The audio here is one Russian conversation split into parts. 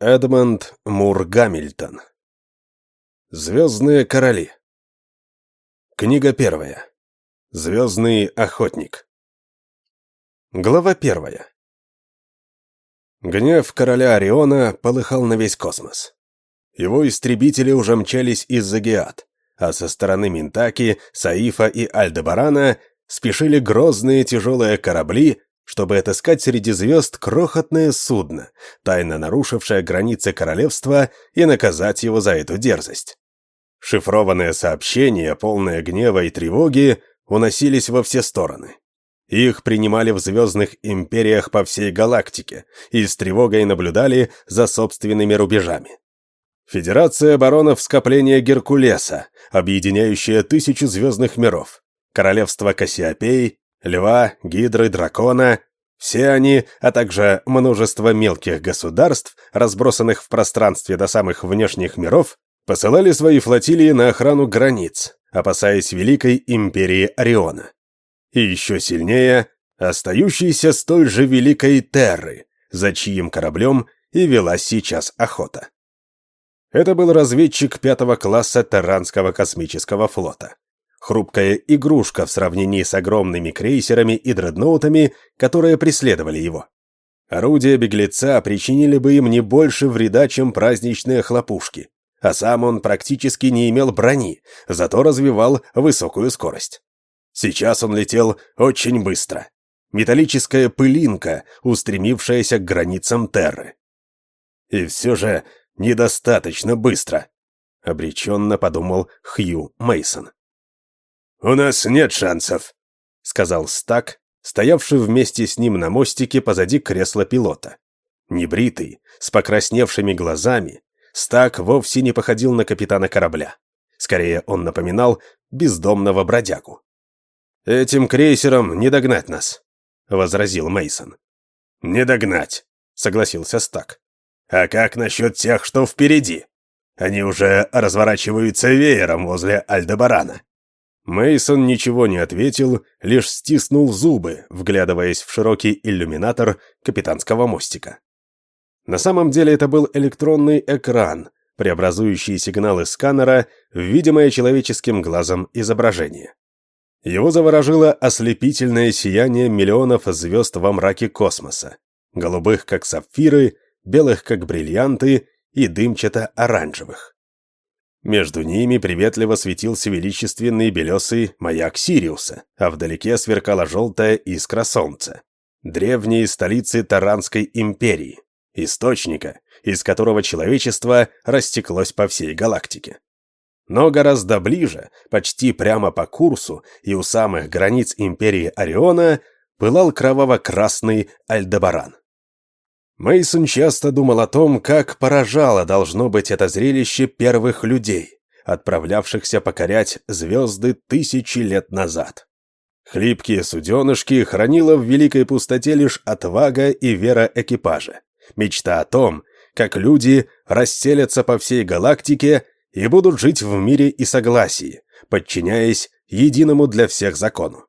Эдмонд Мур Гамильтон. Звездные короли. Книга первая. Звездный охотник. Глава первая. Гнев короля Ориона полыхал на весь космос. Его истребители уже мчались из-за Геат, а со стороны Минтаки, Саифа и Альдебарана спешили грозные тяжелые корабли, чтобы отыскать среди звезд крохотное судно, тайно нарушившее границы королевства, и наказать его за эту дерзость. Шифрованные сообщения, полные гнева и тревоги, уносились во все стороны. Их принимали в звездных империях по всей галактике и с тревогой наблюдали за собственными рубежами. Федерация баронов скопления Геркулеса, объединяющая тысячу звездных миров, королевство Кассиопей, льва, гидры, дракона. Все они, а также множество мелких государств, разбросанных в пространстве до самых внешних миров, посылали свои флотилии на охрану границ, опасаясь Великой Империи Ориона. И еще сильнее, остающейся столь же Великой Терры, за чьим кораблем и велась сейчас охота. Это был разведчик пятого класса Терранского космического флота хрупкая игрушка в сравнении с огромными крейсерами и дредноутами, которые преследовали его. Орудия беглеца причинили бы им не больше вреда, чем праздничные хлопушки, а сам он практически не имел брони, зато развивал высокую скорость. Сейчас он летел очень быстро. Металлическая пылинка, устремившаяся к границам Терры. И все же недостаточно быстро, обреченно подумал Хью Мейсон. «У нас нет шансов», — сказал Стак, стоявший вместе с ним на мостике позади кресла пилота. Небритый, с покрасневшими глазами, Стак вовсе не походил на капитана корабля. Скорее, он напоминал бездомного бродягу. «Этим крейсером не догнать нас», — возразил Мейсон. «Не догнать», — согласился Стак. «А как насчет тех, что впереди? Они уже разворачиваются веером возле Альдебарана». Мейсон ничего не ответил, лишь стиснул зубы, вглядываясь в широкий иллюминатор капитанского мостика. На самом деле это был электронный экран, преобразующий сигналы сканера в видимое человеческим глазом изображение. Его заворожило ослепительное сияние миллионов звезд во мраке космоса, голубых как сапфиры, белых как бриллианты и дымчато-оранжевых. Между ними приветливо светился величественный белесый маяк Сириуса, а вдалеке сверкала желтая искра солнца. Древние столицы Таранской империи, источника, из которого человечество растеклось по всей галактике. Но гораздо ближе, почти прямо по курсу и у самых границ империи Ориона, пылал кроваво-красный Альдебаран. Мейсон часто думал о том, как поражало должно быть это зрелище первых людей, отправлявшихся покорять звезды тысячи лет назад. Хлипкие суденышки хранила в великой пустоте лишь отвага и вера экипажа, мечта о том, как люди расселятся по всей галактике и будут жить в мире и согласии, подчиняясь единому для всех закону.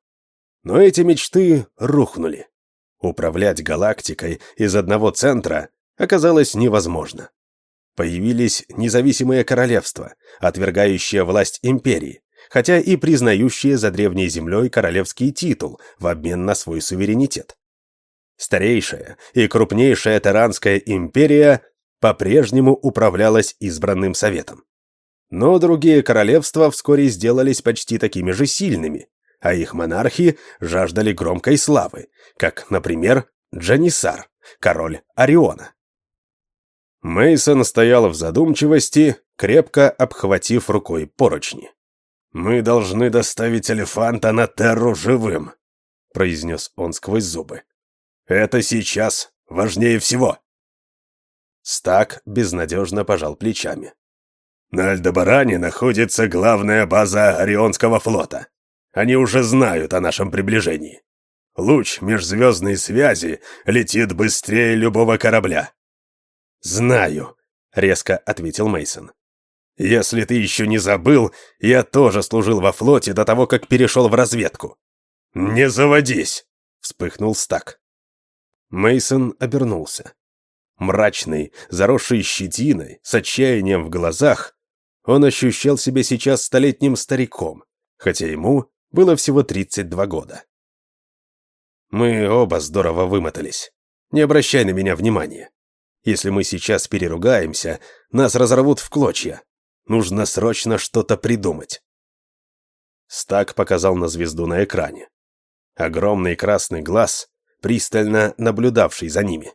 Но эти мечты рухнули. Управлять галактикой из одного центра оказалось невозможно. Появились независимые королевства, отвергающие власть империи, хотя и признающие за древней землей королевский титул в обмен на свой суверенитет. Старейшая и крупнейшая Таранская империя по-прежнему управлялась избранным советом. Но другие королевства вскоре сделались почти такими же сильными, а их монархи жаждали громкой славы, как, например, Джанисар, король Ориона. Мейсон стоял в задумчивости, крепко обхватив рукой поручни. «Мы должны доставить элефанта на Терру живым», — произнес он сквозь зубы. «Это сейчас важнее всего». Стак безнадежно пожал плечами. «На Альдебаране находится главная база Орионского флота. Они уже знают о нашем приближении. Луч межзвездной связи летит быстрее любого корабля. Знаю, резко ответил Мейсон. Если ты еще не забыл, я тоже служил во флоте до того, как перешел в разведку. Не заводись, вспыхнул Стак. Мейсон обернулся. Мрачный, заросший щетиной, с отчаянием в глазах, он ощущал себя сейчас столетним стариком, хотя ему было всего 32 года. Мы оба здорово вымотались. Не обращай на меня внимания. Если мы сейчас переругаемся, нас разорвут в клочья. Нужно срочно что-то придумать. Стак показал на звезду на экране. Огромный красный глаз, пристально наблюдавший за ними.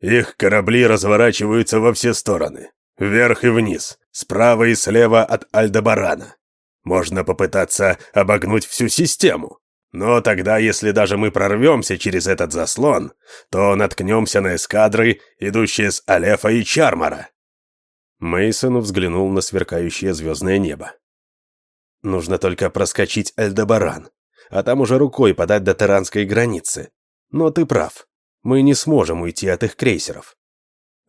Их корабли разворачиваются во все стороны, вверх и вниз, справа и слева от Альдебарана. Можно попытаться обогнуть всю систему. Но тогда, если даже мы прорвемся через этот заслон, то наткнемся на эскадры, идущие с Алефа и Чармара. Мейсон взглянул на сверкающее звездное небо. Нужно только проскочить Эльдебаран, а там уже рукой подать до Таранской границы. Но ты прав, мы не сможем уйти от их крейсеров.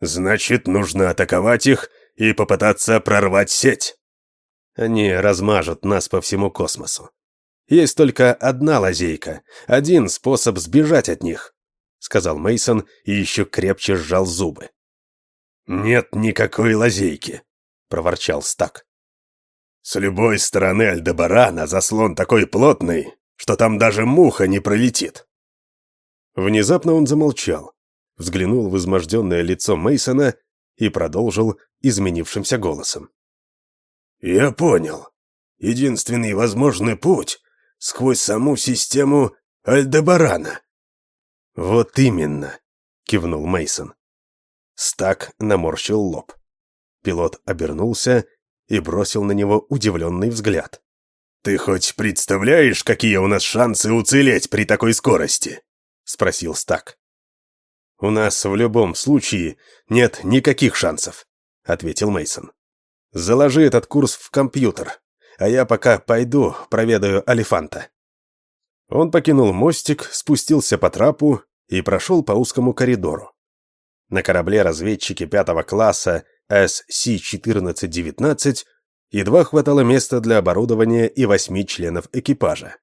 Значит, нужно атаковать их и попытаться прорвать сеть. Они размажут нас по всему космосу. Есть только одна лазейка, один способ сбежать от них, сказал Мейсон и еще крепче сжал зубы. Нет никакой лазейки, проворчал Стак. С любой стороны Альдебарана заслон такой плотный, что там даже муха не пролетит. Внезапно он замолчал, взглянул в изможденное лицо Мейсона и продолжил изменившимся голосом. «Я понял. Единственный возможный путь — сквозь саму систему Альдебарана». «Вот именно», — кивнул Мейсон. Стак наморщил лоб. Пилот обернулся и бросил на него удивленный взгляд. «Ты хоть представляешь, какие у нас шансы уцелеть при такой скорости?» — спросил Стак. «У нас в любом случае нет никаких шансов», — ответил Мейсон. Заложи этот курс в компьютер, а я пока пойду проведаю Алифанта». Он покинул мостик, спустился по трапу и прошел по узкому коридору. На корабле разведчики пятого класса SC-1419 едва хватало места для оборудования и восьми членов экипажа.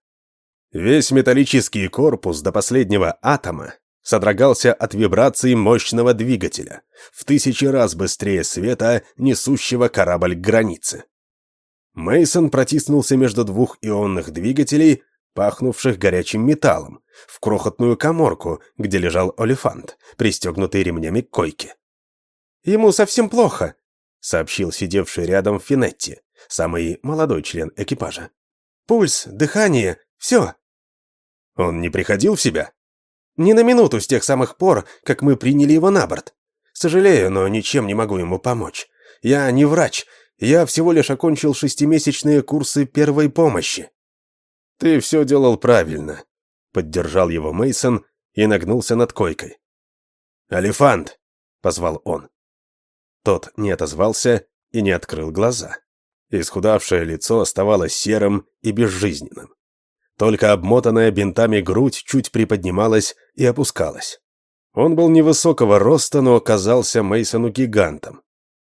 Весь металлический корпус до последнего атома содрогался от вибрации мощного двигателя, в тысячи раз быстрее света, несущего корабль к границе. Мейсон протиснулся между двух ионных двигателей, пахнувших горячим металлом, в крохотную коморку, где лежал олефант, пристегнутый ремнями к койке. «Ему совсем плохо», — сообщил сидевший рядом Финетти, самый молодой член экипажа. «Пульс, дыхание, все». «Он не приходил в себя?» Ни на минуту с тех самых пор, как мы приняли его на борт. Сожалею, но ничем не могу ему помочь. Я не врач, я всего лишь окончил шестимесячные курсы первой помощи. Ты все делал правильно, поддержал его Мейсон и нагнулся над койкой. Алифант, позвал он. Тот не отозвался и не открыл глаза. Исхудавшее лицо оставалось серым и безжизненным. Только обмотанная бинтами грудь чуть приподнималась и опускалась. Он был невысокого роста, но оказался Мейсону гигантом.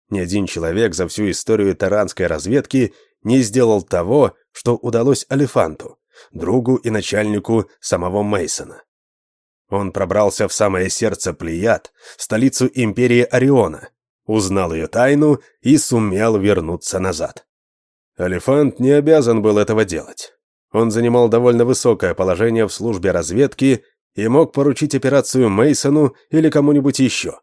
Ни один человек за всю историю таранской разведки не сделал того, что удалось Алифанту, другу и начальнику самого Мейсона. Он пробрался в самое сердце Плеяд, столицу империи Ориона, узнал ее тайну и сумел вернуться назад. Алифант не обязан был этого делать. Он занимал довольно высокое положение в службе разведки и мог поручить операцию Мейсону или кому-нибудь еще.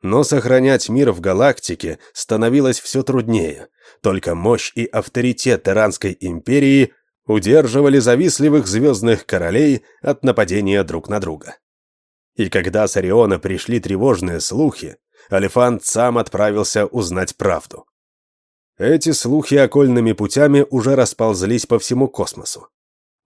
Но сохранять мир в галактике становилось все труднее. Только мощь и авторитет Иранской империи удерживали завистливых звездных королей от нападения друг на друга. И когда с Ориона пришли тревожные слухи, Алифант сам отправился узнать правду. Эти слухи окольными путями уже расползлись по всему космосу.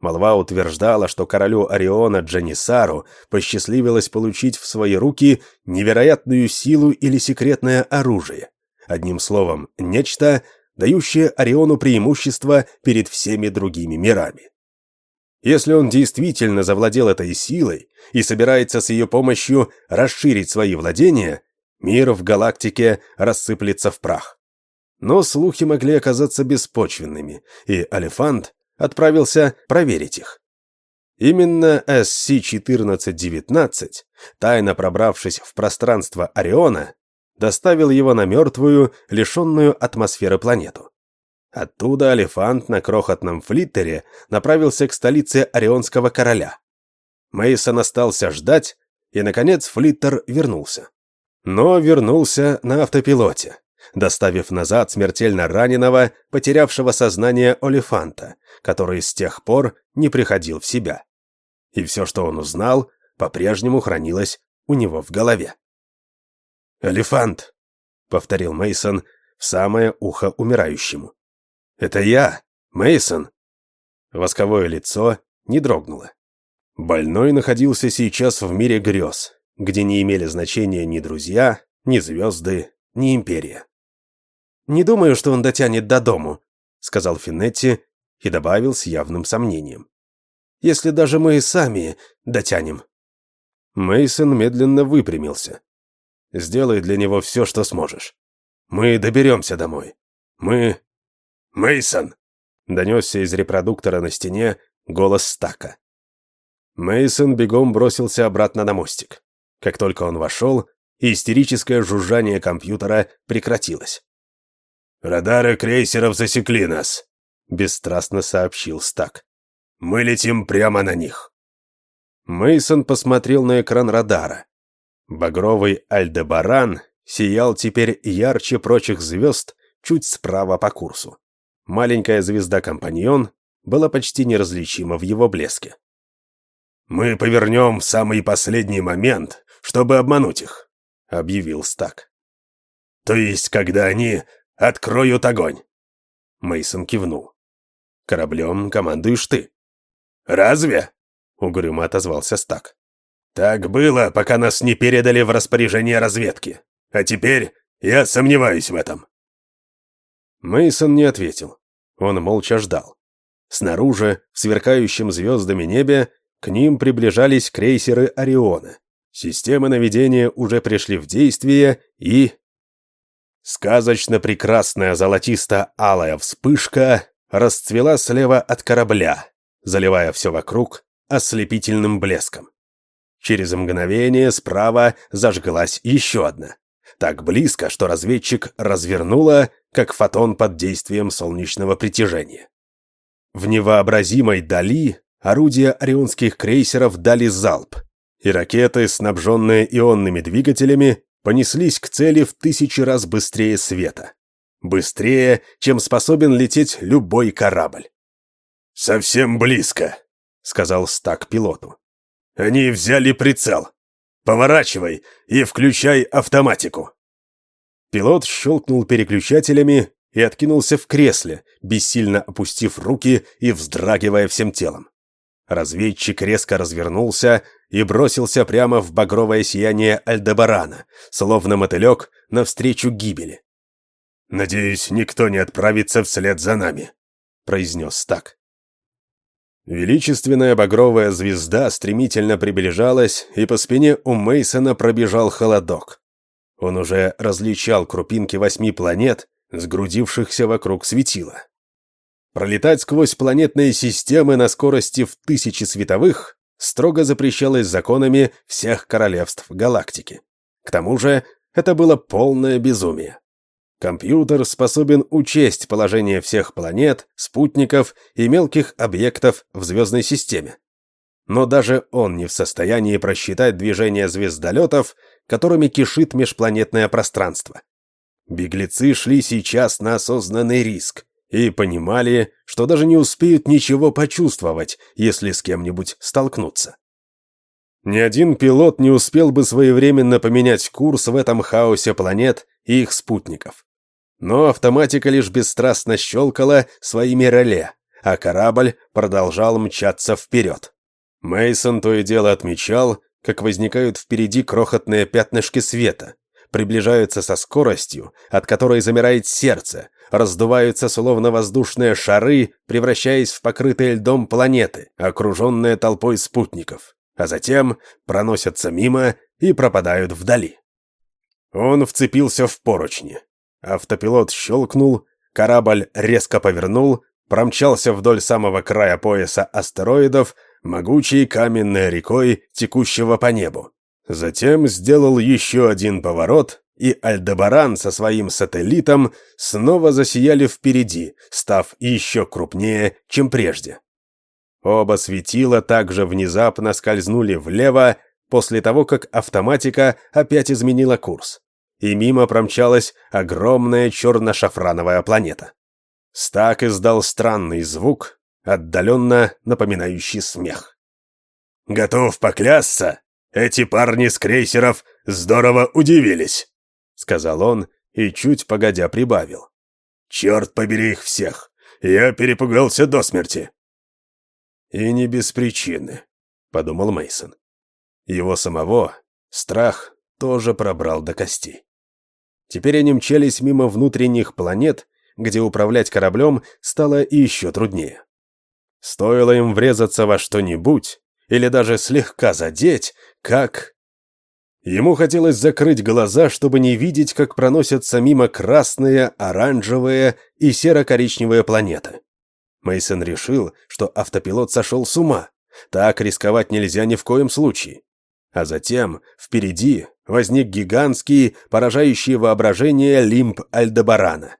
Молва утверждала, что королю Ориона Джанисару посчастливилось получить в свои руки невероятную силу или секретное оружие. Одним словом, нечто, дающее Ориону преимущество перед всеми другими мирами. Если он действительно завладел этой силой и собирается с ее помощью расширить свои владения, мир в галактике рассыплется в прах. Но слухи могли оказаться беспочвенными, и Алифант отправился проверить их. Именно SC-1419, тайно пробравшись в пространство Ориона, доставил его на мертвую, лишенную атмосферы планету. Оттуда Алифант на крохотном флиттере направился к столице Орионского короля. Мейсон остался ждать, и, наконец, флиттер вернулся. Но вернулся на автопилоте, доставив назад смертельно раненого, потерявшего сознание Олифанта, который с тех пор не приходил в себя. И все, что он узнал, по-прежнему хранилось у него в голове. «Элефант», — повторил Мейсон в самое ухо умирающему. «Это я, Мейсон. Восковое лицо не дрогнуло. Больной находился сейчас в мире грез, где не имели значения ни друзья, ни звезды, ни империя. «Не думаю, что он дотянет до дому», — сказал Финетти и добавил с явным сомнением. «Если даже мы и сами дотянем». Мейсон медленно выпрямился. «Сделай для него все, что сможешь. Мы доберемся домой. Мы Мейсон! донесся из репродуктора на стене голос Стака. Мейсон бегом бросился обратно на мостик. Как только он вошел, истерическое жужжание компьютера прекратилось. «Радары крейсеров засекли нас», — бесстрастно сообщил Стак. «Мы летим прямо на них». Мейсон посмотрел на экран радара. Багровый Альдебаран сиял теперь ярче прочих звезд чуть справа по курсу. Маленькая звезда-компаньон была почти неразличима в его блеске. «Мы повернем в самый последний момент, чтобы обмануть их», — объявил Стак. «То есть, когда они откроют огонь?» Мейсон кивнул. «Кораблем командуешь ты». «Разве?» — угрюмо отозвался Стак. «Так было, пока нас не передали в распоряжение разведки. А теперь я сомневаюсь в этом». Мейсон не ответил. Он молча ждал. Снаружи, в сверкающем звездами небе, к ним приближались крейсеры Ориона. Системы наведения уже пришли в действие и... Сказочно прекрасная золотисто-алая вспышка расцвела слева от корабля, заливая все вокруг ослепительным блеском. Через мгновение справа зажглась еще одна так близко, что разведчик развернула, как фотон под действием солнечного притяжения. В невообразимой дали орудия орионских крейсеров дали залп, и ракеты, снабженные ионными двигателями, понеслись к цели в тысячи раз быстрее света. Быстрее, чем способен лететь любой корабль. «Совсем близко», — сказал Стак пилоту. «Они взяли прицел. Поворачивай и включай автоматику!» Пилот щелкнул переключателями и откинулся в кресле, бессильно опустив руки и вздрагивая всем телом. Разведчик резко развернулся и бросился прямо в багровое сияние Альдебарана, словно мотылек навстречу гибели. «Надеюсь, никто не отправится вслед за нами», — произнес Стак. Величественная багровая звезда стремительно приближалась, и по спине у Мейсона пробежал холодок. Он уже различал крупинки восьми планет, сгрудившихся вокруг светила. Пролетать сквозь планетные системы на скорости в тысячи световых строго запрещалось законами всех королевств галактики. К тому же это было полное безумие. Компьютер способен учесть положение всех планет, спутников и мелких объектов в звездной системе. Но даже он не в состоянии просчитать движение звездолетов, которыми кишит межпланетное пространство. Беглецы шли сейчас на осознанный риск и понимали, что даже не успеют ничего почувствовать, если с кем-нибудь столкнуться. Ни один пилот не успел бы своевременно поменять курс в этом хаосе планет и их спутников. Но автоматика лишь бесстрастно щелкала своими реле, а корабль продолжал мчаться вперед. Мейсон то и дело отмечал, как возникают впереди крохотные пятнышки света, приближаются со скоростью, от которой замирает сердце, раздуваются словно воздушные шары, превращаясь в покрытые льдом планеты, окруженные толпой спутников, а затем проносятся мимо и пропадают вдали. Он вцепился в поручни, Автопилот щелкнул, корабль резко повернул, промчался вдоль самого края пояса астероидов, могучей каменной рекой, текущего по небу. Затем сделал еще один поворот, и Альдебаран со своим сателлитом снова засияли впереди, став еще крупнее, чем прежде. Оба светила также внезапно скользнули влево после того, как автоматика опять изменила курс, и мимо промчалась огромная черно-шафрановая планета. Стак издал странный звук, отдаленно напоминающий смех. «Готов поклясться, эти парни с крейсеров здорово удивились», — сказал он и чуть погодя прибавил. «Черт побери их всех! Я перепугался до смерти!» «И не без причины», — подумал Мейсон. Его самого страх тоже пробрал до костей. Теперь они мчались мимо внутренних планет, где управлять кораблем стало еще труднее. Стоило им врезаться во что-нибудь, или даже слегка задеть, как... Ему хотелось закрыть глаза, чтобы не видеть, как проносятся мимо красные, оранжевые и серо-коричневые планеты. Мейсон решил, что автопилот сошел с ума. Так рисковать нельзя ни в коем случае. А затем впереди возник гигантский, поражающий воображение лимб Альдебарана.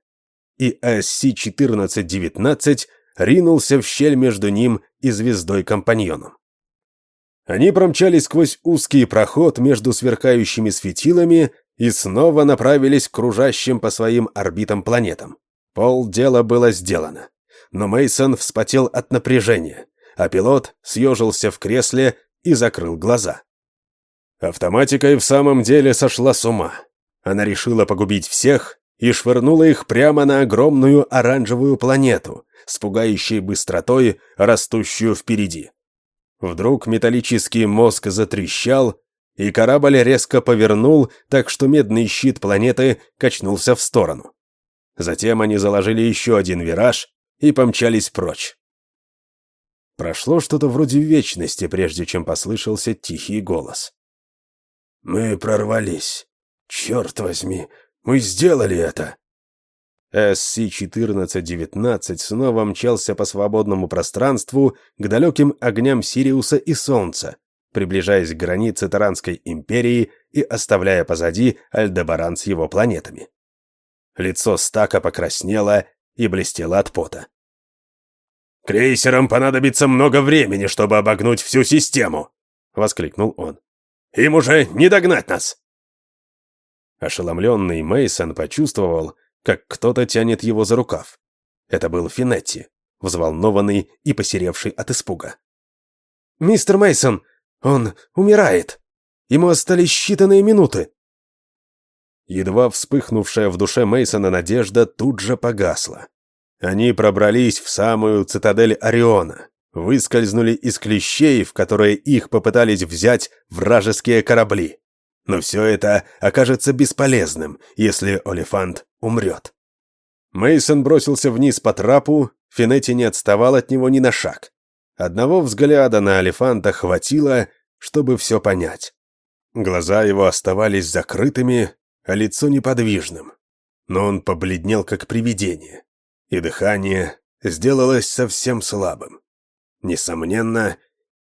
И SC-1419 ринулся в щель между ним и звездой-компаньоном. Они промчались сквозь узкий проход между сверкающими светилами и снова направились к кружащим по своим орбитам планетам. Пол дела было сделано. Но Мейсон вспотел от напряжения, а пилот съежился в кресле и закрыл глаза. Автоматика и в самом деле сошла с ума. Она решила погубить всех и швырнула их прямо на огромную оранжевую планету, с пугающей быстротой, растущую впереди. Вдруг металлический мозг затрещал, и корабль резко повернул, так что медный щит планеты качнулся в сторону. Затем они заложили еще один вираж и помчались прочь. Прошло что-то вроде вечности, прежде чем послышался тихий голос. «Мы прорвались. Черт возьми, мы сделали это!» SC-1419 снова мчался по свободному пространству к далеким огням Сириуса и Солнца, приближаясь к границе Таранской империи и оставляя позади Альдебаран с его планетами. Лицо Стака покраснело и блестело от пота. «Крейсерам понадобится много времени, чтобы обогнуть всю систему!» — воскликнул он. «Им уже не догнать нас!» Ошеломленный Мейсон почувствовал, как кто-то тянет его за рукав. Это был Финетти, взволнованный и посеревший от испуга. «Мистер Мейсон, он умирает! Ему остались считанные минуты!» Едва вспыхнувшая в душе Мейсона надежда тут же погасла. Они пробрались в самую цитадель Ориона, выскользнули из клещей, в которые их попытались взять вражеские корабли. Но все это окажется бесполезным, если Олифант умрет. Мейсон бросился вниз по трапу, Финетти не отставал от него ни на шаг. Одного взгляда на Олифанта хватило, чтобы все понять. Глаза его оставались закрытыми, а лицо неподвижным. Но он побледнел, как привидение, и дыхание сделалось совсем слабым. Несомненно,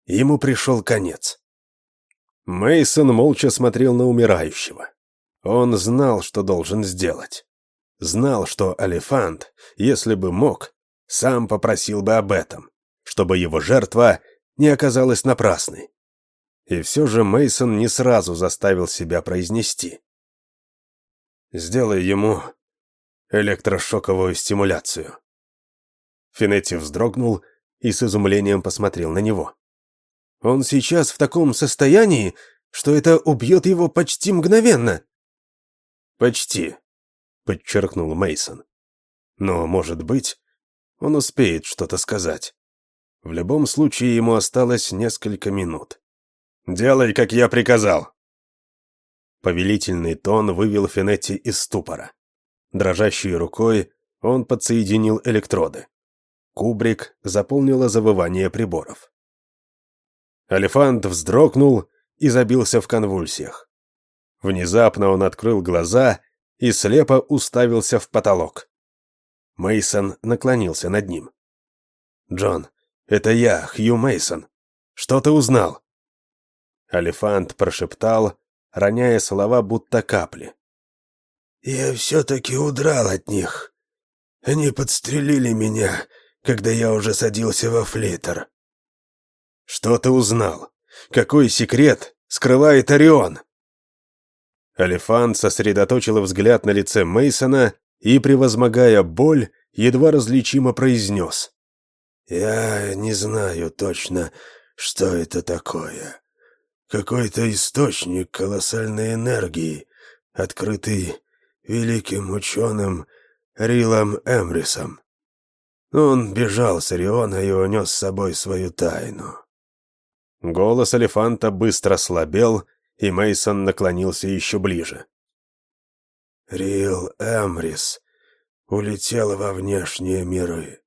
ему пришел конец. Мейсон молча смотрел на умирающего. Он знал, что должен сделать. Знал, что Алифант, если бы мог, сам попросил бы об этом, чтобы его жертва не оказалась напрасной. И все же Мейсон не сразу заставил себя произнести. «Сделай ему электрошоковую стимуляцию». Финетти вздрогнул и с изумлением посмотрел на него. Он сейчас в таком состоянии, что это убьет его почти мгновенно. Почти, подчеркнул Мейсон. Но, может быть, он успеет что-то сказать. В любом случае ему осталось несколько минут. «Делай, как я приказал!» Повелительный тон вывел Финетти из ступора. Дрожащей рукой он подсоединил электроды. Кубрик заполнило завывание приборов. Алифант вздрогнул и забился в конвульсиях. Внезапно он открыл глаза и слепо уставился в потолок. Мейсон наклонился над ним. «Джон, это я, Хью Мейсон. Что ты узнал?» Алифант прошептал, роняя слова будто капли. «Я все-таки удрал от них. Они подстрелили меня, когда я уже садился во флитер». «Что ты узнал? Какой секрет скрывает Орион?» Алифант сосредоточил взгляд на лице Мейсона и, превозмогая боль, едва различимо произнес. «Я не знаю точно, что это такое. Какой-то источник колоссальной энергии, открытый великим ученым Рилом Эмрисом. Он бежал с Ориона и унес с собой свою тайну». Голос Алифанта быстро слабел, и Мейсон наклонился еще ближе. Рил Эмрис улетел во внешние миры.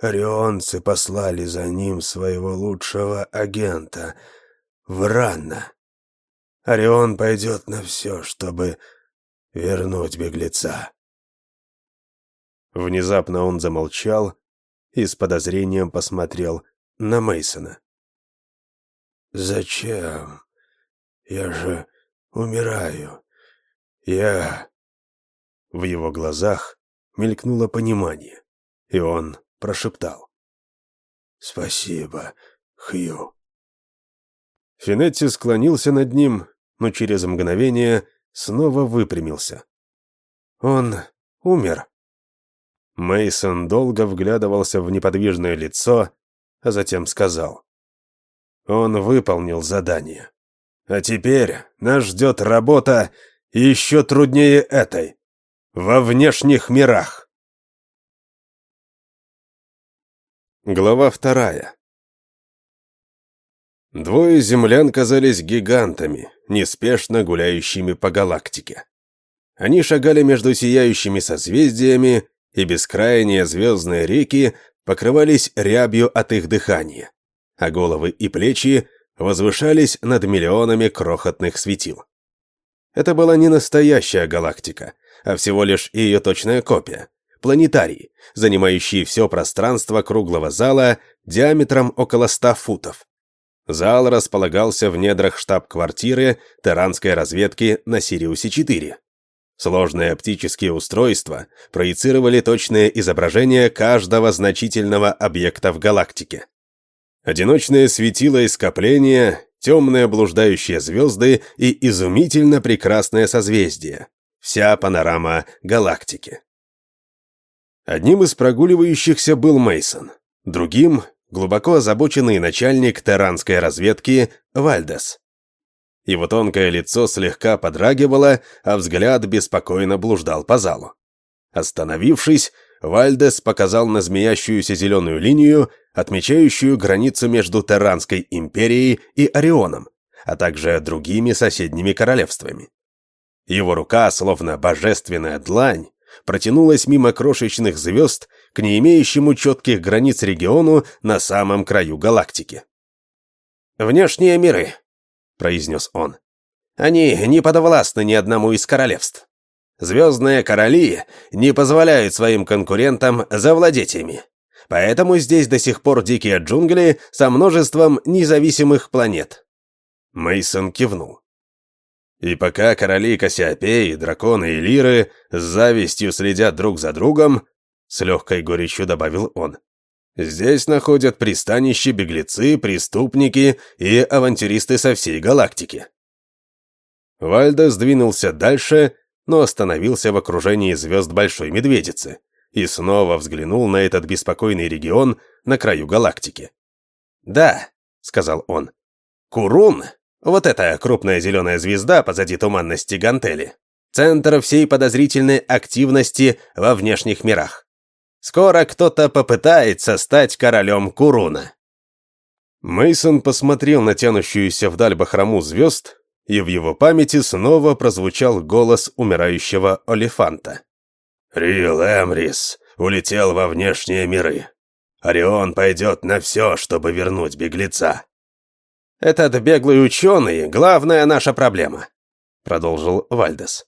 Орионцы послали за ним своего лучшего агента, Вранна. Орион пойдет на все, чтобы вернуть беглеца. Внезапно он замолчал и с подозрением посмотрел на Мейсона. «Зачем? Я же умираю. Я...» В его глазах мелькнуло понимание, и он прошептал. «Спасибо, Хью». Финетти склонился над ним, но через мгновение снова выпрямился. «Он умер». Мейсон долго вглядывался в неподвижное лицо, а затем сказал. «Он выполнил задание. А теперь нас ждет работа еще труднее этой. Во внешних мирах. Глава вторая. Двое землян казались гигантами, неспешно гуляющими по галактике. Они шагали между сияющими созвездиями, и бескрайние звездные реки покрывались рябью от их дыхания, а головы и плечи возвышались над миллионами крохотных светил. Это была не настоящая галактика, а всего лишь ее точная копия. Планетарий, занимающий все пространство круглого зала диаметром около 100 футов. Зал располагался в недрах штаб-квартиры Таранской разведки на Сириусе-4. Сложные оптические устройства проецировали точное изображение каждого значительного объекта в галактике. Одиночные светила и скопления, темные блуждающие звезды и изумительно прекрасное созвездие. Вся панорама галактики. Одним из прогуливающихся был Мейсон, другим — глубоко озабоченный начальник таранской разведки Вальдес. Его тонкое лицо слегка подрагивало, а взгляд беспокойно блуждал по залу. Остановившись, Вальдес показал на змеящуюся зеленую линию, отмечающую границу между Терранской империей и Орионом, а также другими соседними королевствами. Его рука, словно божественная длань, протянулась мимо крошечных звезд к не имеющему четких границ региону на самом краю галактики. «Внешние миры», — произнес он. «Они не подвластны ни одному из королевств. Звездные короли не позволяют своим конкурентам завладеть ими. Поэтому здесь до сих пор дикие джунгли со множеством независимых планет. Мейсон кивнул. И пока короли Кассиопеи, драконы и лиры с завистью следят друг за другом, с легкой горечью добавил он, здесь находят пристанище беглецы, преступники и авантюристы со всей галактики. Вальдо сдвинулся дальше но остановился в окружении звезд Большой Медведицы и снова взглянул на этот беспокойный регион на краю галактики. «Да», — сказал он, — «Курун, вот эта крупная зеленая звезда позади туманности Гантели, центр всей подозрительной активности во внешних мирах. Скоро кто-то попытается стать королем Куруна». Мейсон посмотрел на тянущуюся вдаль бахрому звезд и в его памяти снова прозвучал голос умирающего Олефанта. «Рил Эмрис улетел во внешние миры. Орион пойдет на все, чтобы вернуть беглеца». «Этот беглый ученый — главная наша проблема», — продолжил Вальдес.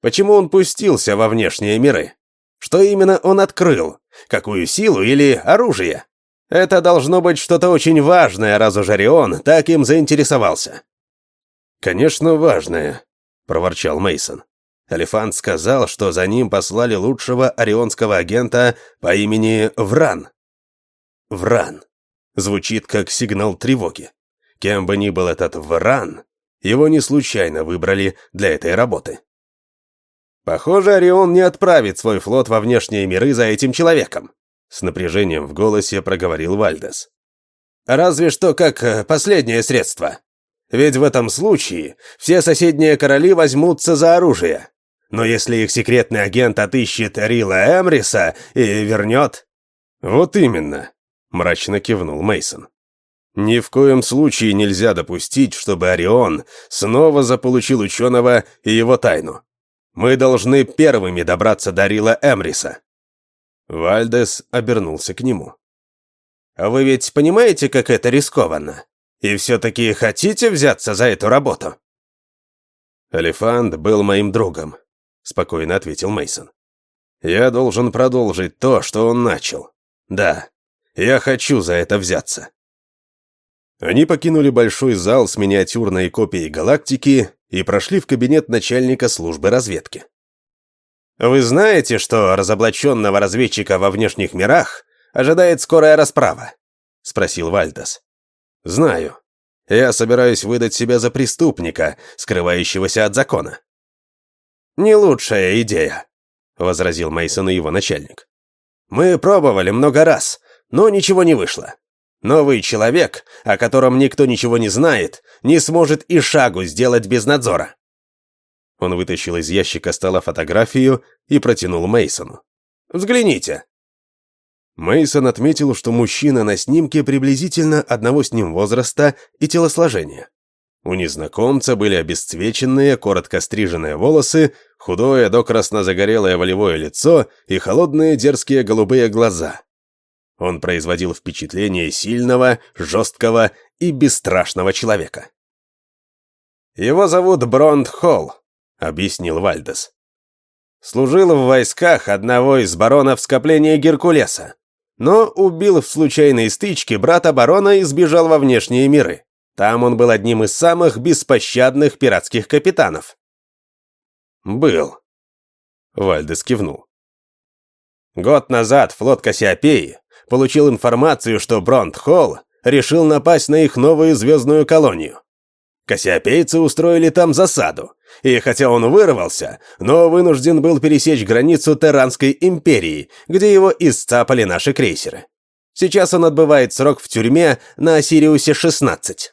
«Почему он пустился во внешние миры? Что именно он открыл? Какую силу или оружие? Это должно быть что-то очень важное, раз уж Орион так им заинтересовался. Конечно, важное, проворчал Мейсон. Алифант сказал, что за ним послали лучшего орионского агента по имени Вран. Вран. Звучит как сигнал тревоги. Кем бы ни был этот Вран, его не случайно выбрали для этой работы. Похоже, Орион не отправит свой флот во внешние миры за этим человеком. С напряжением в голосе проговорил Вальдес. Разве что как э, последнее средство. Ведь в этом случае все соседние короли возьмутся за оружие. Но если их секретный агент отыщет Рила Эмриса и вернет... Вот именно, мрачно кивнул Мейсон. Ни в коем случае нельзя допустить, чтобы Орион снова заполучил ученого и его тайну. Мы должны первыми добраться до Рила Эмриса. Вальдес обернулся к нему. «А вы ведь понимаете, как это рискованно? И все-таки хотите взяться за эту работу?» «Элефант был моим другом», — спокойно ответил Мейсон. «Я должен продолжить то, что он начал. Да, я хочу за это взяться». Они покинули большой зал с миниатюрной копией галактики и прошли в кабинет начальника службы разведки. Вы знаете, что разоблаченного разведчика во внешних мирах ожидает скорая расправа?» — спросил Вальдес. «Знаю. Я собираюсь выдать себя за преступника, скрывающегося от закона». «Не лучшая идея», — возразил Мейсон и его начальник. «Мы пробовали много раз, но ничего не вышло. Новый человек, о котором никто ничего не знает, не сможет и шагу сделать без надзора. Он вытащил из ящика стола фотографию и протянул Мейсону. «Взгляните». Мейсон отметил, что мужчина на снимке приблизительно одного с ним возраста и телосложения. У незнакомца были обесцвеченные, коротко стриженные волосы, худое до красно-загорелое волевое лицо и холодные дерзкие голубые глаза. Он производил впечатление сильного, жесткого и бесстрашного человека. «Его зовут Бронд Холл», объяснил Вальдес. Служил в войсках одного из баронов скопления Геркулеса, но убил в случайной стычке брата барона и сбежал во внешние миры. Там он был одним из самых беспощадных пиратских капитанов. «Был», — Вальдес кивнул. Год назад флот Кассиопеи получил информацию, что Бронт Холл решил напасть на их новую звездную колонию. Кассиопейцы устроили там засаду, и хотя он вырвался, но вынужден был пересечь границу Терранской империи, где его исцапали наши крейсеры. Сейчас он отбывает срок в тюрьме на Осириусе-16.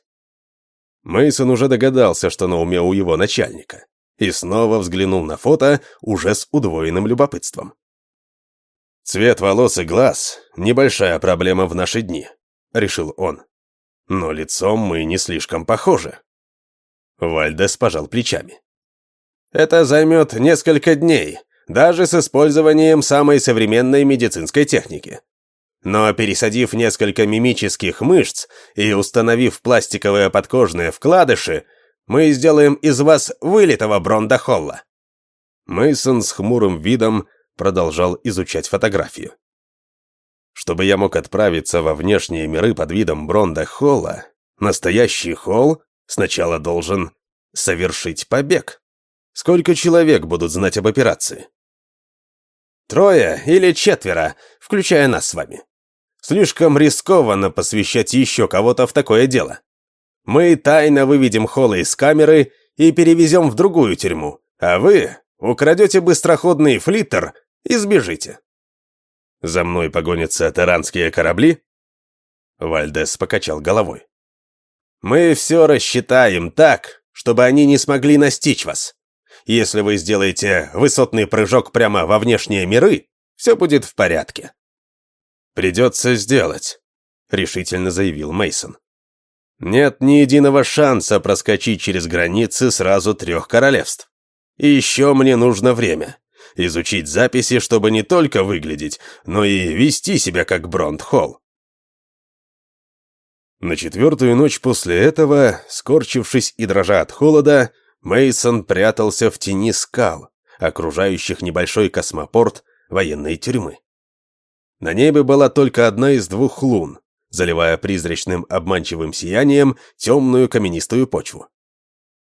Мейсон уже догадался, что на уме у его начальника, и снова взглянул на фото уже с удвоенным любопытством. «Цвет волос и глаз — небольшая проблема в наши дни», — решил он. «Но лицом мы не слишком похожи». Вальдес пожал плечами. Это займет несколько дней, даже с использованием самой современной медицинской техники. Но пересадив несколько мимических мышц и установив пластиковые подкожные вкладыши, мы сделаем из вас вылитого Бронда Холла. Мейсон с хмурым видом продолжал изучать фотографию. Чтобы я мог отправиться во внешние миры под видом Бронда Холла, настоящий Холл сначала должен совершить побег. Сколько человек будут знать об операции? Трое или четверо, включая нас с вами. Слишком рискованно посвящать еще кого-то в такое дело. Мы тайно выведем Холла из камеры и перевезем в другую тюрьму, а вы украдете быстроходный флиттер и сбежите. За мной погонятся таранские корабли? Вальдес покачал головой. Мы все рассчитаем так, чтобы они не смогли настичь вас. Если вы сделаете высотный прыжок прямо во внешние миры, все будет в порядке. Придется сделать, решительно заявил Мейсон. Нет ни единого шанса проскочить через границы сразу трех королевств. И еще мне нужно время. Изучить записи, чтобы не только выглядеть, но и вести себя как Бронт-Холл. На четвертую ночь после этого, скорчившись и дрожа от холода, Мейсон прятался в тени скал, окружающих небольшой космопорт военной тюрьмы. На небе была только одна из двух лун, заливая призрачным обманчивым сиянием темную каменистую почву.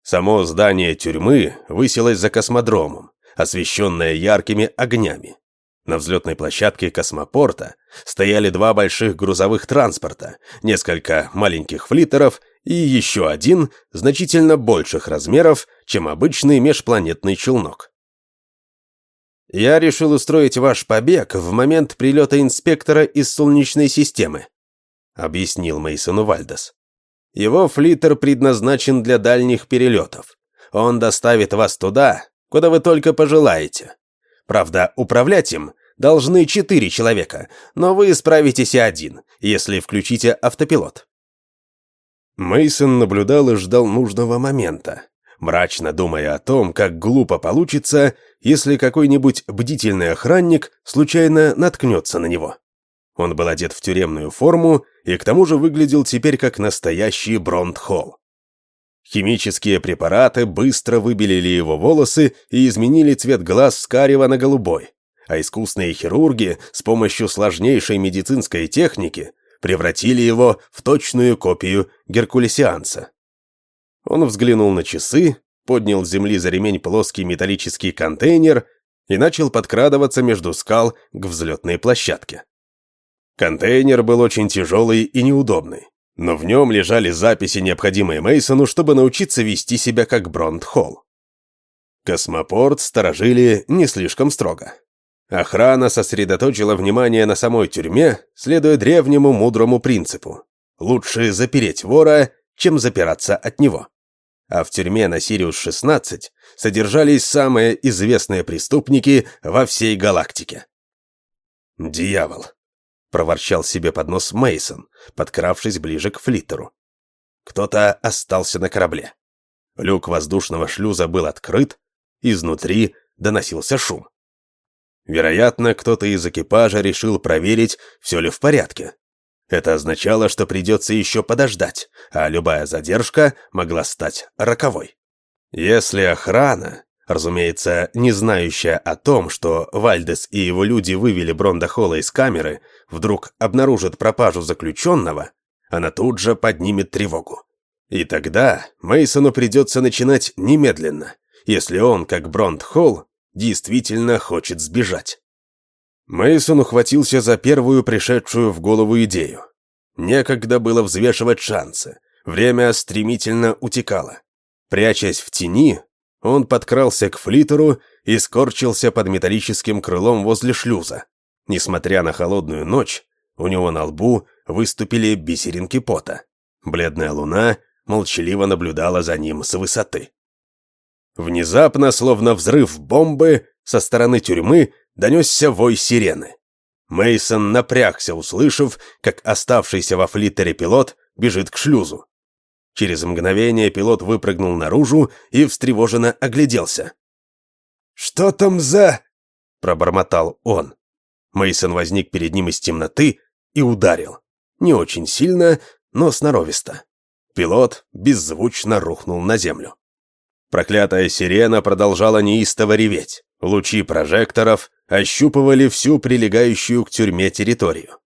Само здание тюрьмы высилось за космодромом, освещенное яркими огнями. На взлетной площадке космопорта стояли два больших грузовых транспорта, несколько маленьких флиттеров и еще один значительно больших размеров, чем обычный межпланетный челнок. Я решил устроить ваш побег в момент прилета инспектора из Солнечной системы, объяснил Мейсону Вальдес. Его флиттер предназначен для дальних перелетов. Он доставит вас туда, куда вы только пожелаете. Правда, управлять им должны четыре человека, но вы справитесь и один, если включите автопилот. Мейсон наблюдал и ждал нужного момента, мрачно думая о том, как глупо получится, если какой-нибудь бдительный охранник случайно наткнется на него. Он был одет в тюремную форму и к тому же выглядел теперь как настоящий Бронт-Холл. Химические препараты быстро выбелили его волосы и изменили цвет глаз с карего на голубой, а искусные хирурги с помощью сложнейшей медицинской техники превратили его в точную копию геркулесианца. Он взглянул на часы, поднял с земли за ремень плоский металлический контейнер и начал подкрадываться между скал к взлетной площадке. Контейнер был очень тяжелый и неудобный, но в нем лежали записи, необходимые Мейсону, чтобы научиться вести себя как Бронт-Холл. Космопорт сторожили не слишком строго. Охрана сосредоточила внимание на самой тюрьме, следуя древнему мудрому принципу. Лучше запереть вора, чем запираться от него. А в тюрьме на Сириус-16 содержались самые известные преступники во всей галактике. Дьявол проворчал себе под нос Мейсон, подкравшись ближе к флиттеру. Кто-то остался на корабле. Люк воздушного шлюза был открыт, изнутри доносился шум. Вероятно, кто-то из экипажа решил проверить, все ли в порядке. Это означало, что придется еще подождать, а любая задержка могла стать роковой. Если охрана, разумеется, не знающая о том, что Вальдес и его люди вывели Бронда Холла из камеры, вдруг обнаружит пропажу заключенного, она тут же поднимет тревогу. И тогда Мейсону придется начинать немедленно, если он, как Бронд Холл, действительно хочет сбежать. Мейсон ухватился за первую пришедшую в голову идею. Некогда было взвешивать шансы, время стремительно утекало. Прячась в тени, он подкрался к флитеру и скорчился под металлическим крылом возле шлюза. Несмотря на холодную ночь, у него на лбу выступили бисеринки пота. Бледная луна молчаливо наблюдала за ним с высоты. Внезапно, словно взрыв бомбы, со стороны тюрьмы донесся вой сирены. Мейсон напрягся, услышав, как оставшийся во флиттере пилот бежит к шлюзу. Через мгновение пилот выпрыгнул наружу и встревоженно огляделся. «Что там за...» — пробормотал он. Мейсон возник перед ним из темноты и ударил. Не очень сильно, но сноровисто. Пилот беззвучно рухнул на землю. Проклятая сирена продолжала неистово реветь. Лучи прожекторов ощупывали всю прилегающую к тюрьме территорию.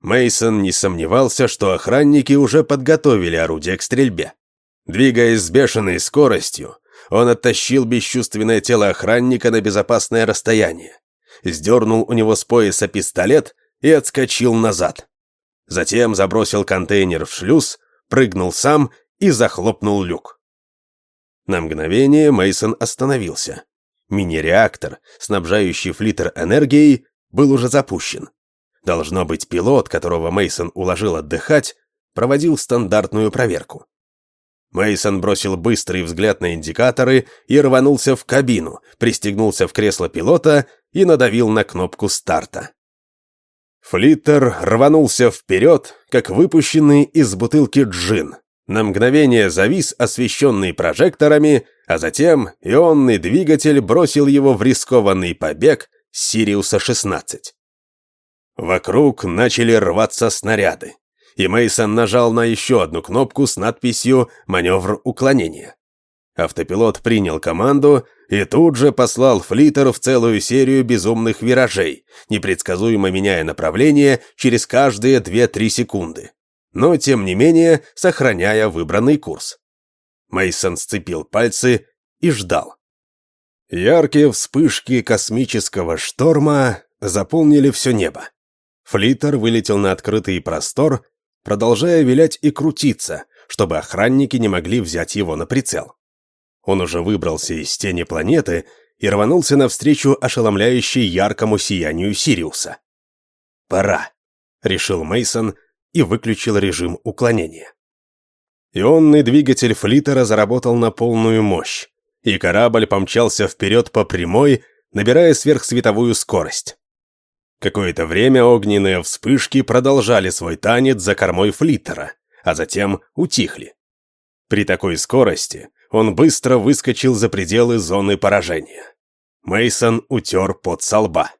Мейсон не сомневался, что охранники уже подготовили орудие к стрельбе. Двигаясь с бешеной скоростью, он оттащил бесчувственное тело охранника на безопасное расстояние сдернул у него с пояса пистолет и отскочил назад. Затем забросил контейнер в шлюз, прыгнул сам и захлопнул люк. На мгновение Мейсон остановился. Мини-реактор, снабжающий флиттер энергией, был уже запущен. Должно быть, пилот, которого Мейсон уложил отдыхать, проводил стандартную проверку. Мейсон бросил быстрый взгляд на индикаторы и рванулся в кабину, пристегнулся в кресло пилота и надавил на кнопку старта. Флиттер рванулся вперед, как выпущенный из бутылки джин. На мгновение завис, освещенный прожекторами, а затем ионный двигатель бросил его в рискованный побег Сириуса-16. Вокруг начали рваться снаряды и Мейсон нажал на еще одну кнопку с надписью «Маневр уклонения». Автопилот принял команду и тут же послал флиттер в целую серию безумных виражей, непредсказуемо меняя направление через каждые 2-3 секунды, но тем не менее сохраняя выбранный курс. Мейсон сцепил пальцы и ждал. Яркие вспышки космического шторма заполнили все небо. Флиттер вылетел на открытый простор, продолжая вилять и крутиться, чтобы охранники не могли взять его на прицел. Он уже выбрался из тени планеты и рванулся навстречу ошеломляющей яркому сиянию Сириуса. «Пора», — решил Мейсон и выключил режим уклонения. Ионный двигатель флиттера заработал на полную мощь, и корабль помчался вперед по прямой, набирая сверхсветовую скорость. Какое-то время огненные вспышки продолжали свой танец за кормой флиттера, а затем утихли. При такой скорости он быстро выскочил за пределы зоны поражения. Мейсон утер под со лба.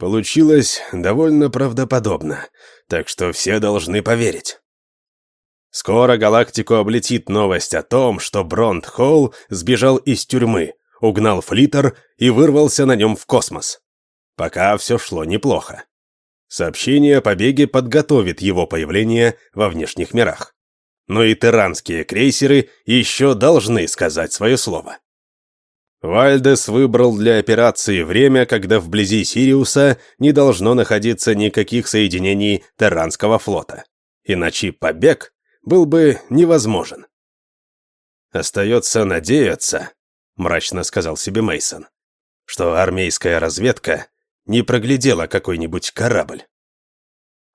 Получилось довольно правдоподобно, так что все должны поверить. Скоро галактику облетит новость о том, что Бронт Холл сбежал из тюрьмы, угнал флиттер и вырвался на нем в космос. Пока все шло неплохо. Сообщение о побеге подготовит его появление во внешних мирах но и тиранские крейсеры еще должны сказать свое слово. Вальдес выбрал для операции время, когда вблизи Сириуса не должно находиться никаких соединений Терранского флота, иначе побег был бы невозможен. «Остается надеяться», — мрачно сказал себе Мейсон, что армейская разведка не проглядела какой-нибудь корабль.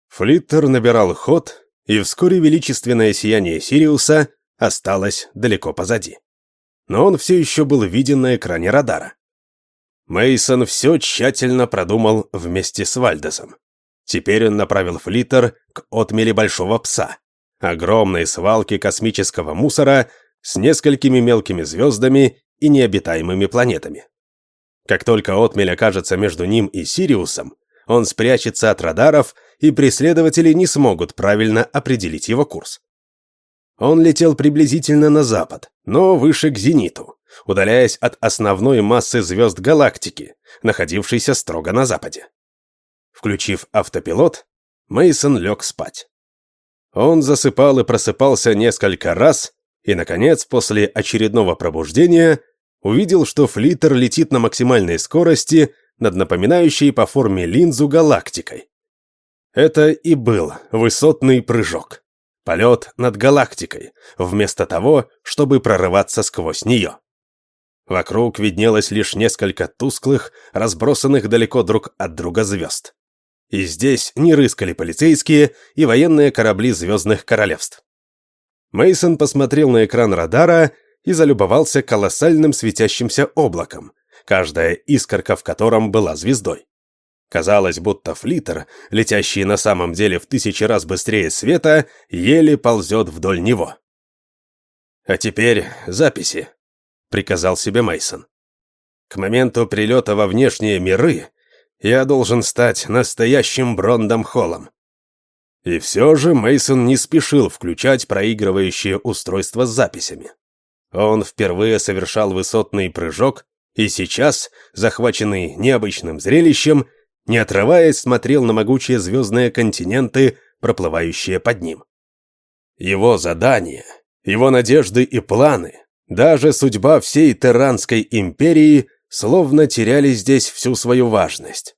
Флиттер набирал ход, и вскоре величественное сияние Сириуса осталось далеко позади. Но он все еще был виден на экране радара. Мейсон все тщательно продумал вместе с Вальдесом. Теперь он направил флиттер к отмели Большого Пса, огромной свалке космического мусора с несколькими мелкими звездами и необитаемыми планетами. Как только отмель окажется между ним и Сириусом, он спрячется от радаров и преследователи не смогут правильно определить его курс. Он летел приблизительно на запад, но выше к зениту, удаляясь от основной массы звезд галактики, находившейся строго на западе. Включив автопилот, Мейсон лег спать. Он засыпал и просыпался несколько раз, и, наконец, после очередного пробуждения, увидел, что флиттер летит на максимальной скорости над напоминающей по форме линзу галактикой. Это и был высотный прыжок. Полет над галактикой, вместо того, чтобы прорываться сквозь нее. Вокруг виднелось лишь несколько тусклых, разбросанных далеко друг от друга звезд. И здесь не рыскали полицейские и военные корабли звездных королевств. Мейсон посмотрел на экран радара и залюбовался колоссальным светящимся облаком, каждая искорка в котором была звездой. Казалось, будто флиттер, летящий на самом деле в тысячи раз быстрее света, еле ползет вдоль него. «А теперь записи», — приказал себе Мейсон. «К моменту прилета во внешние миры я должен стать настоящим Брондом Холлом». И все же Мейсон не спешил включать проигрывающее устройство с записями. Он впервые совершал высотный прыжок, и сейчас, захваченный необычным зрелищем, не отрываясь, смотрел на могучие звездные континенты, проплывающие под ним. Его задания, его надежды и планы, даже судьба всей Терранской империи словно теряли здесь всю свою важность.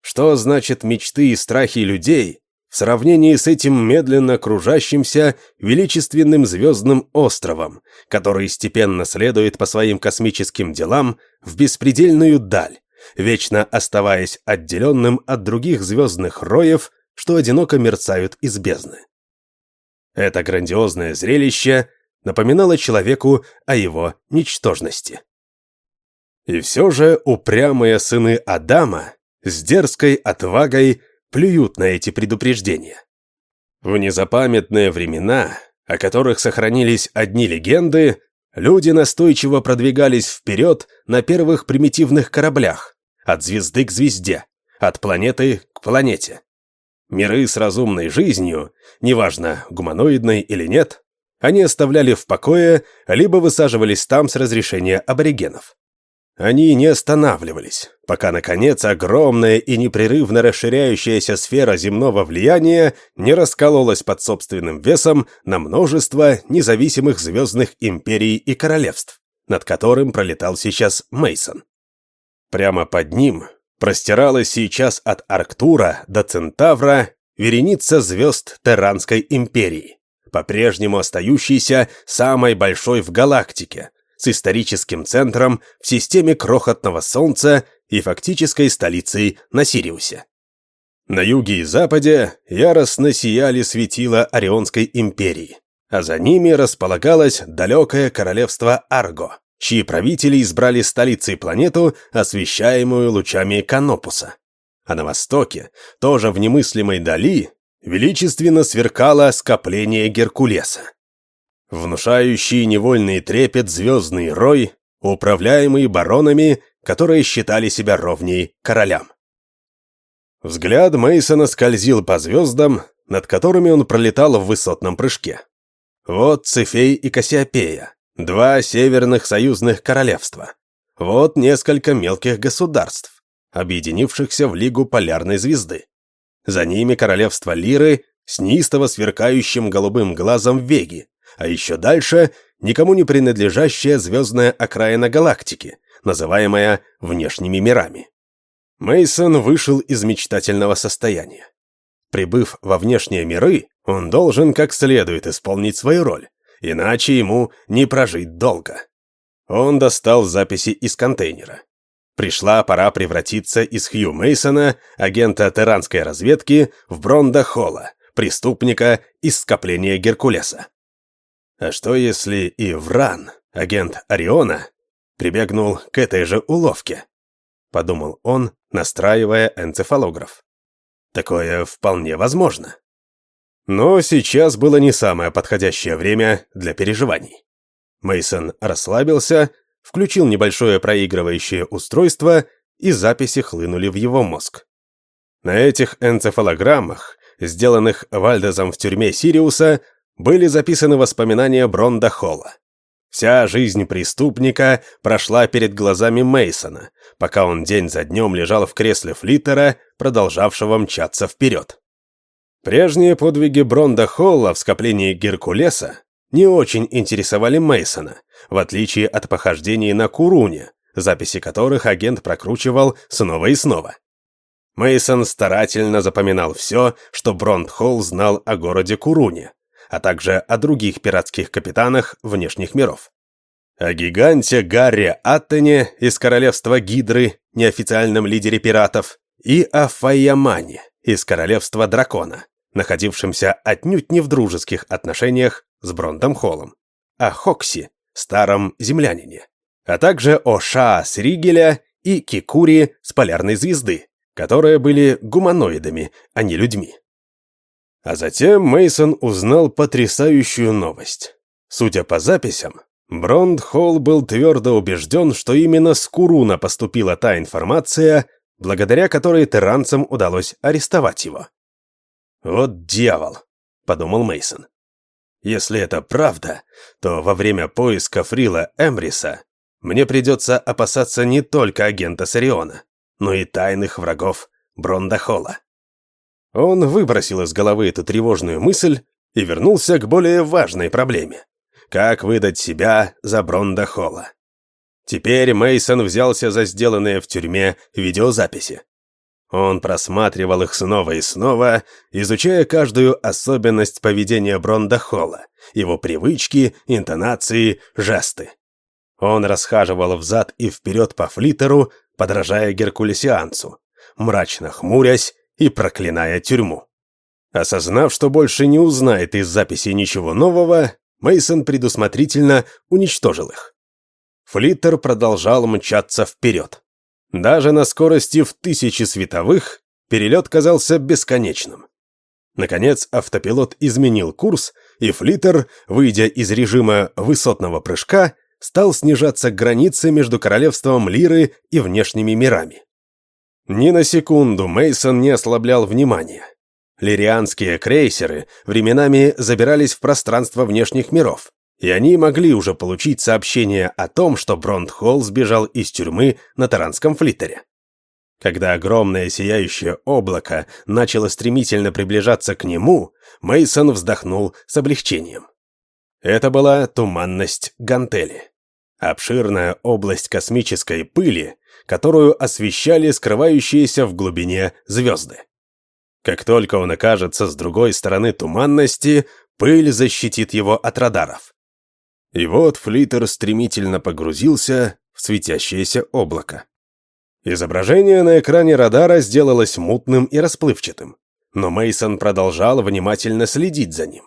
Что значит мечты и страхи людей в сравнении с этим медленно кружащимся величественным звездным островом, который степенно следует по своим космическим делам в беспредельную даль, вечно оставаясь отделенным от других звездных роев, что одиноко мерцают из бездны. Это грандиозное зрелище напоминало человеку о его ничтожности. И все же упрямые сыны Адама с дерзкой отвагой плюют на эти предупреждения. В незапамятные времена, о которых сохранились одни легенды, люди настойчиво продвигались вперед на первых примитивных кораблях, от звезды к звезде, от планеты к планете. Миры с разумной жизнью, неважно, гуманоидной или нет, они оставляли в покое, либо высаживались там с разрешения аборигенов. Они не останавливались, пока, наконец, огромная и непрерывно расширяющаяся сфера земного влияния не раскололась под собственным весом на множество независимых звездных империй и королевств, над которым пролетал сейчас Мейсон. Прямо под ним простиралась сейчас от Арктура до Центавра вереница звезд Терранской империи, по-прежнему остающейся самой большой в галактике, с историческим центром в системе крохотного Солнца и фактической столицей на Сириусе. На юге и западе яростно сияли светила Орионской империи, а за ними располагалось далекое королевство Арго, чьи правители избрали столицей планету, освещаемую лучами Канопуса. А на востоке, тоже в немыслимой дали, величественно сверкало скопление Геркулеса. Внушающий невольный трепет звездный рой, управляемый баронами, которые считали себя ровней королям. Взгляд Мейсона скользил по звездам, над которыми он пролетал в высотном прыжке. Вот Цефей и Кассиопея, два северных союзных королевства. Вот несколько мелких государств, объединившихся в Лигу Полярной Звезды. За ними королевство Лиры с неистово сверкающим голубым глазом Веги, а еще дальше никому не принадлежащая звездная окраина галактики, называемая внешними мирами. Мейсон вышел из мечтательного состояния. Прибыв во внешние миры, он должен как следует исполнить свою роль, иначе ему не прожить долго. Он достал записи из контейнера. Пришла пора превратиться из Хью Мейсона, агента терранской разведки, в Бронда Холла, преступника из скопления Геркулеса. А что если и Вран, агент Ориона, прибегнул к этой же уловке? Подумал он, настраивая энцефалограф. Такое вполне возможно. Но сейчас было не самое подходящее время для переживаний. Мейсон расслабился, включил небольшое проигрывающее устройство, и записи хлынули в его мозг. На этих энцефалограммах, сделанных Вальдезом в тюрьме Сириуса, были записаны воспоминания Бронда Холла. Вся жизнь преступника прошла перед глазами Мейсона, пока он день за днем лежал в кресле флиттера, продолжавшего мчаться вперед. Прежние подвиги Бронда Холла в скоплении Геркулеса не очень интересовали Мейсона, в отличие от похождений на Куруне, записи которых агент прокручивал снова и снова. Мейсон старательно запоминал все, что Бронд Холл знал о городе Куруне, а также о других пиратских капитанах внешних миров. О гиганте Гарри Аттене из королевства Гидры, неофициальном лидере пиратов, и о Файямане из королевства Дракона, находившемся отнюдь не в дружеских отношениях с Брондом Холлом, о Хокси, старом землянине, а также о Ша с Ригеля и Кикури с полярной звезды, которые были гуманоидами, а не людьми. А затем Мейсон узнал потрясающую новость. Судя по записям, Бронд Холл был твердо убежден, что именно с Куруна поступила та информация, благодаря которой терранцам удалось арестовать его. «Вот дьявол», — подумал Мейсон. «Если это правда, то во время поиска Фрила Эмриса мне придется опасаться не только агента Сариона, но и тайных врагов Бронда Холла». Он выбросил из головы эту тревожную мысль и вернулся к более важной проблеме. Как выдать себя за Бронда Холла? Теперь Мейсон взялся за сделанные в тюрьме видеозаписи. Он просматривал их снова и снова, изучая каждую особенность поведения Бронда Холла, его привычки, интонации, жесты. Он расхаживал взад и вперед по флитеру, подражая геркулесианцу, мрачно хмурясь и проклиная тюрьму. Осознав, что больше не узнает из записей ничего нового, Мейсон предусмотрительно уничтожил их. Флиттер продолжал мчаться вперед. Даже на скорости в тысячи световых перелет казался бесконечным. Наконец автопилот изменил курс, и флиттер, выйдя из режима высотного прыжка, стал снижаться к границе между королевством Лиры и внешними мирами. Ни на секунду Мейсон не ослаблял внимания. Лирианские крейсеры временами забирались в пространство внешних миров, и они могли уже получить сообщение о том, что Бронт-Холл сбежал из тюрьмы на Таранском флиттере. Когда огромное сияющее облако начало стремительно приближаться к нему, Мейсон вздохнул с облегчением. Это была туманность Гантели. Обширная область космической пыли, которую освещали скрывающиеся в глубине звезды. Как только он окажется с другой стороны туманности, пыль защитит его от радаров. И вот флиттер стремительно погрузился в светящееся облако. Изображение на экране радара сделалось мутным и расплывчатым, но Мейсон продолжал внимательно следить за ним.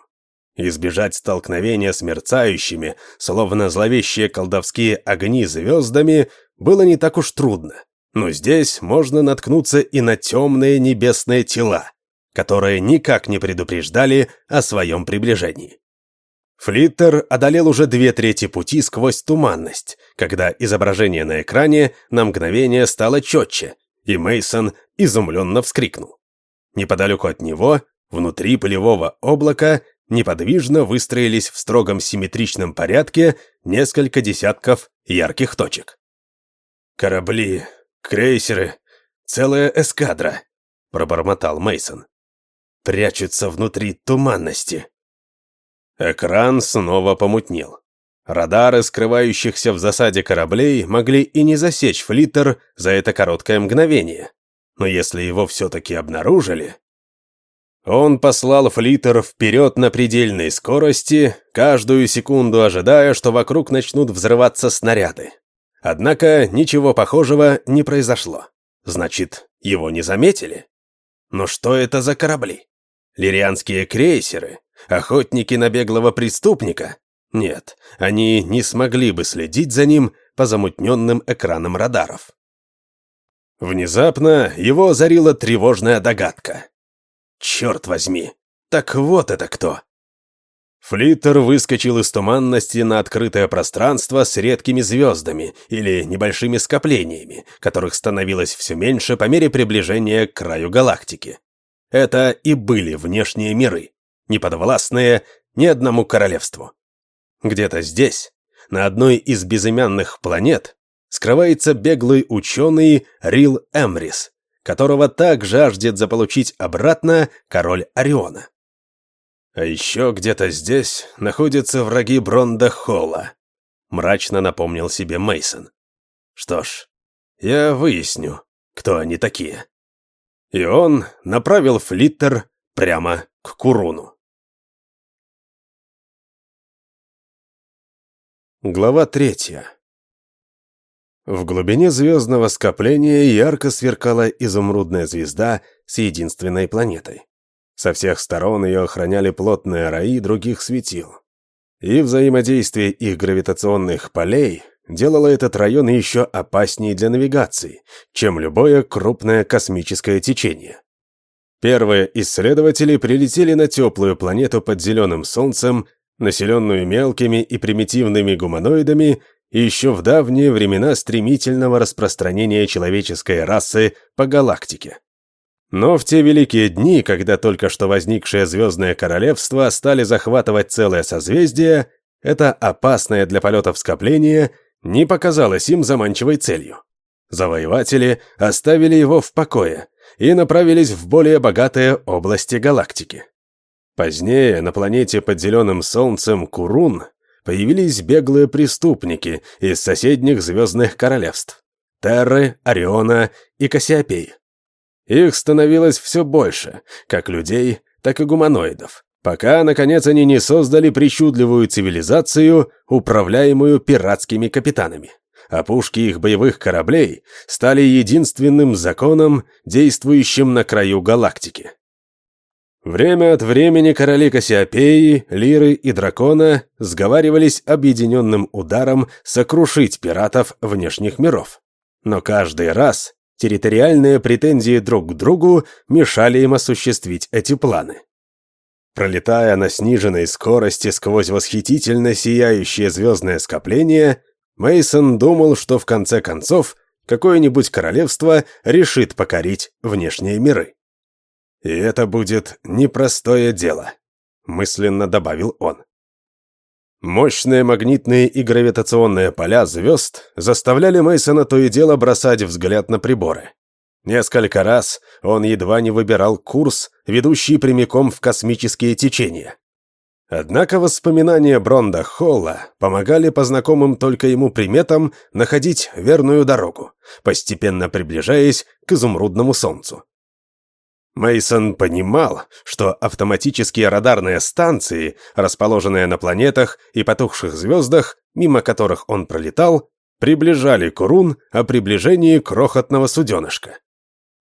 Избежать столкновения с мерцающими, словно зловещие колдовские огни звездами, было не так уж трудно. Но здесь можно наткнуться и на темные небесные тела, которые никак не предупреждали о своем приближении. Флиттер одолел уже две трети пути сквозь туманность, когда изображение на экране на мгновение стало четче, и Мейсон изумленно вскрикнул. Неподалеку от него, внутри пылевого облака, неподвижно выстроились в строгом симметричном порядке несколько десятков ярких точек. «Корабли, крейсеры, целая эскадра», — пробормотал Мейсон. «Прячутся внутри туманности». Экран снова помутнел. Радары, скрывающихся в засаде кораблей, могли и не засечь флиттер за это короткое мгновение. Но если его все-таки обнаружили, он послал флиттер вперед на предельной скорости, каждую секунду ожидая, что вокруг начнут взрываться снаряды. Однако ничего похожего не произошло. Значит, его не заметили? Но что это за корабли? Лирианские крейсеры? Охотники на беглого преступника? Нет, они не смогли бы следить за ним по замутненным экранам радаров. Внезапно его озарила тревожная догадка. Черт возьми, так вот это кто! Флиттер выскочил из туманности на открытое пространство с редкими звездами или небольшими скоплениями, которых становилось все меньше по мере приближения к краю галактики. Это и были внешние миры, неподвластные ни одному королевству. Где-то здесь, на одной из безымянных планет, скрывается беглый ученый Рил Эмрис, которого так жаждет заполучить обратно король Ориона. А еще где-то здесь находятся враги Бронда Холла, мрачно напомнил себе Мейсон. Что ж, я выясню, кто они такие. И он направил флиттер прямо к Куруну. Глава третья. В глубине звездного скопления ярко сверкала изумрудная звезда с единственной планетой. Со всех сторон ее охраняли плотные раи других светил. И взаимодействие их гравитационных полей делало этот район еще опаснее для навигации, чем любое крупное космическое течение. Первые исследователи прилетели на теплую планету под зеленым солнцем, населенную мелкими и примитивными гуманоидами, еще в давние времена стремительного распространения человеческой расы по галактике. Но в те великие дни, когда только что возникшее звездное королевство стали захватывать целое созвездие, это опасное для полетов скопление не показалось им заманчивой целью. Завоеватели оставили его в покое и направились в более богатые области галактики. Позднее на планете под зеленым солнцем Курун появились беглые преступники из соседних звездных королевств – Терры, Ориона и Кассиопей. Их становилось все больше, как людей, так и гуманоидов, пока, наконец, они не создали причудливую цивилизацию, управляемую пиратскими капитанами. А пушки их боевых кораблей стали единственным законом, действующим на краю галактики. Время от времени короли Кассиопеи, Лиры и Дракона сговаривались объединенным ударом сокрушить пиратов внешних миров. Но каждый раз территориальные претензии друг к другу мешали им осуществить эти планы. Пролетая на сниженной скорости сквозь восхитительно сияющее звездное скопление, Мейсон думал, что в конце концов какое-нибудь королевство решит покорить внешние миры. И это будет непростое дело, мысленно добавил он. Мощные магнитные и гравитационные поля звезд заставляли Мейсона то и дело бросать взгляд на приборы. Несколько раз он едва не выбирал курс, ведущий прямиком в космические течения. Однако воспоминания Бронда Холла помогали по знакомым только ему приметам находить верную дорогу, постепенно приближаясь к изумрудному солнцу. Мейсон понимал, что автоматические радарные станции, расположенные на планетах и потухших звездах, мимо которых он пролетал, приближали Курун о приближении крохотного суденышка.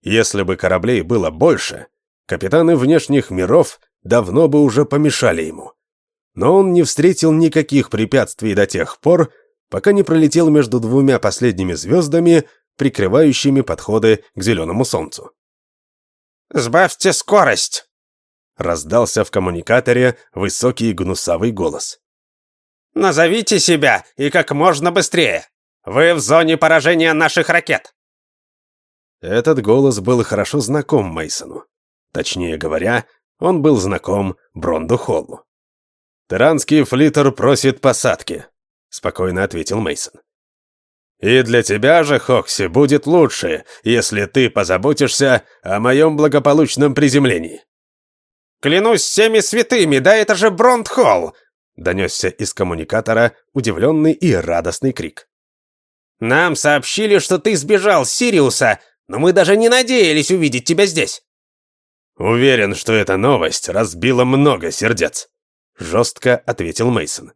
Если бы кораблей было больше, капитаны внешних миров давно бы уже помешали ему. Но он не встретил никаких препятствий до тех пор, пока не пролетел между двумя последними звездами, прикрывающими подходы к зеленому солнцу. «Сбавьте скорость!» Раздался в коммуникаторе высокий гнусавый голос. «Назовите себя и как можно быстрее! Вы в зоне поражения наших ракет!» Этот голос был хорошо знаком Мейсону. Точнее говоря, он был знаком Бронду Холлу. «Таранский флитер просит посадки», — спокойно ответил Мейсон. «И для тебя же, Хокси, будет лучше, если ты позаботишься о моем благополучном приземлении». «Клянусь всеми святыми, да это же Бронд Холл!» — донесся из коммуникатора удивленный и радостный крик. «Нам сообщили, что ты сбежал с Сириуса но мы даже не надеялись увидеть тебя здесь». «Уверен, что эта новость разбила много сердец», — жестко ответил Мейсон.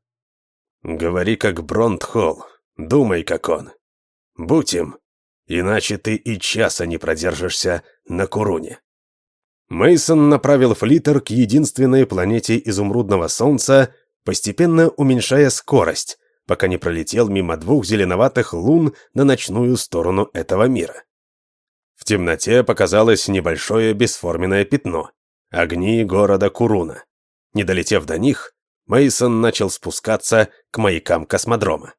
«Говори как Бронт Холл, думай как он. Будь им, иначе ты и часа не продержишься на Куруне». Мейсон направил флитер к единственной планете изумрудного солнца, постепенно уменьшая скорость, пока не пролетел мимо двух зеленоватых лун на ночную сторону этого мира. В темноте показалось небольшое бесформенное пятно. Огни города Куруна. Не долетев до них, Мейсон начал спускаться к маякам космодрома.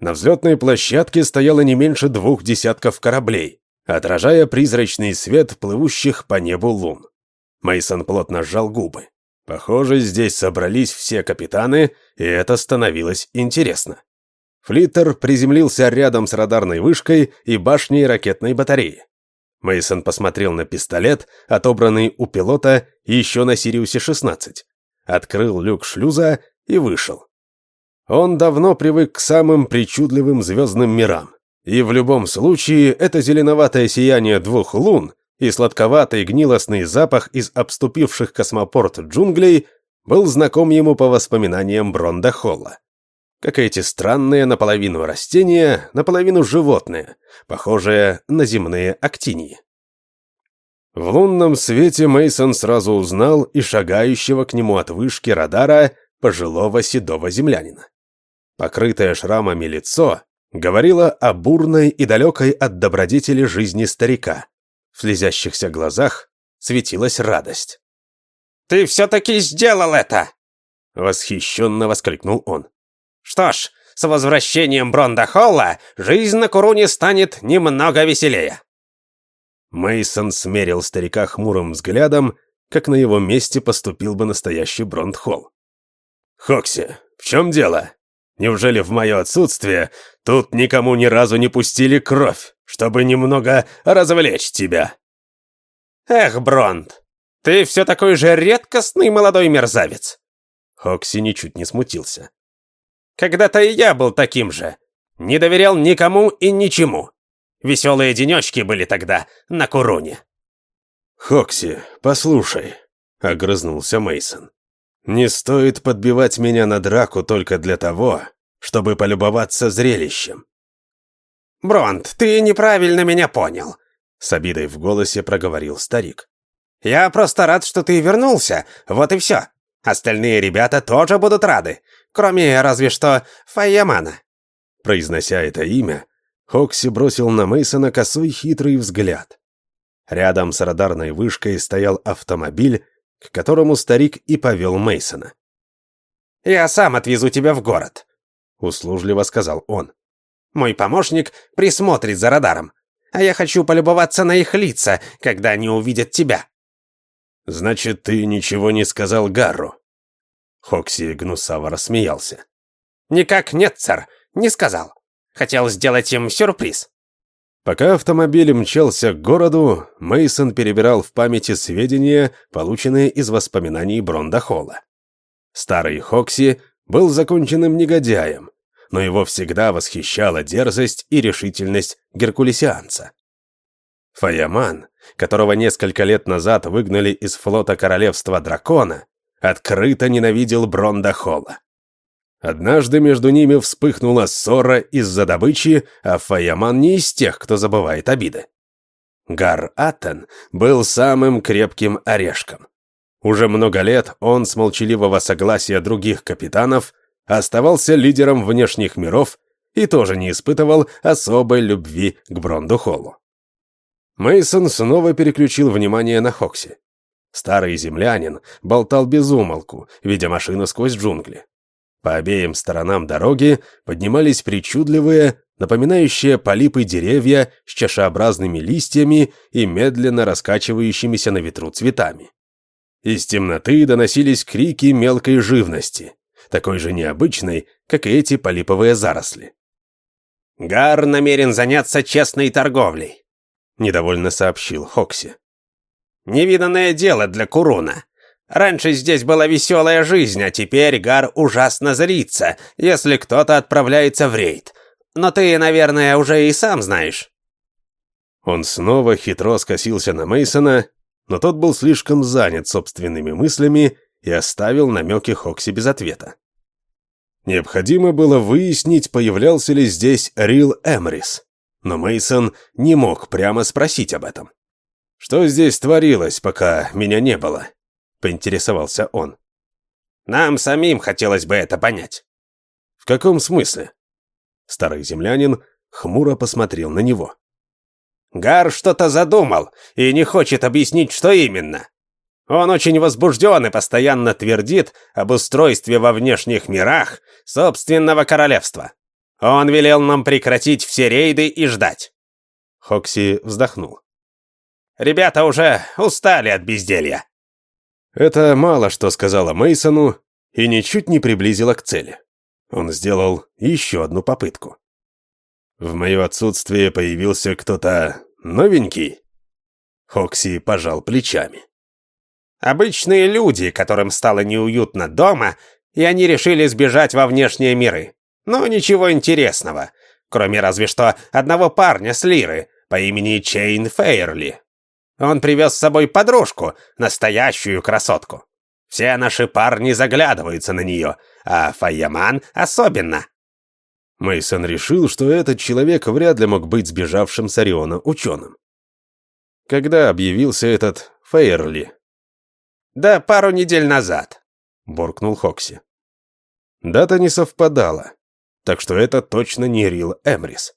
На взлетной площадке стояло не меньше двух десятков кораблей, отражая призрачный свет плывущих по небу лун. Мейсон плотно сжал губы. Похоже, здесь собрались все капитаны, и это становилось интересно. Флиттер приземлился рядом с радарной вышкой и башней ракетной батареи. Мейсон посмотрел на пистолет, отобранный у пилота еще на Сириусе-16, открыл люк шлюза и вышел. Он давно привык к самым причудливым звездным мирам, и в любом случае это зеленоватое сияние двух лун и сладковатый гнилостный запах из обступивших космопорт джунглей был знаком ему по воспоминаниям Бронда Холла как эти странные наполовину растения, наполовину животные, похожие на земные актинии. В лунном свете Мейсон сразу узнал и шагающего к нему от вышки радара пожилого седого землянина. Покрытое шрамами лицо говорило о бурной и далекой от добродетели жизни старика. В слезящихся глазах светилась радость. «Ты все-таки сделал это!» Восхищенно воскликнул он. Что ж, с возвращением Бронда Холла жизнь на Куруне станет немного веселее. Мейсон смерил старика хмурым взглядом, как на его месте поступил бы настоящий Бронд Холл. «Хокси, в чем дело? Неужели в мое отсутствие тут никому ни разу не пустили кровь, чтобы немного развлечь тебя?» «Эх, Бронд, ты все такой же редкостный молодой мерзавец!» Хокси ничуть не смутился. Когда-то и я был таким же. Не доверял никому и ничему. Веселые денечки были тогда на Куруне. «Хокси, послушай», — огрызнулся Мейсон. «Не стоит подбивать меня на драку только для того, чтобы полюбоваться зрелищем». «Бронт, ты неправильно меня понял», — с обидой в голосе проговорил старик. «Я просто рад, что ты вернулся, вот и все. Остальные ребята тоже будут рады. Кроме разве что Файямана». Произнося это имя, Хокси бросил на Мейсона косой хитрый взгляд. Рядом с радарной вышкой стоял автомобиль, к которому старик и повел Мейсона. «Я сам отвезу тебя в город», — услужливо сказал он. «Мой помощник присмотрит за радаром, а я хочу полюбоваться на их лица, когда они увидят тебя. «Значит, ты ничего не сказал Гарру?» Хокси гнусаво рассмеялся. «Никак нет, сэр, не сказал. Хотел сделать им сюрприз». Пока автомобиль мчался к городу, Мейсон перебирал в памяти сведения, полученные из воспоминаний Бронда Холла. Старый Хокси был законченным негодяем, но его всегда восхищала дерзость и решительность геркулесианца. Фаяман, которого несколько лет назад выгнали из флота Королевства Дракона, открыто ненавидел Бронда Холла. Однажды между ними вспыхнула ссора из-за добычи, а Фаяман не из тех, кто забывает обиды. Гар Аттен был самым крепким орешком. Уже много лет он с молчаливого согласия других капитанов оставался лидером внешних миров и тоже не испытывал особой любви к Бронду Холлу. Мейсон снова переключил внимание на Хокси. Старый землянин болтал без умолку, видя машину сквозь джунгли. По обеим сторонам дороги поднимались причудливые, напоминающие полипы деревья с чашеобразными листьями и медленно раскачивающимися на ветру цветами. Из темноты доносились крики мелкой живности, такой же необычной, как и эти полиповые заросли. «Гар намерен заняться честной торговлей», — недовольно сообщил Хокси. «Невиданное дело для Куруна. Раньше здесь была веселая жизнь, а теперь Гар ужасно злится, если кто-то отправляется в рейд. Но ты, наверное, уже и сам знаешь». Он снова хитро скосился на Мейсона, но тот был слишком занят собственными мыслями и оставил намеки Хокси без ответа. Необходимо было выяснить, появлялся ли здесь Рил Эмрис, но Мейсон не мог прямо спросить об этом. «Что здесь творилось, пока меня не было?» — поинтересовался он. «Нам самим хотелось бы это понять». «В каком смысле?» Старый землянин хмуро посмотрел на него. «Гар что-то задумал и не хочет объяснить, что именно. Он очень возбужден и постоянно твердит об устройстве во внешних мирах собственного королевства. Он велел нам прекратить все рейды и ждать». Хокси вздохнул. «Ребята уже устали от безделья». Это мало что сказала Мейсону и ничуть не приблизило к цели. Он сделал еще одну попытку. В мое отсутствие появился кто-то новенький. Хокси пожал плечами. Обычные люди, которым стало неуютно дома, и они решили сбежать во внешние миры. Но ничего интересного, кроме разве что одного парня с Лиры по имени Чейн Фейерли. Он привез с собой подружку, настоящую красотку. Все наши парни заглядываются на нее, а Файяман особенно. Мейсон решил, что этот человек вряд ли мог быть сбежавшим с Ориона ученым. Когда объявился этот Фейерли? Да пару недель назад, буркнул Хокси. Дата не совпадала, так что это точно не Рил Эмрис.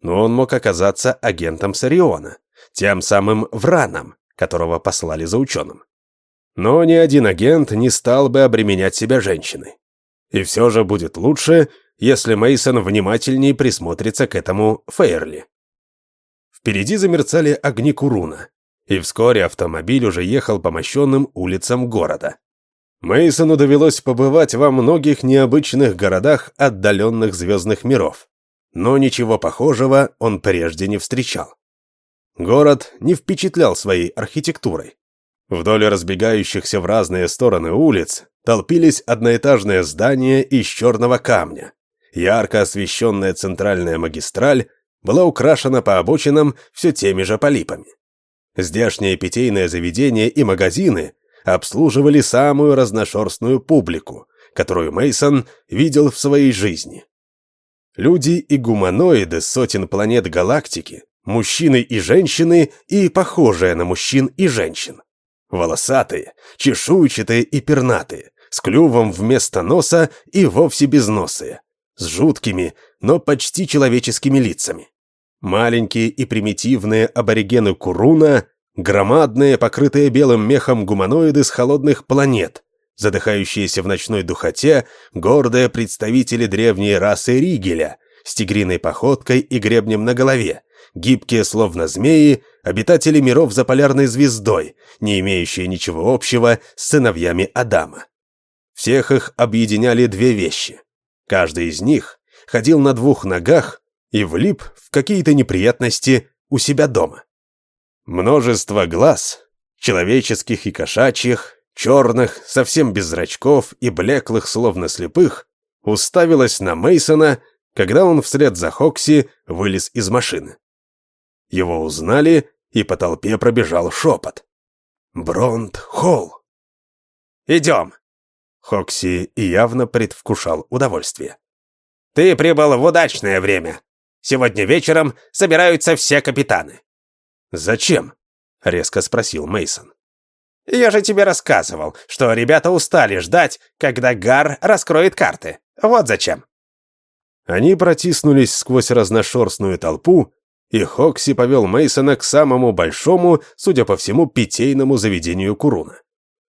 Но он мог оказаться агентом Сариона тем самым Враном, которого послали за ученым. Но ни один агент не стал бы обременять себя женщиной. И все же будет лучше, если Мейсон внимательнее присмотрится к этому Фейерли. Впереди замерцали огни Куруна, и вскоре автомобиль уже ехал по мощенным улицам города. Мейсону довелось побывать во многих необычных городах отдаленных звездных миров, но ничего похожего он прежде не встречал. Город не впечатлял своей архитектурой. Вдоль разбегающихся в разные стороны улиц толпились одноэтажные здания из черного камня. Ярко освещенная центральная магистраль была украшена по обочинам все теми же полипами. Здешние питейные заведения и магазины обслуживали самую разношерстную публику, которую Мейсон видел в своей жизни. Люди и гуманоиды сотен планет галактики Мужчины и женщины и похожие на мужчин и женщин. Волосатые, чешуйчатые и пернатые, с клювом вместо носа и вовсе безносые, с жуткими, но почти человеческими лицами. Маленькие и примитивные аборигены Куруна, громадные, покрытые белым мехом гуманоиды с холодных планет, задыхающиеся в ночной духоте, гордые представители древней расы Ригеля, с тигриной походкой и гребнем на голове, гибкие, словно змеи, обитатели миров за полярной звездой, не имеющие ничего общего с сыновьями Адама. Всех их объединяли две вещи. Каждый из них ходил на двух ногах и влип в какие-то неприятности у себя дома. Множество глаз, человеческих и кошачьих, черных, совсем без зрачков и блеклых, словно слепых, уставилось на Мейсона, когда он вслед за Хокси вылез из машины. Его узнали, и по толпе пробежал шепот. «Бронт Холл!» «Идем!» Хокси явно предвкушал удовольствие. «Ты прибыл в удачное время. Сегодня вечером собираются все капитаны». «Зачем?» — резко спросил Мейсон. «Я же тебе рассказывал, что ребята устали ждать, когда Гар раскроет карты. Вот зачем». Они протиснулись сквозь разношерстную толпу, и Хокси повел Мейсона к самому большому, судя по всему, питейному заведению Куруна.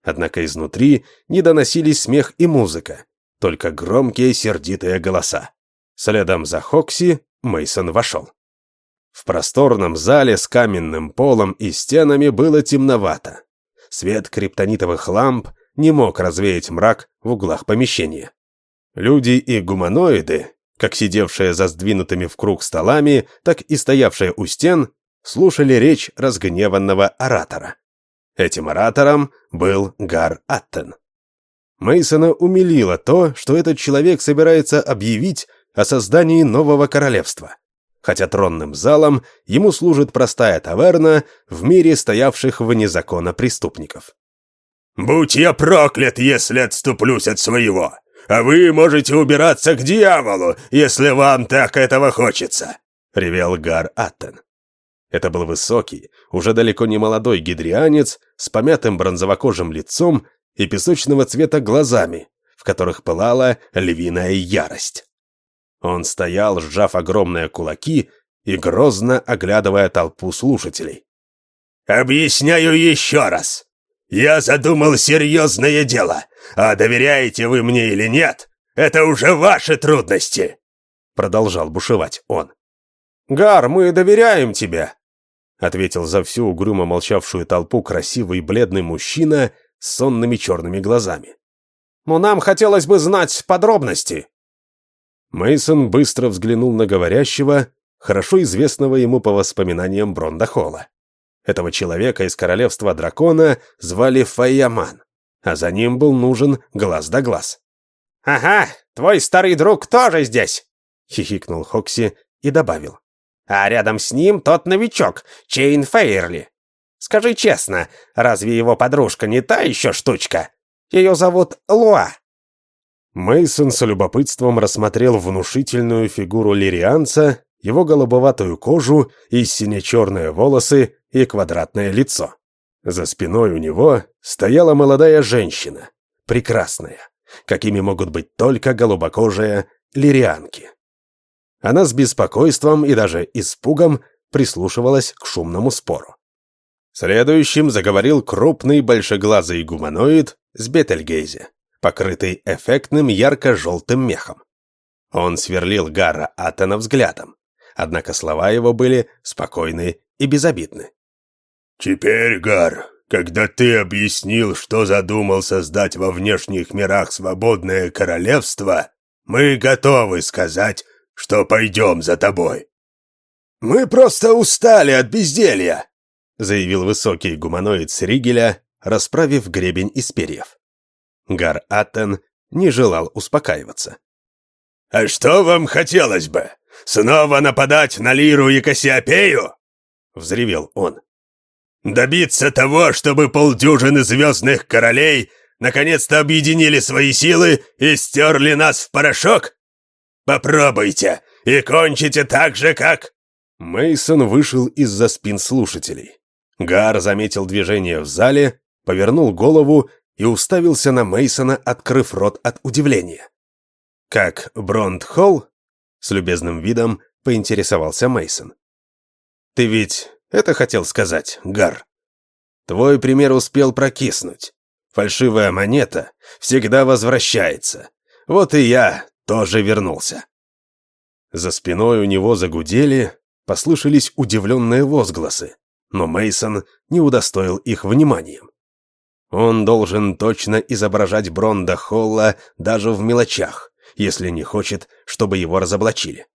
Однако изнутри не доносились смех и музыка, только громкие сердитые голоса. Следом за Хокси Мейсон вошел. В просторном зале с каменным полом и стенами было темновато. Свет криптонитовых ламп не мог развеять мрак в углах помещения. Люди и гуманоиды, как сидевшие за сдвинутыми в круг столами, так и стоявшие у стен, слушали речь разгневанного оратора. Этим оратором был Гар Аттен. Мейсона умилило то, что этот человек собирается объявить о создании нового королевства, хотя тронным залом ему служит простая таверна в мире стоявших вне закона преступников. «Будь я проклят, если отступлюсь от своего, а вы можете убираться к дьяволу, если вам так этого хочется», — ревел Гар Аттен. Это был высокий, уже далеко не молодой гидрианец с помятым бронзовокожим лицом и песочного цвета глазами, в которых пылала львиная ярость. Он стоял, сжав огромные кулаки и грозно оглядывая толпу слушателей. «Объясняю еще раз. Я задумал серьезное дело, а доверяете вы мне или нет, это уже ваши трудности!» Продолжал бушевать он. «Гар, мы доверяем тебе!» ответил за всю угрюмо молчавшую толпу красивый бледный мужчина с сонными черными глазами. «Но нам хотелось бы знать подробности!» Мейсон быстро взглянул на говорящего, хорошо известного ему по воспоминаниям Бронда Холла. Этого человека из королевства дракона звали Файяман, а за ним был нужен глаз да глаз. «Ага, твой старый друг тоже здесь!» — хихикнул Хокси и добавил а рядом с ним тот новичок, Чейн Фейерли. Скажи честно, разве его подружка не та еще штучка? Ее зовут Луа». Мейсон с любопытством рассмотрел внушительную фигуру лирианца, его голубоватую кожу и сине-черные волосы и квадратное лицо. За спиной у него стояла молодая женщина, прекрасная, какими могут быть только голубокожие лирианки. Она с беспокойством и даже испугом прислушивалась к шумному спору. Следующим заговорил крупный большеглазый гуманоид с Бетельгейзе, покрытый эффектным ярко-желтым мехом. Он сверлил Гара Атана взглядом, однако слова его были спокойны и безобидны. «Теперь, Гар, когда ты объяснил, что задумал создать во внешних мирах свободное королевство, мы готовы сказать, что пойдем за тобой». «Мы просто устали от безделья», — заявил высокий гуманоид Сригеля, расправив гребень из перьев. Гар Аттен не желал успокаиваться. «А что вам хотелось бы? Снова нападать на Лиру и Кассиопею?» — взревел он. «Добиться того, чтобы полдюжины звездных королей наконец-то объединили свои силы и стерли нас в порошок? Попробуйте и кончите так же, как...» Мейсон вышел из-за спин слушателей. Гар заметил движение в зале, повернул голову и уставился на Мейсона, открыв рот от удивления. «Как Бронд Холл?» — с любезным видом поинтересовался Мейсон. «Ты ведь это хотел сказать, Гар? Твой пример успел прокиснуть. Фальшивая монета всегда возвращается. Вот и я тоже вернулся. За спиной у него загудели, послышались удивленные возгласы. но Мейсон не удостоил их вниманием. Он должен точно изображать Бронда Холла даже в мелочах, если не хочет, чтобы его разоблачили.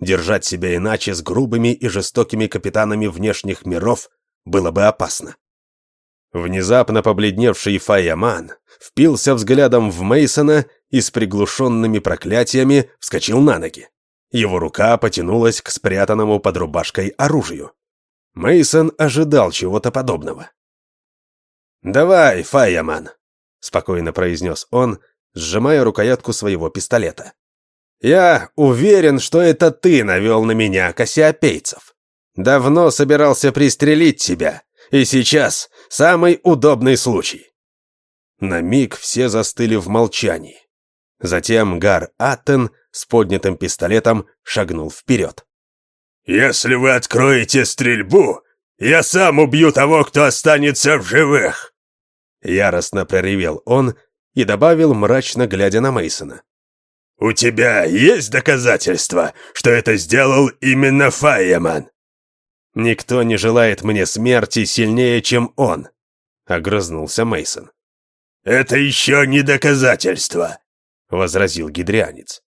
Держать себя иначе с грубыми и жестокими капитанами внешних миров было бы опасно. Внезапно побледневший Фаяман впился взглядом в Мейсона и с приглушенными проклятиями вскочил на ноги. Его рука потянулась к спрятанному под рубашкой оружию. Мейсон ожидал чего-то подобного. «Давай, Фаяман», — спокойно произнес он, сжимая рукоятку своего пистолета. «Я уверен, что это ты навел на меня кассиопейцев. Давно собирался пристрелить тебя, и сейчас самый удобный случай». На миг все застыли в молчании. Затем Гар Аттен с поднятым пистолетом шагнул вперед. «Если вы откроете стрельбу, я сам убью того, кто останется в живых!» Яростно проревел он и добавил, мрачно глядя на Мейсона. «У тебя есть доказательства, что это сделал именно Файеман?» «Никто не желает мне смерти сильнее, чем он», — огрызнулся Мейсон. «Это еще не доказательство», — возразил гидрианец.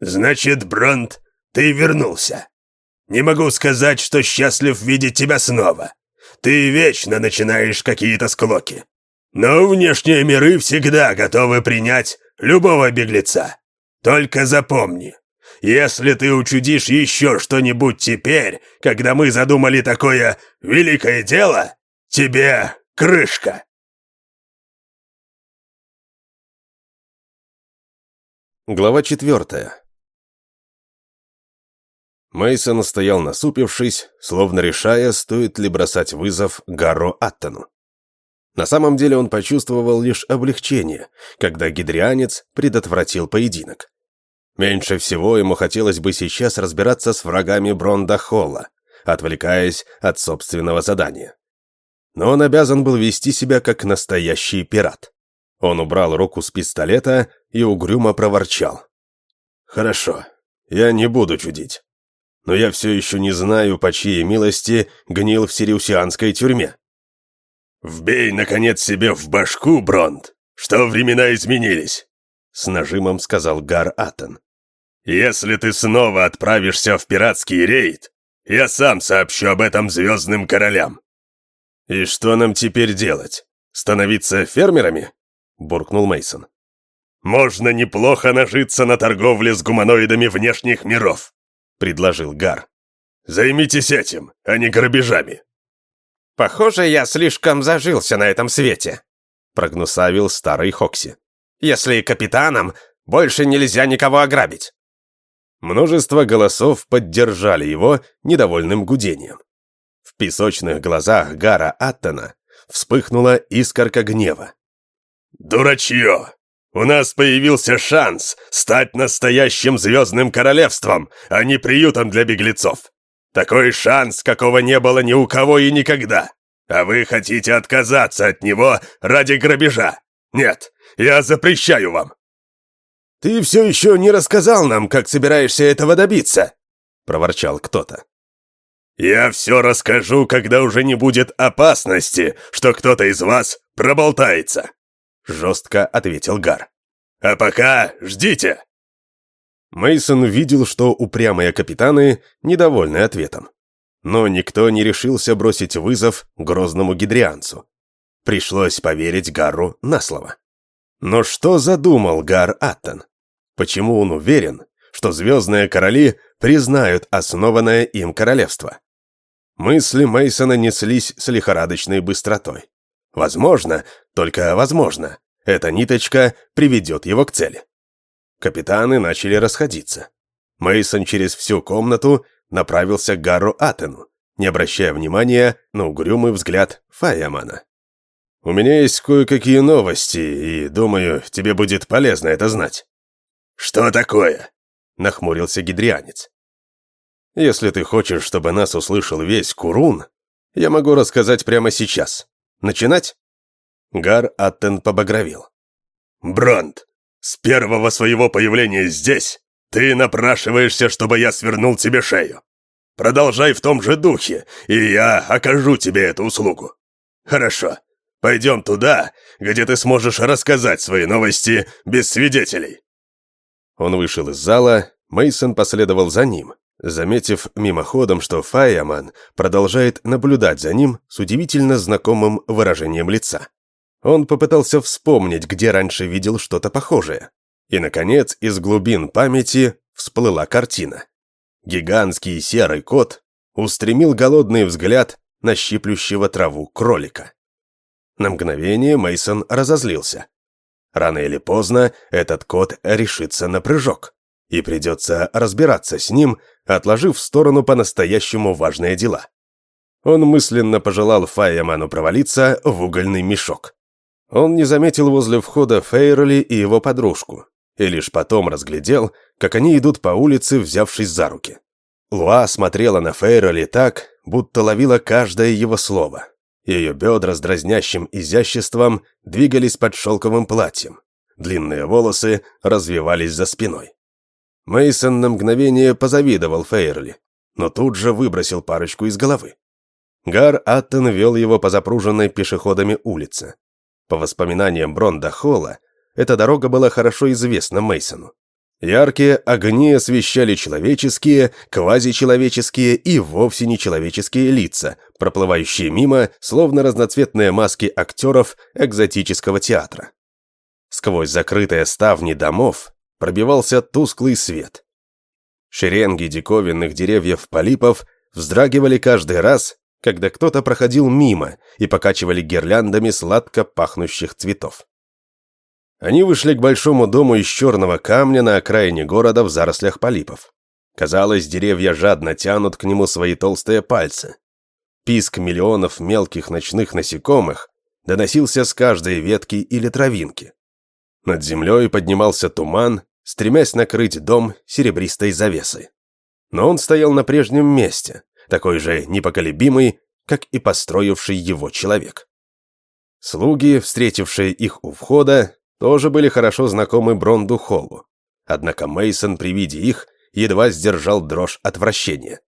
«Значит, Бронт, ты вернулся. Не могу сказать, что счастлив видеть тебя снова. Ты вечно начинаешь какие-то склоки. Но внешние миры всегда готовы принять любого беглеца. Только запомни, если ты учудишь еще что-нибудь теперь, когда мы задумали такое великое дело, тебе крышка. Глава четвертая. Мейсон стоял насупившись, словно решая, стоит ли бросать вызов Гарро Аттону. На самом деле он почувствовал лишь облегчение, когда гидрианец предотвратил поединок. Меньше всего ему хотелось бы сейчас разбираться с врагами Бронда Холла, отвлекаясь от собственного задания. Но он обязан был вести себя как настоящий пират. Он убрал руку с пистолета и угрюмо проворчал. «Хорошо, я не буду чудить но я все еще не знаю, по чьей милости гнил в сириусианской тюрьме». «Вбей, наконец, себе в башку, Бронд, что времена изменились», — с нажимом сказал Гар Атон. «Если ты снова отправишься в пиратский рейд, я сам сообщу об этом звездным королям». «И что нам теперь делать? Становиться фермерами?» — буркнул Мейсон. «Можно неплохо нажиться на торговле с гуманоидами внешних миров», — предложил Гар. «Займитесь этим, а не грабежами». «Похоже, я слишком зажился на этом свете», — прогнусавил старый Хокси. «Если капитанам больше нельзя никого ограбить». Множество голосов поддержали его недовольным гудением. В песочных глазах Гара Аттона вспыхнула искорка гнева. «Дурачье! У нас появился шанс стать настоящим звездным королевством, а не приютом для беглецов. Такой шанс, какого не было ни у кого и никогда. А вы хотите отказаться от него ради грабежа? Нет, я запрещаю вам. Ты все еще не рассказал нам, как собираешься этого добиться, проворчал кто-то. Я все расскажу, когда уже не будет опасности, что кто-то из вас проболтается жестко ответил Гар. «А пока ждите!» Мейсон видел, что упрямые капитаны недовольны ответом. Но никто не решился бросить вызов грозному гидрианцу. Пришлось поверить Гару на слово. Но что задумал Гар Аттон? Почему он уверен, что звездные короли признают основанное им королевство? Мысли Мейсона неслись с лихорадочной быстротой. Возможно, только возможно, эта ниточка приведет его к цели. Капитаны начали расходиться. Мейсон через всю комнату направился к Гару Атену, не обращая внимания на угрюмый взгляд Фаямана. «У меня есть кое-какие новости, и, думаю, тебе будет полезно это знать». «Что такое?» — нахмурился гидрианец. «Если ты хочешь, чтобы нас услышал весь Курун, я могу рассказать прямо сейчас. Начинать?» Гар Аттен побагровел. «Бронт, с первого своего появления здесь ты напрашиваешься, чтобы я свернул тебе шею. Продолжай в том же духе, и я окажу тебе эту услугу. Хорошо. Пойдем туда, где ты сможешь рассказать свои новости без свидетелей». Он вышел из зала, Мейсон последовал за ним, заметив мимоходом, что Файяман продолжает наблюдать за ним с удивительно знакомым выражением лица. Он попытался вспомнить, где раньше видел что-то похожее. И, наконец, из глубин памяти всплыла картина. Гигантский серый кот устремил голодный взгляд на щиплющего траву кролика. На мгновение Мейсон разозлился. Рано или поздно этот кот решится на прыжок, и придется разбираться с ним, отложив в сторону по-настоящему важные дела. Он мысленно пожелал Файяману провалиться в угольный мешок. Он не заметил возле входа Фейроли и его подружку, и лишь потом разглядел, как они идут по улице, взявшись за руки. Луа смотрела на Фейроли так, будто ловила каждое его слово. Ее бедра с дразнящим изяществом двигались под шелковым платьем. Длинные волосы развивались за спиной. Мейсон на мгновение позавидовал Фейерли, но тут же выбросил парочку из головы. Гар Аттон вел его по запруженной пешеходами улице. По воспоминаниям Бронда Холла, эта дорога была хорошо известна Мейсону. Яркие огни освещали человеческие, квазичеловеческие и вовсе нечеловеческие лица, проплывающие мимо, словно разноцветные маски актеров экзотического театра. Сквозь закрытые ставни домов пробивался тусклый свет. Шеренги диковинных деревьев-полипов вздрагивали каждый раз, когда кто-то проходил мимо и покачивали гирляндами сладко пахнущих цветов. Они вышли к большому дому из черного камня на окраине города в зарослях полипов. Казалось, деревья жадно тянут к нему свои толстые пальцы. Писк миллионов мелких ночных насекомых доносился с каждой ветки или травинки. Над землей поднимался туман, стремясь накрыть дом серебристой завесой. Но он стоял на прежнем месте, такой же непоколебимый, как и построивший его человек. Слуги, встретившие их у входа, тоже были хорошо знакомы Бронду Холлу. Однако Мейсон при виде их едва сдержал дрожь отвращения.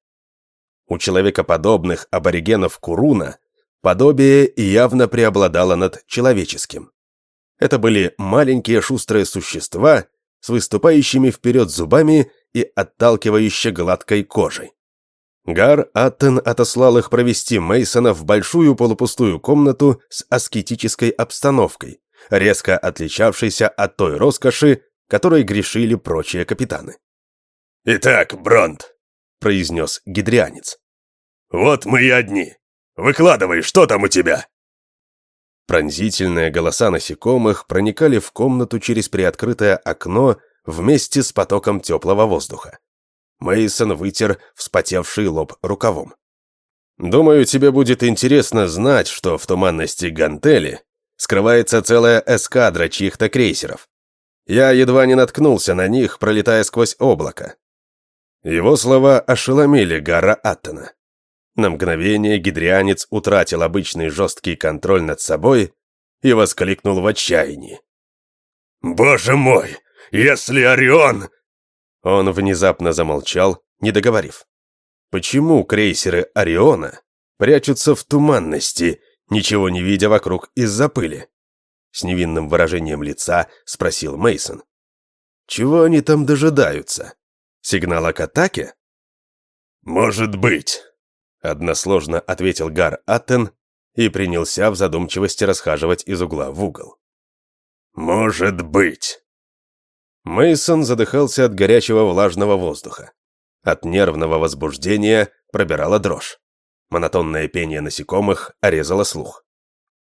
У человекоподобных аборигенов Куруна подобие явно преобладало над человеческим. Это были маленькие шустрые существа с выступающими вперед зубами и отталкивающей гладкой кожей. Гар Аттен отослал их провести Мейсона в большую полупустую комнату с аскетической обстановкой, резко отличавшийся от той роскоши, которой грешили прочие капитаны. «Итак, Бронт», — произнес гидрианец, — «вот мы и одни. Выкладывай, что там у тебя?» Пронзительные голоса насекомых проникали в комнату через приоткрытое окно вместе с потоком теплого воздуха. Мейсон вытер вспотевший лоб рукавом. «Думаю, тебе будет интересно знать, что в туманности Гантели скрывается целая эскадра чьих-то крейсеров. Я едва не наткнулся на них, пролетая сквозь облако. Его слова ошеломили Гара Аттона. На мгновение гидрианец утратил обычный жесткий контроль над собой и воскликнул в отчаянии. «Боже мой, если Орион...» Он внезапно замолчал, не договорив. Почему крейсеры Ориона прячутся в туманности ничего не видя вокруг из-за пыли. С невинным выражением лица спросил Мейсон. Чего они там дожидаются? Сигнала к атаке? Может быть, односложно ответил Гар Аттен и принялся в задумчивости расхаживать из угла в угол. Может быть. Мейсон задыхался от горячего влажного воздуха. От нервного возбуждения пробирала дрожь. Монотонное пение насекомых орезало слух.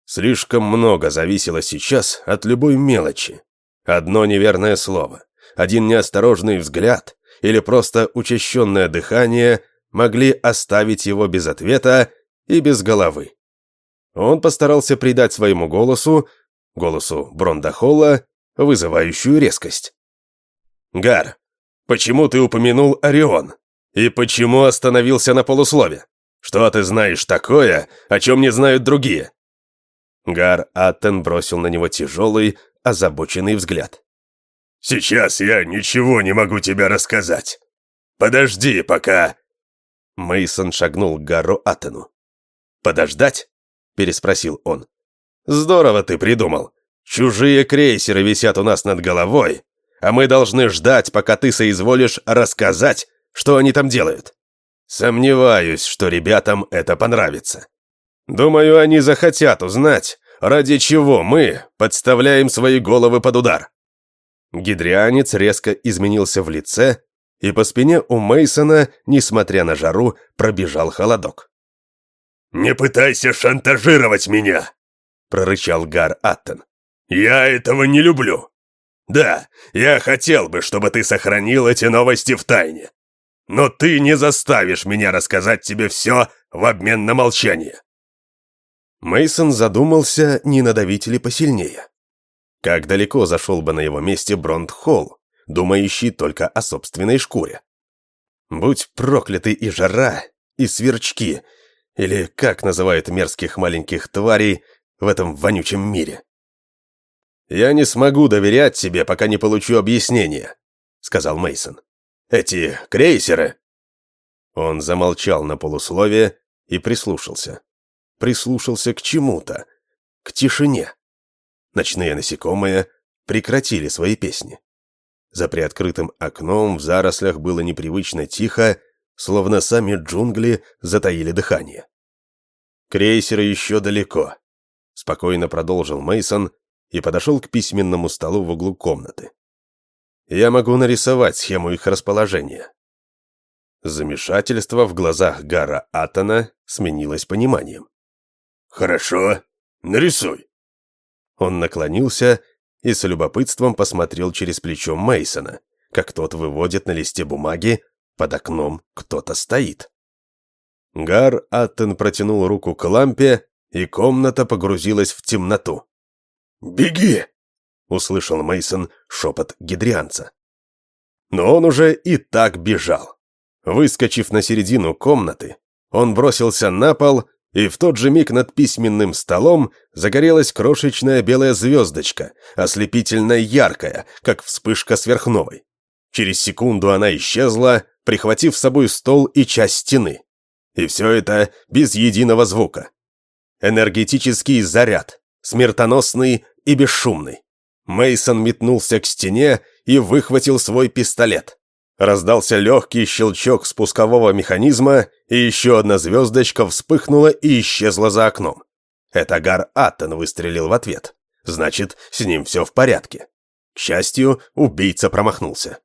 Слишком много зависело сейчас от любой мелочи. Одно неверное слово, один неосторожный взгляд или просто учащенное дыхание могли оставить его без ответа и без головы. Он постарался придать своему голосу, голосу Брондахолла, вызывающую резкость. «Гар, почему ты упомянул Орион? И почему остановился на полуслове?» Что ты знаешь такое, о чем не знают другие?» Гар Аттен бросил на него тяжелый, озабоченный взгляд. «Сейчас я ничего не могу тебе рассказать. Подожди пока...» Мейсон шагнул к Гарру Аттену. «Подождать?» — переспросил он. «Здорово ты придумал. Чужие крейсеры висят у нас над головой, а мы должны ждать, пока ты соизволишь рассказать, что они там делают. Сомневаюсь, что ребятам это понравится. Думаю, они захотят узнать, ради чего мы подставляем свои головы под удар. Гидрианец резко изменился в лице, и по спине у Мейсона, несмотря на жару, пробежал холодок. «Не пытайся шантажировать меня!» — прорычал Гар Аттен. «Я этого не люблю. Да, я хотел бы, чтобы ты сохранил эти новости в тайне. Но ты не заставишь меня рассказать тебе все в обмен на молчание. Мейсон задумался, не надавить ли посильнее. Как далеко зашел бы на его месте Бронт Холл, думающий только о собственной шкуре. Будь прокляты и жара, и сверчки, или как называют мерзких маленьких тварей в этом вонючем мире. «Я не смогу доверять тебе, пока не получу объяснения», — сказал Мейсон. «Эти крейсеры...» Он замолчал на полусловие и прислушался прислушался к чему-то, к тишине. Ночные насекомые прекратили свои песни. За приоткрытым окном в зарослях было непривычно тихо, словно сами джунгли затаили дыхание. Крейсеры еще далеко, спокойно продолжил Мейсон и подошел к письменному столу в углу комнаты. Я могу нарисовать схему их расположения. Замешательство в глазах Гара Атона сменилось пониманием. «Хорошо, нарисуй». Он наклонился и с любопытством посмотрел через плечо Мейсона, как тот выводит на листе бумаги, под окном кто-то стоит. Гар Аттен протянул руку к лампе, и комната погрузилась в темноту. «Беги!» — услышал Мейсон шепот гидрианца. Но он уже и так бежал. Выскочив на середину комнаты, он бросился на пол и в тот же миг над письменным столом загорелась крошечная белая звездочка, ослепительно яркая, как вспышка сверхновой. Через секунду она исчезла, прихватив с собой стол и часть стены. И все это без единого звука. Энергетический заряд, смертоносный и бесшумный. Мейсон метнулся к стене и выхватил свой пистолет. Раздался легкий щелчок спускового механизма, и еще одна звездочка вспыхнула и исчезла за окном. Это Гар Аттон выстрелил в ответ. Значит, с ним все в порядке. К счастью, убийца промахнулся.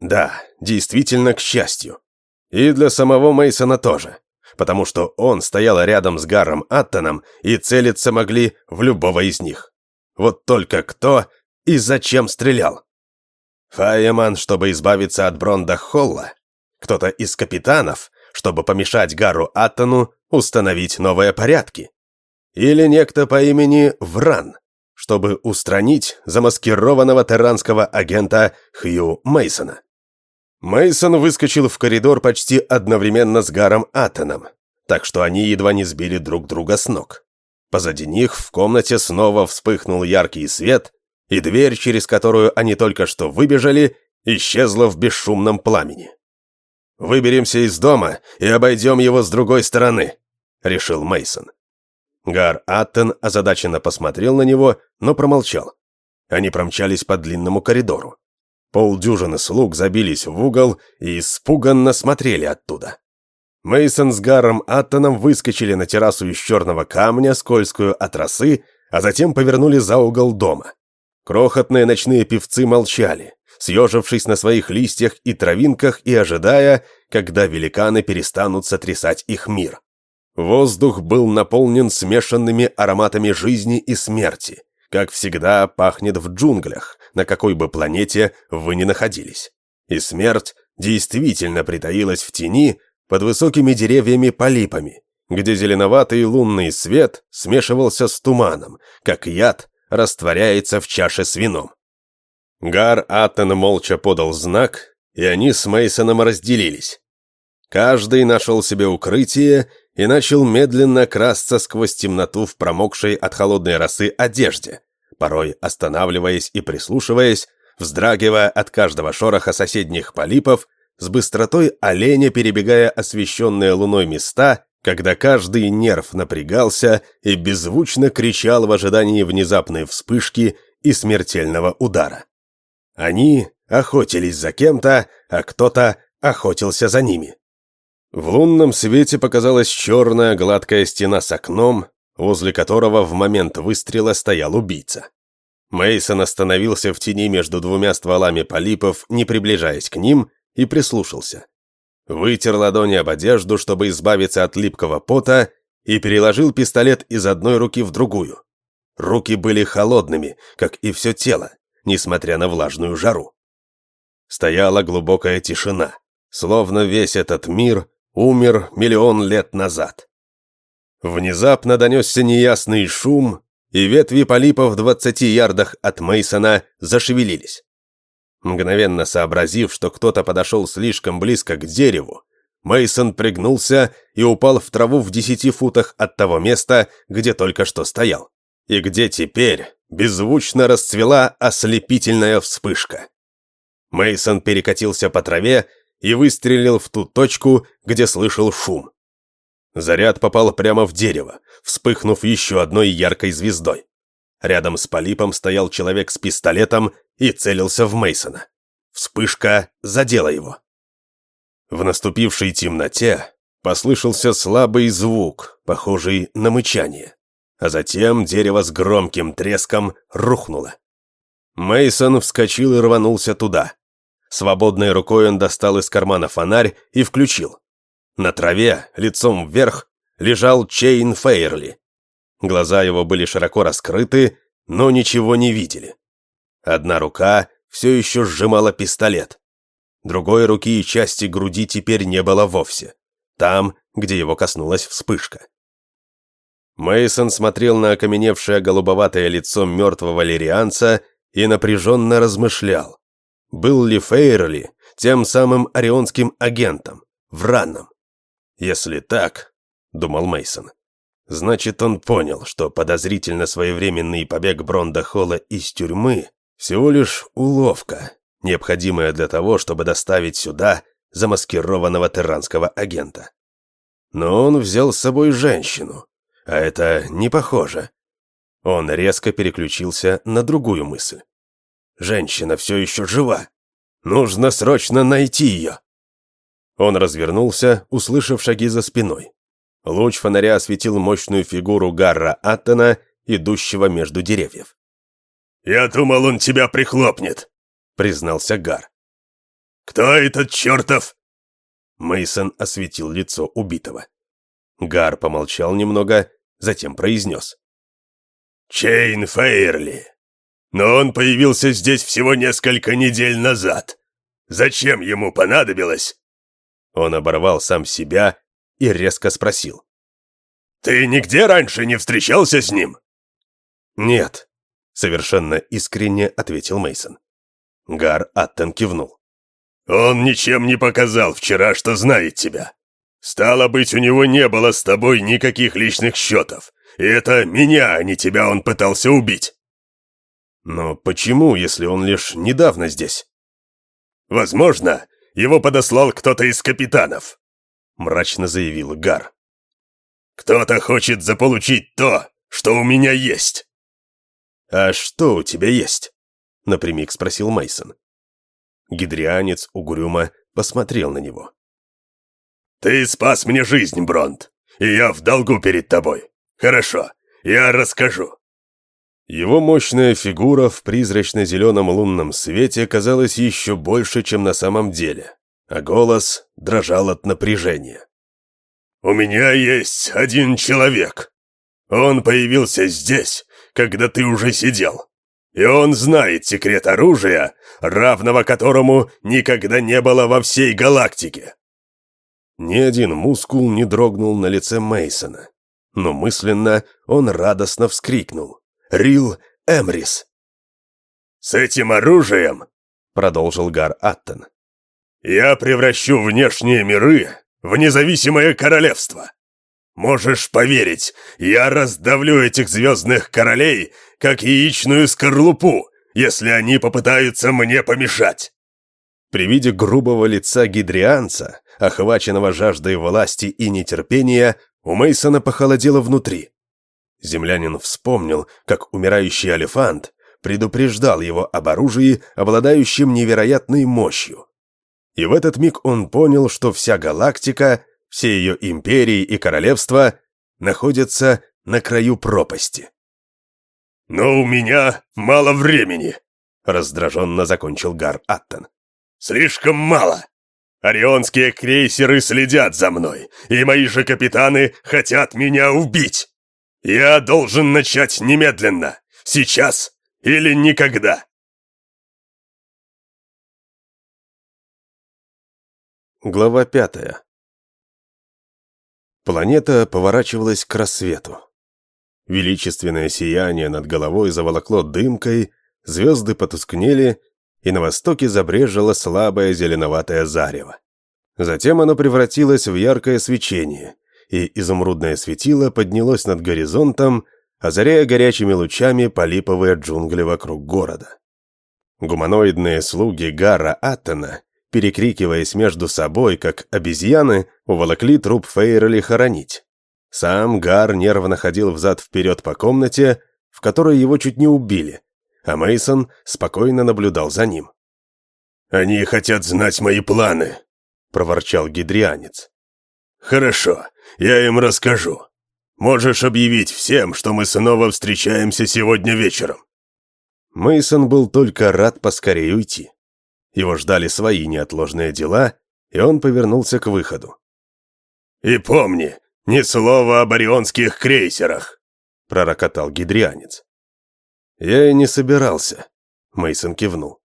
Да, действительно, к счастью. И для самого Мейсона тоже. Потому что он стоял рядом с Гаром Аттоном и целиться могли в любого из них. Вот только кто и зачем стрелял? Фаеман, чтобы избавиться от Бронда Холла? Кто-то из капитанов, чтобы помешать Гару Аттону установить новые порядки? Или некто по имени Вран, чтобы устранить замаскированного терранского агента Хью Мейсона? Мейсон выскочил в коридор почти одновременно с Гаром Аттоном, так что они едва не сбили друг друга с ног. Позади них в комнате снова вспыхнул яркий свет, и дверь, через которую они только что выбежали, исчезла в бесшумном пламени. «Выберемся из дома и обойдем его с другой стороны», — решил Мейсон. Гар Аттен озадаченно посмотрел на него, но промолчал. Они промчались по длинному коридору. Полдюжины слуг забились в угол и испуганно смотрели оттуда. Мейсон с Гаром Аттоном выскочили на террасу из черного камня, скользкую от росы, а затем повернули за угол дома. Крохотные ночные певцы молчали, съежившись на своих листьях и травинках и ожидая, когда великаны перестанут сотрясать их мир. Воздух был наполнен смешанными ароматами жизни и смерти, как всегда пахнет в джунглях, на какой бы планете вы ни находились. И смерть действительно притаилась в тени под высокими деревьями-полипами, где зеленоватый лунный свет смешивался с туманом, как яд растворяется в чаше с вином. Гар Аттен молча подал знак, и они с Мейсоном разделились. Каждый нашел себе укрытие и начал медленно красться сквозь темноту в промокшей от холодной росы одежде, порой останавливаясь и прислушиваясь, вздрагивая от каждого шороха соседних полипов, с быстротой оленя перебегая освещенные луной места, когда каждый нерв напрягался и беззвучно кричал в ожидании внезапной вспышки и смертельного удара. Они охотились за кем-то, а кто-то охотился за ними. В лунном свете показалась черная гладкая стена с окном, возле которого в момент выстрела стоял убийца. Мейсон остановился в тени между двумя стволами полипов, не приближаясь к ним, и прислушался. Вытер ладони об одежду, чтобы избавиться от липкого пота, и переложил пистолет из одной руки в другую. Руки были холодными, как и все тело, несмотря на влажную жару. Стояла глубокая тишина, словно весь этот мир умер миллион лет назад. Внезапно донесся неясный шум, и ветви полипа в двадцати ярдах от Мейсона зашевелились. Мгновенно сообразив, что кто-то подошел слишком близко к дереву, Мейсон пригнулся и упал в траву в десяти футах от того места, где только что стоял, и где теперь беззвучно расцвела ослепительная вспышка. Мейсон перекатился по траве и выстрелил в ту точку, где слышал шум. Заряд попал прямо в дерево, вспыхнув еще одной яркой звездой. Рядом с Полипом стоял человек с пистолетом и целился в Мейсона. Вспышка задела его. В наступившей темноте послышался слабый звук, похожий на мычание, а затем дерево с громким треском рухнуло. Мейсон вскочил и рванулся туда. Свободной рукой он достал из кармана фонарь и включил. На траве, лицом вверх, лежал Чейн Фейерли. Глаза его были широко раскрыты, но ничего не видели. Одна рука все еще сжимала пистолет. Другой руки и части груди теперь не было вовсе. Там, где его коснулась вспышка. Мейсон смотрел на окаменевшее голубоватое лицо мертвого лирианца и напряженно размышлял. Был ли Фейерли тем самым орионским агентом, вранном? Если так, думал Мейсон, значит он понял, что подозрительно своевременный побег Бронда Холла из тюрьмы всего лишь уловка, необходимая для того, чтобы доставить сюда замаскированного терранского агента. Но он взял с собой женщину, а это не похоже. Он резко переключился на другую мысль. Женщина все еще жива. Нужно срочно найти ее. Он развернулся, услышав шаги за спиной. Луч фонаря осветил мощную фигуру Гарра Аттона, идущего между деревьев. «Я думал, он тебя прихлопнет», — признался Гар. «Кто этот чертов?» Мейсон осветил лицо убитого. Гар помолчал немного, затем произнес. «Чейн Фейерли. Но он появился здесь всего несколько недель назад. Зачем ему понадобилось он оборвал сам себя и резко спросил. «Ты нигде раньше не встречался с ним?» «Нет», — совершенно искренне ответил Мейсон. Гар Аттон кивнул. «Он ничем не показал вчера, что знает тебя. Стало быть, у него не было с тобой никаких личных счетов. И это меня, а не тебя он пытался убить». «Но почему, если он лишь недавно здесь?» «Возможно, его подослал кто-то из капитанов», — мрачно заявил Гар. «Кто-то хочет заполучить то, что у меня есть». «А что у тебя есть?» — напрямик спросил Мейсон. Гидрианец угрюмо посмотрел на него. «Ты спас мне жизнь, Бронт, и я в долгу перед тобой. Хорошо, я расскажу. Его мощная фигура в призрачно-зеленом лунном свете казалась еще больше, чем на самом деле, а голос дрожал от напряжения. «У меня есть один человек. Он появился здесь, когда ты уже сидел. И он знает секрет оружия, равного которому никогда не было во всей галактике». Ни один мускул не дрогнул на лице Мейсона, но мысленно он радостно вскрикнул. Рил Эмрис. «С этим оружием», — продолжил Гар Аттон, — «я превращу внешние миры в независимое королевство. Можешь поверить, я раздавлю этих звездных королей, как яичную скорлупу, если они попытаются мне помешать». При виде грубого лица гидрианца, охваченного жаждой власти и нетерпения, у Мейсона похолодело внутри. Землянин вспомнил, как умирающий элефант предупреждал его об оружии, обладающем невероятной мощью. И в этот миг он понял, что вся галактика, все ее империи и королевства находятся на краю пропасти. «Но у меня мало времени», — раздраженно закончил Гар Аттон. «Слишком мало. Орионские крейсеры следят за мной, и мои же капитаны хотят меня убить. Я должен начать немедленно, сейчас или никогда». Глава пятая. Планета поворачивалась к рассвету. Величественное сияние над головой заволокло дымкой, звезды потускнели, и на востоке забрежило слабое зеленоватое зарево. Затем оно превратилось в яркое свечение, и изумрудное светило поднялось над горизонтом, озаряя горячими лучами полиповые джунгли вокруг города. Гуманоидные слуги Гара Аттена перекрикиваясь между собой, как обезьяны, уволокли труп Фейрели хоронить. Сам Гар нервно ходил взад-вперед по комнате, в которой его чуть не убили, а Мейсон спокойно наблюдал за ним. «Они хотят знать мои планы», — проворчал гидрианец. «Хорошо, я им расскажу. Можешь объявить всем, что мы снова встречаемся сегодня вечером». Мейсон был только рад поскорее уйти. Его ждали свои неотложные дела, и он повернулся к выходу. «И помни, ни слова об орионских крейсерах!» — пророкотал гидрианец. «Я и не собирался», — Мейсон кивнул.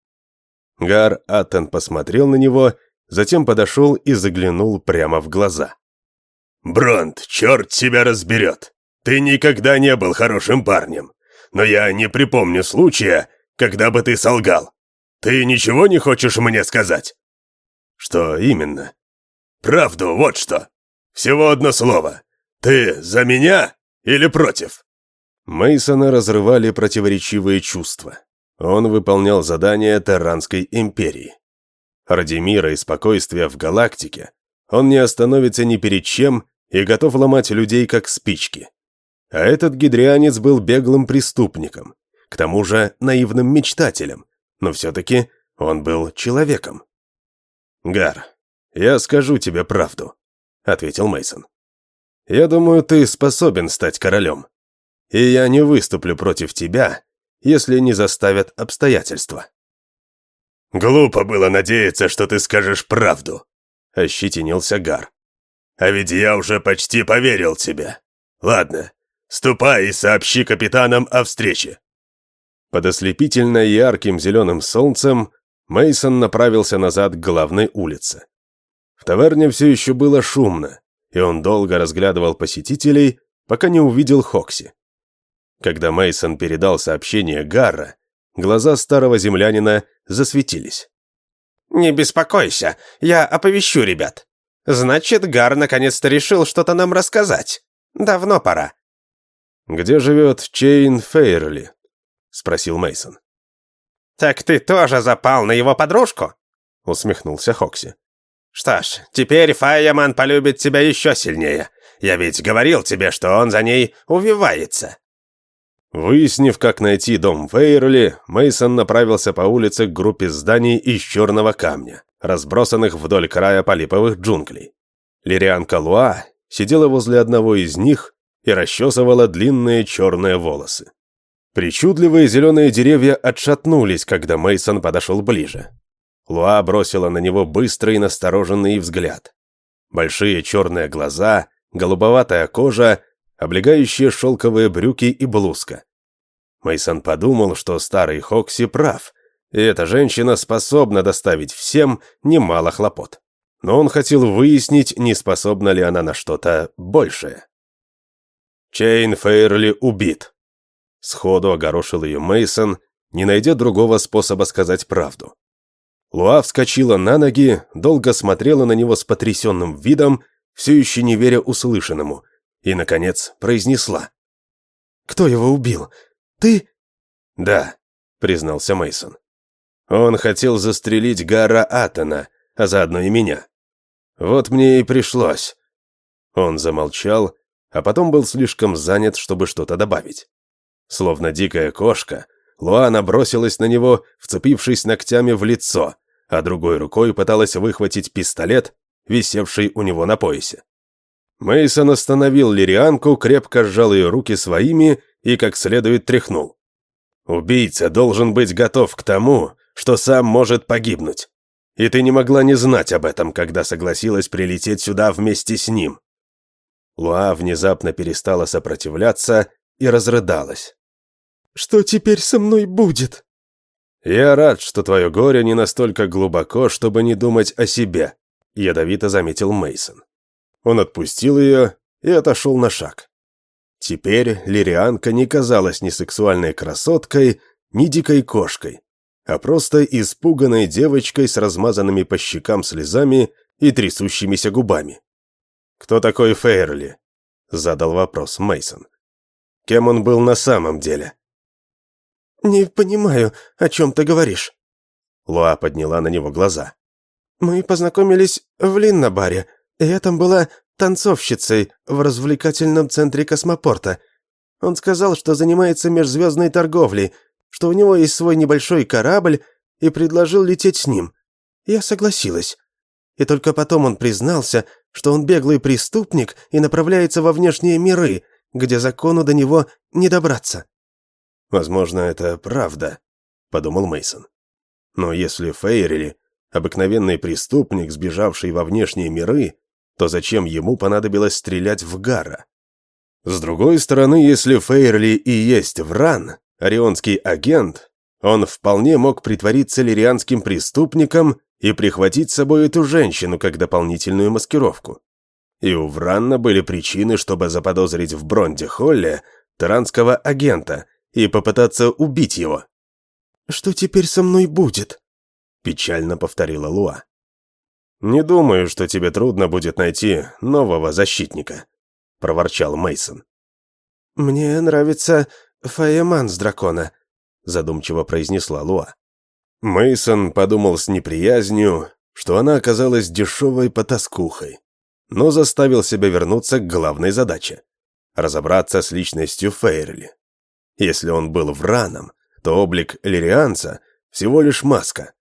Гар Аттен посмотрел на него, затем подошел и заглянул прямо в глаза. «Бронт, черт тебя разберет! Ты никогда не был хорошим парнем, но я не припомню случая, когда бы ты солгал. Ты ничего не хочешь мне сказать?» «Что именно?» «Правду, вот что. Всего одно слово. Ты за меня или против?» Мейсона разрывали противоречивые чувства. Он выполнял задание Терранской империи. Ради мира и спокойствия в галактике он не остановится ни перед чем и готов ломать людей как спички. А этот гидрианец был беглым преступником, к тому же наивным мечтателем, но все-таки он был человеком. «Гар, я скажу тебе правду», — ответил Мейсон. «Я думаю, ты способен стать королем. И я не выступлю против тебя, если не заставят обстоятельства». «Глупо было надеяться, что ты скажешь правду», — ощетинился Гар. «А ведь я уже почти поверил тебе. Ладно, ступай и сообщи капитанам о встрече. Под ослепительно ярким зеленым солнцем Мейсон направился назад к главной улице. В таверне все еще было шумно, и он долго разглядывал посетителей, пока не увидел Хокси. Когда Мейсон передал сообщение Гарра, глаза старого землянина засветились. «Не беспокойся, я оповещу ребят. Значит, Гар наконец-то решил что-то нам рассказать. Давно пора». «Где живет Чейн Фейрли?» спросил Мейсон. Так ты тоже запал на его подружку? усмехнулся Хокси. Что ж, теперь Фаяман полюбит тебя еще сильнее. Я ведь говорил тебе, что он за ней увивается. Выяснив, как найти дом Фейрли, Мейсон направился по улице к группе зданий из черного камня, разбросанных вдоль края полиповых джунглей. Лириан Калуа сидела возле одного из них и расчесывала длинные черные волосы. Причудливые зеленые деревья отшатнулись, когда Мейсон подошел ближе. Луа бросила на него быстрый настороженный взгляд. Большие черные глаза, голубоватая кожа, облегающие шелковые брюки и блузка. Мейсон подумал, что старый Хокси прав, и эта женщина способна доставить всем немало хлопот. Но он хотел выяснить, не способна ли она на что-то большее. Чейн Фейрли убит, Сходу огорошил ее Мейсон, не найдя другого способа сказать правду. Луа вскочила на ноги, долго смотрела на него с потрясенным видом, все еще не веря услышанному, и, наконец, произнесла. «Кто его убил? Ты?» «Да», — признался Мейсон. Он хотел застрелить Гара Атона, а заодно и меня. Вот мне и пришлось. Он замолчал, а потом был слишком занят, чтобы что-то добавить. Словно дикая кошка, Луана бросилась на него, вцепившись ногтями в лицо, а другой рукой пыталась выхватить пистолет, висевший у него на поясе. Мейсон остановил лирианку, крепко сжал ее руки своими и как следует тряхнул. Убийца должен быть готов к тому, что сам может погибнуть. И ты не могла не знать об этом, когда согласилась прилететь сюда вместе с ним. Луа внезапно перестала сопротивляться и разрыдалась. «Что теперь со мной будет?» «Я рад, что твое горе не настолько глубоко, чтобы не думать о себе», ядовито заметил Мейсон. Он отпустил ее и отошел на шаг. Теперь лирианка не казалась ни сексуальной красоткой, ни дикой кошкой, а просто испуганной девочкой с размазанными по щекам слезами и трясущимися губами. «Кто такой Фейерли?» — задал вопрос Мейсон. «Кем он был на самом деле?» «Не понимаю, о чем ты говоришь». Луа подняла на него глаза. «Мы познакомились в Линнабаре. Я там была танцовщицей в развлекательном центре космопорта. Он сказал, что занимается межзвездной торговлей, что у него есть свой небольшой корабль, и предложил лететь с ним. Я согласилась. И только потом он признался, что он беглый преступник и направляется во внешние миры, где закону до него не добраться. Возможно, это правда, подумал Мейсон. Но если Фейрели обыкновенный преступник, сбежавший во внешние миры, то зачем ему понадобилось стрелять в Гара? С другой стороны, если Фейрли и есть Вран, орионский агент, он вполне мог притвориться лирианским преступником и прихватить с собой эту женщину как дополнительную маскировку. И у Вранна были причины, чтобы заподозрить в Бронде Холле таранского агента и попытаться убить его. «Что теперь со мной будет?» печально повторила Луа. Не думаю, что тебе трудно будет найти нового защитника, проворчал Мейсон. Мне нравится Фаяман с дракона, задумчиво произнесла Луа. Мейсон подумал с неприязнью, что она оказалась дешевой потаскухой, но заставил себя вернуться к главной задаче разобраться с личностью Фейрли. Если он был враном, то облик лирианца всего лишь маска,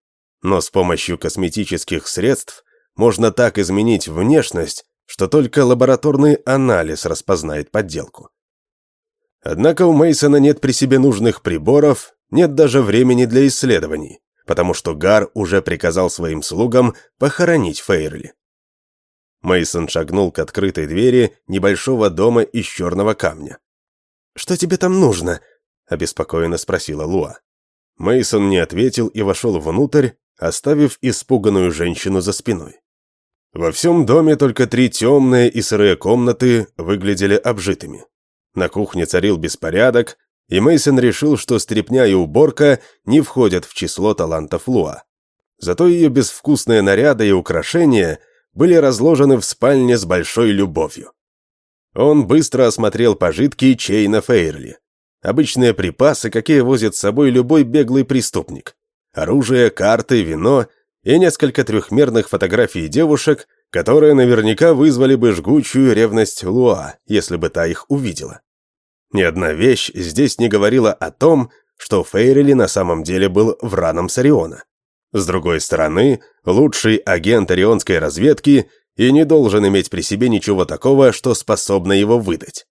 но с помощью косметических средств можно так изменить внешность, что только лабораторный анализ распознает подделку. Однако у Мейсона нет при себе нужных приборов, нет даже времени для исследований, потому что Гар уже приказал своим слугам похоронить Фейрли. Мейсон шагнул к открытой двери небольшого дома из черного камня. «Что тебе там нужно?» – обеспокоенно спросила Луа. Мейсон не ответил и вошел внутрь, оставив испуганную женщину за спиной. Во всем доме только три темные и сырые комнаты выглядели обжитыми. На кухне царил беспорядок, и Мейсон решил, что стряпня и уборка не входят в число талантов Луа. Зато ее безвкусные наряды и украшения были разложены в спальне с большой любовью. Он быстро осмотрел пожитки Чейна Фейрли. Обычные припасы, какие возит с собой любой беглый преступник оружие, карты, вино и несколько трехмерных фотографий девушек, которые наверняка вызвали бы жгучую ревность Луа, если бы та их увидела. Ни одна вещь здесь не говорила о том, что Фейрели на самом деле был враном Сариона. С другой стороны, лучший агент орионской разведки и не должен иметь при себе ничего такого, что способно его выдать.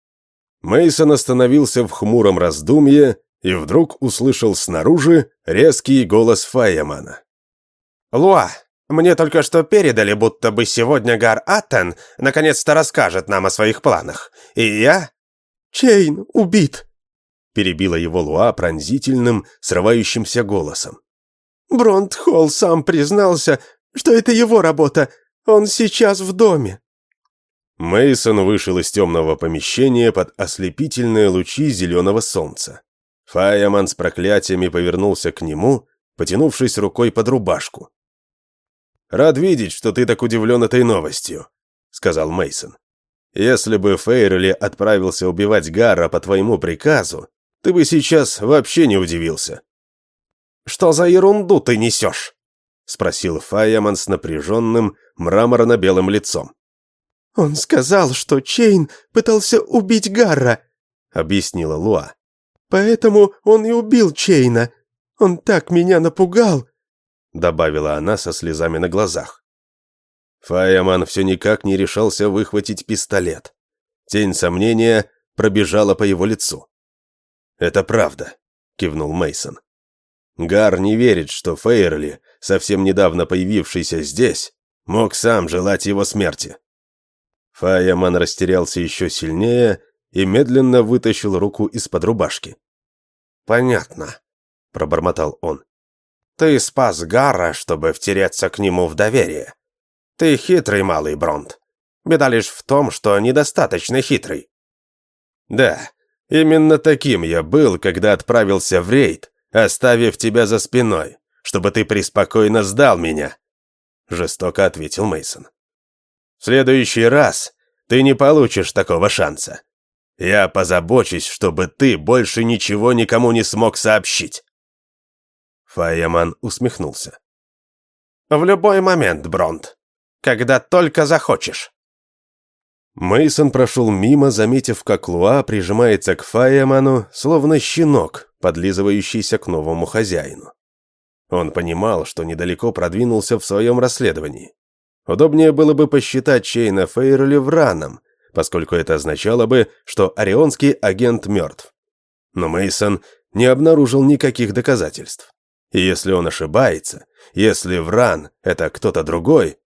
Мейсон остановился в хмуром раздумье и вдруг услышал снаружи резкий голос Файямана. «Луа, мне только что передали, будто бы сегодня Гар Аттен наконец-то расскажет нам о своих планах. И я...» «Чейн убит!» Перебила его Луа пронзительным, срывающимся голосом. Бронт Холл сам признался, что это его работа. Он сейчас в доме. Мейсон вышел из темного помещения под ослепительные лучи зеленого солнца. Фаяман с проклятиями повернулся к нему, потянувшись рукой под рубашку. «Рад видеть, что ты так удивлен этой новостью», — сказал Мейсон. «Если бы Фейрли отправился убивать Гарра по твоему приказу, ты бы сейчас вообще не удивился». что за ерунду ты несешь?» — спросил Фаяман с напряженным, мраморно-белым лицом. «Он сказал, что Чейн пытался убить Гарра», — объяснила Луа. «Поэтому он и убил Чейна. Он так меня напугал», — добавила она со слезами на глазах. Фаяман все никак не решался выхватить пистолет. Тень сомнения пробежала по его лицу. «Это правда», — кивнул Мейсон. Гар не верит, что Фейерли, совсем недавно появившийся здесь, мог сам желать его смерти. Фаяман растерялся еще сильнее и медленно вытащил руку из-под рубашки. «Понятно», — пробормотал он. «Ты спас Гара, чтобы втереться к нему в доверие. Ты хитрый малый Бронт. Беда лишь в том, что недостаточно хитрый». «Да, именно таким я был, когда отправился в рейд, оставив тебя за спиной, чтобы ты преспокойно сдал меня», — жестоко ответил Мейсон. «В следующий раз ты не получишь такого шанса. Я позабочусь, чтобы ты больше ничего никому не смог сообщить». Фаяман усмехнулся. «В любой момент, Бронт, когда только захочешь». Мейсон прошел мимо, заметив, как Луа прижимается к Фаяману, словно щенок, подлизывающийся к новому хозяину. Он понимал, что недалеко продвинулся в своем расследовании. Удобнее было бы посчитать Чейна Фейерли враном, поскольку это означало бы, что орионский агент мертв. Но Мейсон не обнаружил никаких доказательств. И если он ошибается, если Вран – это кто-то другой,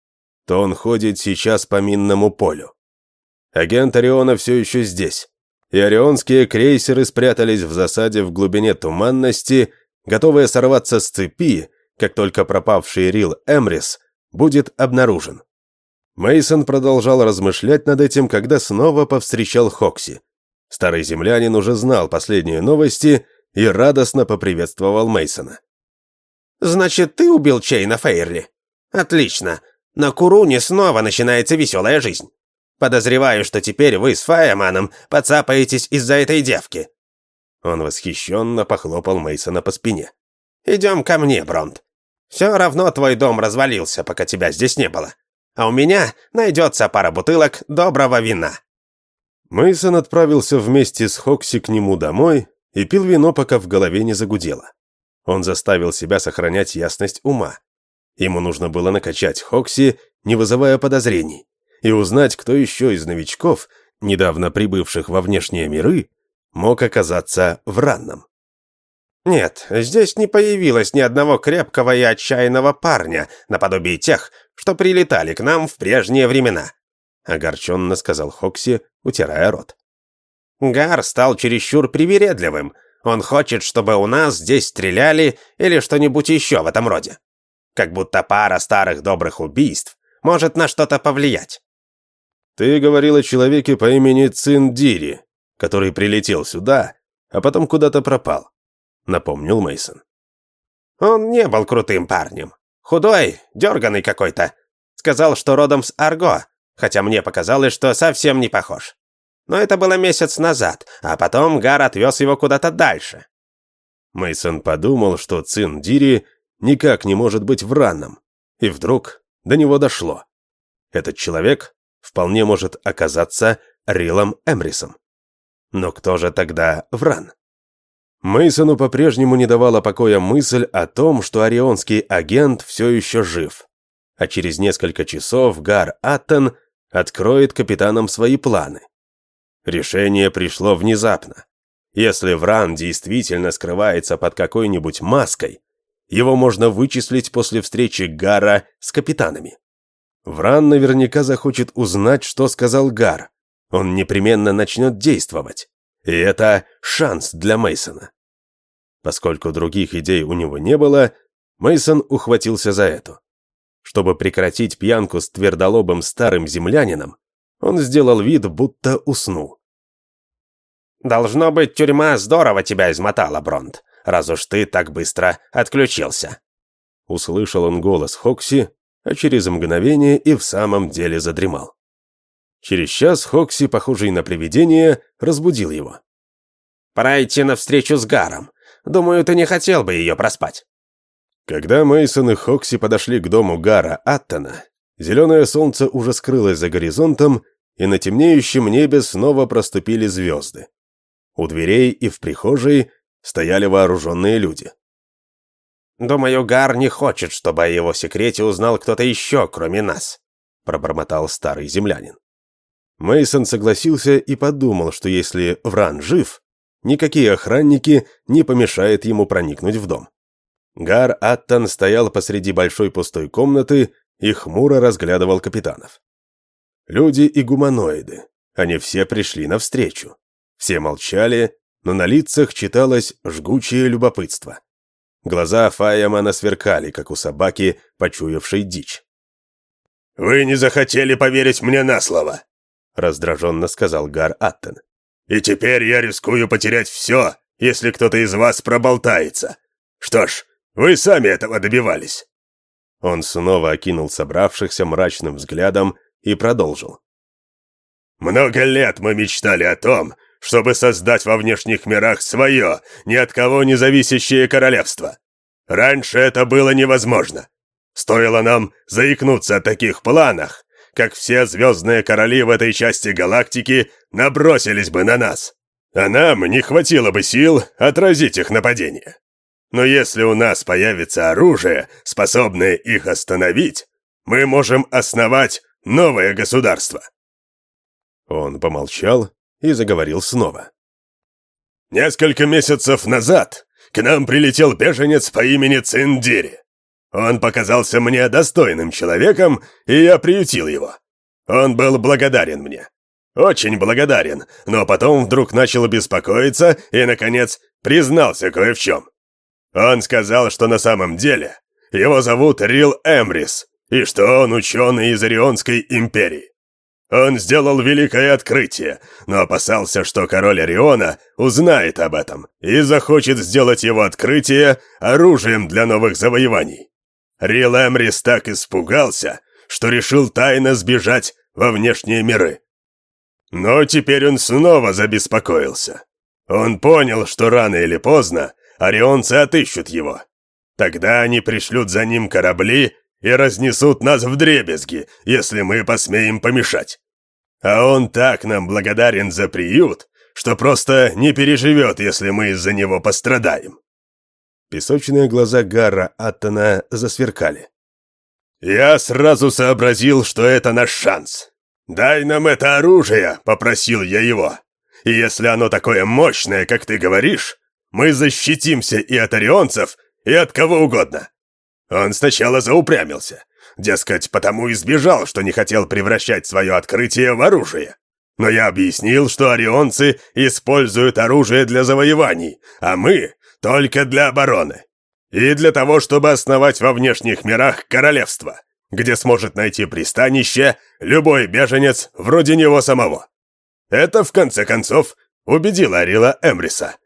то он ходит сейчас по минному полю. Агент Ориона все еще здесь, и орионские крейсеры спрятались в засаде в глубине туманности, готовые сорваться с цепи, как только пропавший Рил Эмрис будет обнаружен. Мейсон продолжал размышлять над этим, когда снова повстречал Хокси. Старый землянин уже знал последние новости и радостно поприветствовал Мейсона. «Значит, ты убил Чейна Фейерли? Отлично. На Куруне снова начинается веселая жизнь. Подозреваю, что теперь вы с Фаяманом подцапаетесь из-за этой девки». Он восхищенно похлопал Мейсона по спине. «Идем ко мне, Бронт. Все равно твой дом развалился, пока тебя здесь не было. А у меня найдется пара бутылок доброго вина». Мейсон отправился вместе с Хокси к нему домой и пил вино, пока в голове не загудело. Он заставил себя сохранять ясность ума. Ему нужно было накачать Хокси, не вызывая подозрений и узнать, кто еще из новичков, недавно прибывших во внешние миры, мог оказаться в ранном. «Нет, здесь не появилось ни одного крепкого и отчаянного парня, наподобие тех, что прилетали к нам в прежние времена», огорченно сказал Хокси, утирая рот. «Гар стал чересчур привередливым. Он хочет, чтобы у нас здесь стреляли или что-нибудь еще в этом роде. Как будто пара старых добрых убийств может на что-то повлиять. Ты говорил о человеке по имени Циндири, который прилетел сюда, а потом куда-то пропал, напомнил Мейсон. Он не был крутым парнем. Худой, дерганый какой-то. Сказал, что родом с Арго, хотя мне показалось, что совсем не похож. Но это было месяц назад, а потом Гар отвез его куда-то дальше. Мейсон подумал, что Циндири никак не может быть враном, и вдруг до него дошло. Этот человек вполне может оказаться Рилом Эмрисом. Но кто же тогда Вран? Мейсону по-прежнему не давала покоя мысль о том, что орионский агент все еще жив. А через несколько часов Гар Аттон откроет капитанам свои планы. Решение пришло внезапно. Если Вран действительно скрывается под какой-нибудь маской, его можно вычислить после встречи Гара с капитанами. Вран наверняка захочет узнать, что сказал Гар. Он непременно начнет действовать. И это шанс для Мейсона. Поскольку других идей у него не было, Мейсон ухватился за эту. Чтобы прекратить пьянку с твердолобым старым землянином, он сделал вид, будто уснул. «Должно быть, тюрьма здорово тебя измотала, Бронт, раз уж ты так быстро отключился». Услышал он голос Хокси, а через мгновение и в самом деле задремал. Через час Хокси, похожий на привидение, разбудил его. «Пора идти навстречу с Гаром. Думаю, ты не хотел бы ее проспать». Когда Мейсон и Хокси подошли к дому Гара Аттона, зеленое солнце уже скрылось за горизонтом, и на темнеющем небе снова проступили звезды. У дверей и в прихожей стояли вооруженные люди. «Думаю, Гар не хочет, чтобы о его секрете узнал кто-то еще, кроме нас», пробормотал старый землянин. Мейсон согласился и подумал, что если Вран жив, никакие охранники не помешают ему проникнуть в дом. Гар Аттон стоял посреди большой пустой комнаты и хмуро разглядывал капитанов. Люди и гуманоиды, они все пришли навстречу. Все молчали, но на лицах читалось жгучее любопытство. Глаза Фаямана сверкали, как у собаки, почуявшей дичь. «Вы не захотели поверить мне на слово», — раздраженно сказал Гар Аттен. «И теперь я рискую потерять все, если кто-то из вас проболтается. Что ж, вы сами этого добивались». Он снова окинул собравшихся мрачным взглядом и продолжил. «Много лет мы мечтали о том, чтобы создать во внешних мирах свое, ни от кого не зависящее королевство. Раньше это было невозможно. Стоило нам заикнуться о таких планах, как все звездные короли в этой части галактики набросились бы на нас, а нам не хватило бы сил отразить их нападение. Но если у нас появится оружие, способное их остановить, мы можем основать новое государство». Он помолчал и заговорил снова. «Несколько месяцев назад к нам прилетел беженец по имени Циндири. Он показался мне достойным человеком, и я приютил его. Он был благодарен мне. Очень благодарен, но потом вдруг начал беспокоиться и, наконец, признался кое в чем. Он сказал, что на самом деле его зовут Рил Эмрис, и что он ученый из Орионской империи. Он сделал великое открытие, но опасался, что король Ориона узнает об этом и захочет сделать его открытие оружием для новых завоеваний. Рил Эмрис так испугался, что решил тайно сбежать во внешние миры. Но теперь он снова забеспокоился. Он понял, что рано или поздно орионцы отыщут его. Тогда они пришлют за ним корабли и разнесут нас в дребезги, если мы посмеем помешать. А он так нам благодарен за приют, что просто не переживет, если мы из-за него пострадаем». Песочные глаза Гарра Аттона засверкали. «Я сразу сообразил, что это наш шанс. Дай нам это оружие», — попросил я его. «И если оно такое мощное, как ты говоришь, мы защитимся и от орионцев, и от кого угодно». Он сначала заупрямился. Дескать, потому и сбежал, что не хотел превращать свое открытие в оружие. Но я объяснил, что орионцы используют оружие для завоеваний, а мы — только для обороны. И для того, чтобы основать во внешних мирах королевство, где сможет найти пристанище любой беженец вроде него самого. Это, в конце концов, убедило Арила Эмриса.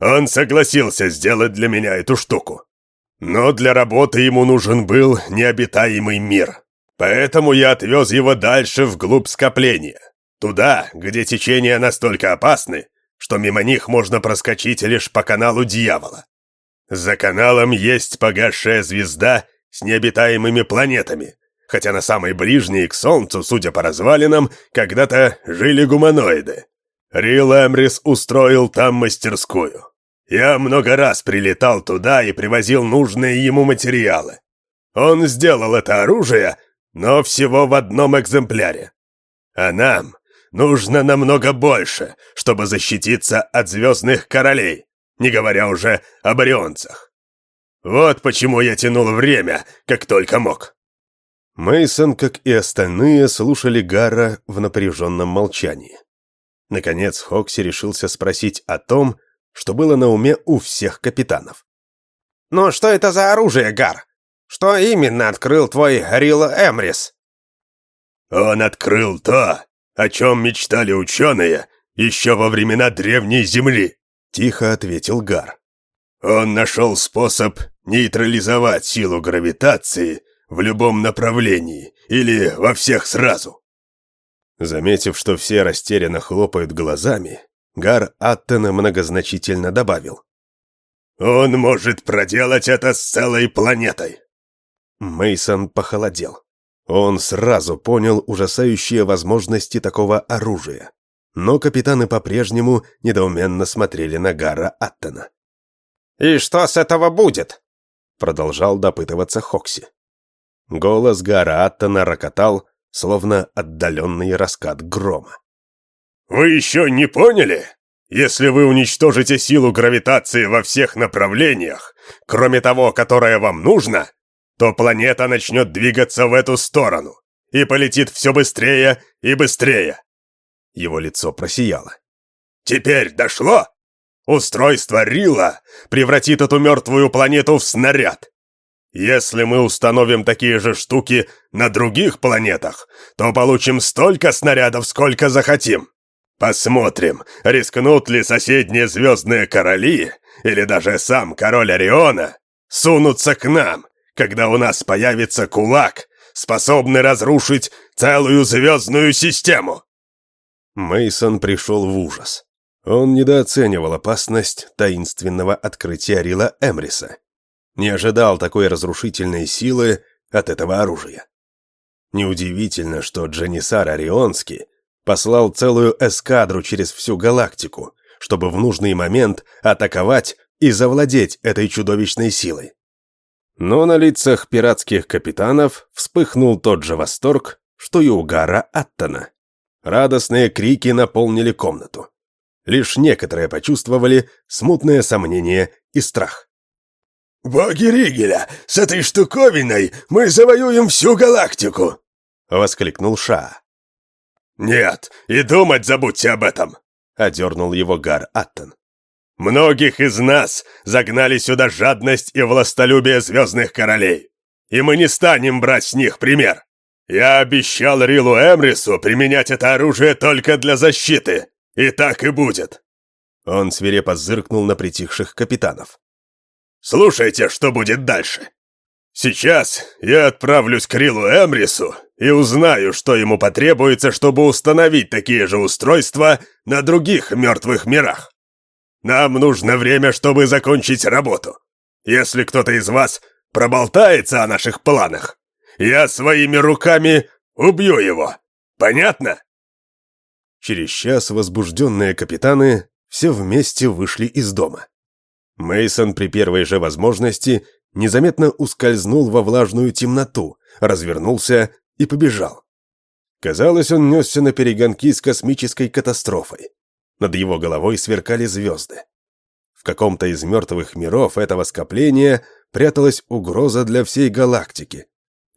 Он согласился сделать для меня эту штуку. Но для работы ему нужен был необитаемый мир. Поэтому я отвез его дальше вглубь скопления. Туда, где течения настолько опасны, что мимо них можно проскочить лишь по каналу дьявола. За каналом есть погасшая звезда с необитаемыми планетами, хотя на самой ближней к Солнцу, судя по развалинам, когда-то жили гуманоиды. Рил Эмрис устроил там мастерскую. Я много раз прилетал туда и привозил нужные ему материалы. Он сделал это оружие, но всего в одном экземпляре. А нам нужно намного больше, чтобы защититься от звездных королей, не говоря уже об орионцах. Вот почему я тянул время, как только мог. Мейсон, как и остальные, слушали Гара в напряженном молчании. Наконец Хокси решился спросить о том, что было на уме у всех капитанов. «Ну что это за оружие, Гар? Что именно открыл твой Рил Эмрис?» «Он открыл то, о чем мечтали ученые еще во времена Древней Земли», — тихо ответил Гар. «Он нашел способ нейтрализовать силу гравитации в любом направлении или во всех сразу». Заметив, что все растерянно хлопают глазами, Гар Аттен многозначительно добавил. Он может проделать это с целой планетой. Мейсон похолодел. Он сразу понял ужасающие возможности такого оружия. Но капитаны по-прежнему недоуменно смотрели на Гара Аттона. «И что с этого будет?» Продолжал допытываться Хокси. Голос Гара Аттона рокотал, словно отдаленный раскат грома. «Вы еще не поняли? Если вы уничтожите силу гравитации во всех направлениях, кроме того, которое вам нужно, то планета начнет двигаться в эту сторону и полетит все быстрее и быстрее. Его лицо просияло. Теперь дошло? Устройство Рила превратит эту мертвую планету в снаряд. Если мы установим такие же штуки на других планетах, то получим столько снарядов, сколько захотим. Посмотрим, рискнут ли соседние звездные короли, или даже сам король Ориона, сунуться к нам когда у нас появится кулак, способный разрушить целую звездную систему. Мейсон пришел в ужас. Он недооценивал опасность таинственного открытия Рила Эмриса. Не ожидал такой разрушительной силы от этого оружия. Неудивительно, что Джанисар Орионский послал целую эскадру через всю галактику, чтобы в нужный момент атаковать и завладеть этой чудовищной силой. Но на лицах пиратских капитанов вспыхнул тот же восторг, что и у Гара Аттона. Радостные крики наполнили комнату. Лишь некоторые почувствовали смутное сомнение и страх. «Боги Ригеля, с этой штуковиной мы завоюем всю галактику!» — воскликнул Ша. «Нет, и думать забудьте об этом!» — одернул его Гар Аттон. Многих из нас загнали сюда жадность и властолюбие звездных королей. И мы не станем брать с них пример. Я обещал Рилу Эмрису применять это оружие только для защиты. И так и будет. Он свирепо зыркнул на притихших капитанов. Слушайте, что будет дальше. Сейчас я отправлюсь к Рилу Эмрису и узнаю, что ему потребуется, чтобы установить такие же устройства на других мертвых мирах. Нам нужно время, чтобы закончить работу. Если кто-то из вас проболтается о наших планах, я своими руками убью его. Понятно?» Через час возбужденные капитаны все вместе вышли из дома. Мейсон при первой же возможности незаметно ускользнул во влажную темноту, развернулся и побежал. Казалось, он несся на перегонки с космической катастрофой. Над его головой сверкали звезды. В каком-то из мертвых миров этого скопления пряталась угроза для всей галактики.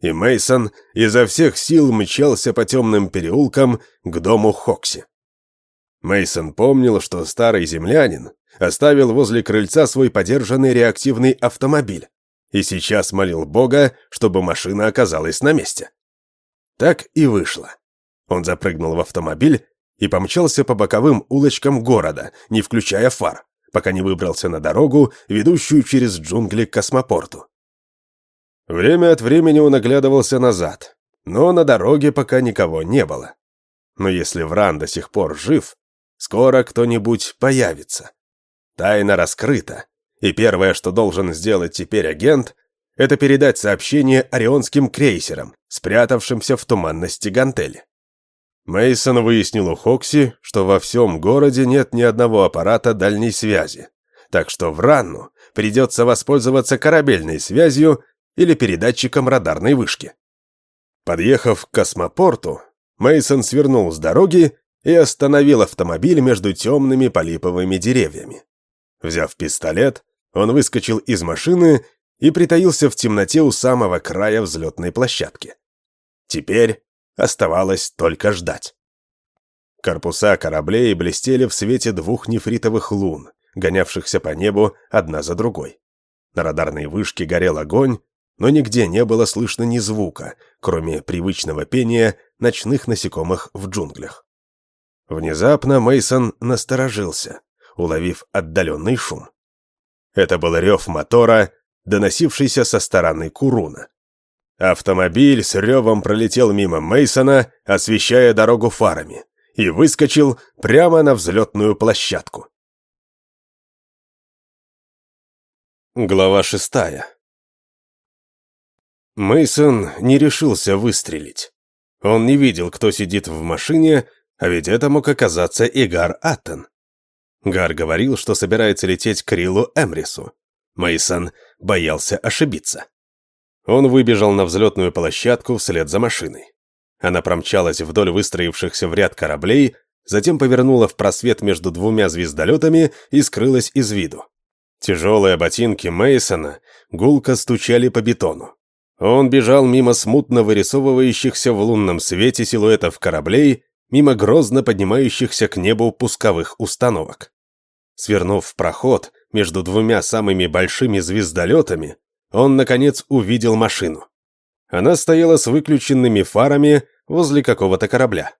И Мейсон изо всех сил мчался по темным переулкам к дому Хокси. Мейсон помнил, что старый землянин оставил возле крыльца свой подержанный реактивный автомобиль и сейчас молил Бога, чтобы машина оказалась на месте. Так и вышло. Он запрыгнул в автомобиль и помчался по боковым улочкам города, не включая фар, пока не выбрался на дорогу, ведущую через джунгли к космопорту. Время от времени он оглядывался назад, но на дороге пока никого не было. Но если Вран до сих пор жив, скоро кто-нибудь появится. Тайна раскрыта, и первое, что должен сделать теперь агент, это передать сообщение орионским крейсерам, спрятавшимся в туманности гантели. Мейсон выяснил у Хокси, что во всем городе нет ни одного аппарата дальней связи, так что в Ранну придется воспользоваться корабельной связью или передатчиком радарной вышки. Подъехав к космопорту, Мейсон свернул с дороги и остановил автомобиль между темными полиповыми деревьями. Взяв пистолет, он выскочил из машины и притаился в темноте у самого края взлетной площадки. Теперь Оставалось только ждать. Корпуса кораблей блестели в свете двух нефритовых лун, гонявшихся по небу одна за другой. На радарной вышке горел огонь, но нигде не было слышно ни звука, кроме привычного пения ночных насекомых в джунглях. Внезапно Мейсон насторожился, уловив отдаленный шум. Это был рев мотора, доносившийся со стороны Куруна. Автомобиль с ревом пролетел мимо Мейсона, освещая дорогу фарами, и выскочил прямо на взлетную площадку. Глава шестая. Мейсон не решился выстрелить. Он не видел, кто сидит в машине, а ведь это мог оказаться и Гар Аттон. Гар говорил, что собирается лететь к Рилу Эмрису. Мейсон боялся ошибиться. Он выбежал на взлетную площадку вслед за машиной. Она промчалась вдоль выстроившихся в ряд кораблей, затем повернула в просвет между двумя звездолетами и скрылась из виду. Тяжелые ботинки Мейсона гулко стучали по бетону. Он бежал мимо смутно вырисовывающихся в лунном свете силуэтов кораблей, мимо грозно поднимающихся к небу пусковых установок. Свернув в проход между двумя самыми большими звездолетами, он, наконец, увидел машину. Она стояла с выключенными фарами возле какого-то корабля.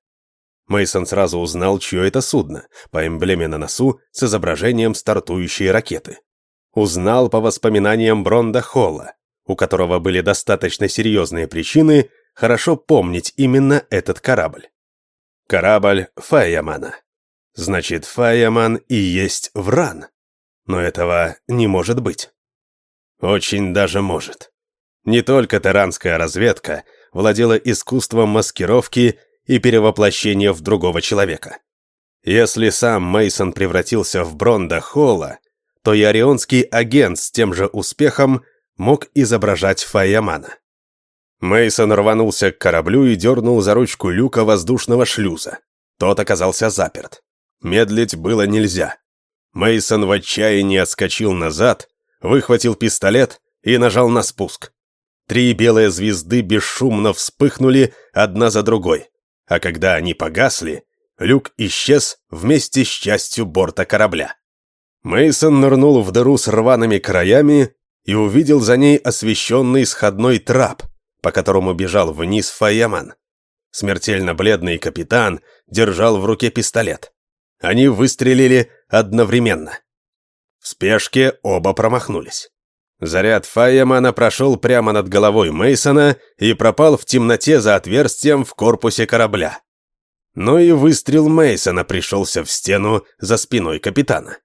Мейсон сразу узнал, чье это судно, по эмблеме на носу с изображением стартующей ракеты узнал по воспоминаниям Бронда Холла, у которого были достаточно серьезные причины хорошо помнить именно этот корабль. Корабль Файямана. Значит, Файяман и есть Вран. Но этого не может быть. Очень даже может. Не только таранская разведка владела искусством маскировки и перевоплощения в другого человека. Если сам Мейсон превратился в Бронда Холла, то и орионский агент с тем же успехом мог изображать Файямана. Мейсон рванулся к кораблю и дернул за ручку люка воздушного шлюза. Тот оказался заперт. Медлить было нельзя. Мейсон в отчаянии отскочил назад, выхватил пистолет и нажал на спуск. Три белые звезды бесшумно вспыхнули одна за другой, а когда они погасли, люк исчез вместе с частью борта корабля. Мейсон нырнул в дыру с рваными краями и увидел за ней освещенный сходной трап, по которому бежал вниз Файяман. Смертельно бледный капитан держал в руке пистолет. Они выстрелили одновременно. В спешке оба промахнулись. Заряд Файямана прошел прямо над головой Мейсона и пропал в темноте за отверстием в корпусе корабля. Но и выстрел Мейсона пришелся в стену за спиной капитана.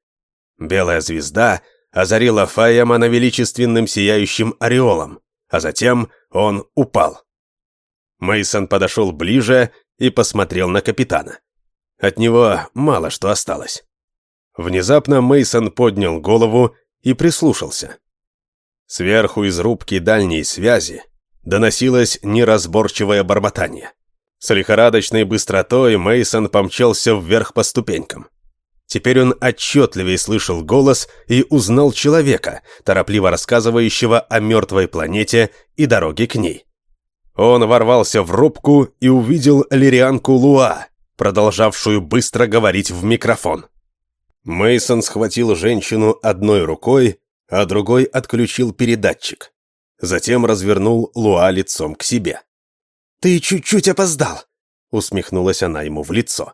Белая звезда озарила Фаямана величественным сияющим ореолом, а затем он упал. Мейсон подошел ближе и посмотрел на капитана. От него мало что осталось. Внезапно Мейсон поднял голову и прислушался. Сверху из рубки дальней связи доносилось неразборчивое бормотание. С лихорадочной быстротой Мейсон помчался вверх по ступенькам. Теперь он отчетливее слышал голос и узнал человека, торопливо рассказывающего о мертвой планете и дороге к ней. Он ворвался в рубку и увидел лирианку Луа, продолжавшую быстро говорить в микрофон. Мейсон схватил женщину одной рукой, а другой отключил передатчик. Затем развернул Луа лицом к себе. «Ты чуть-чуть опоздал», — усмехнулась она ему в лицо.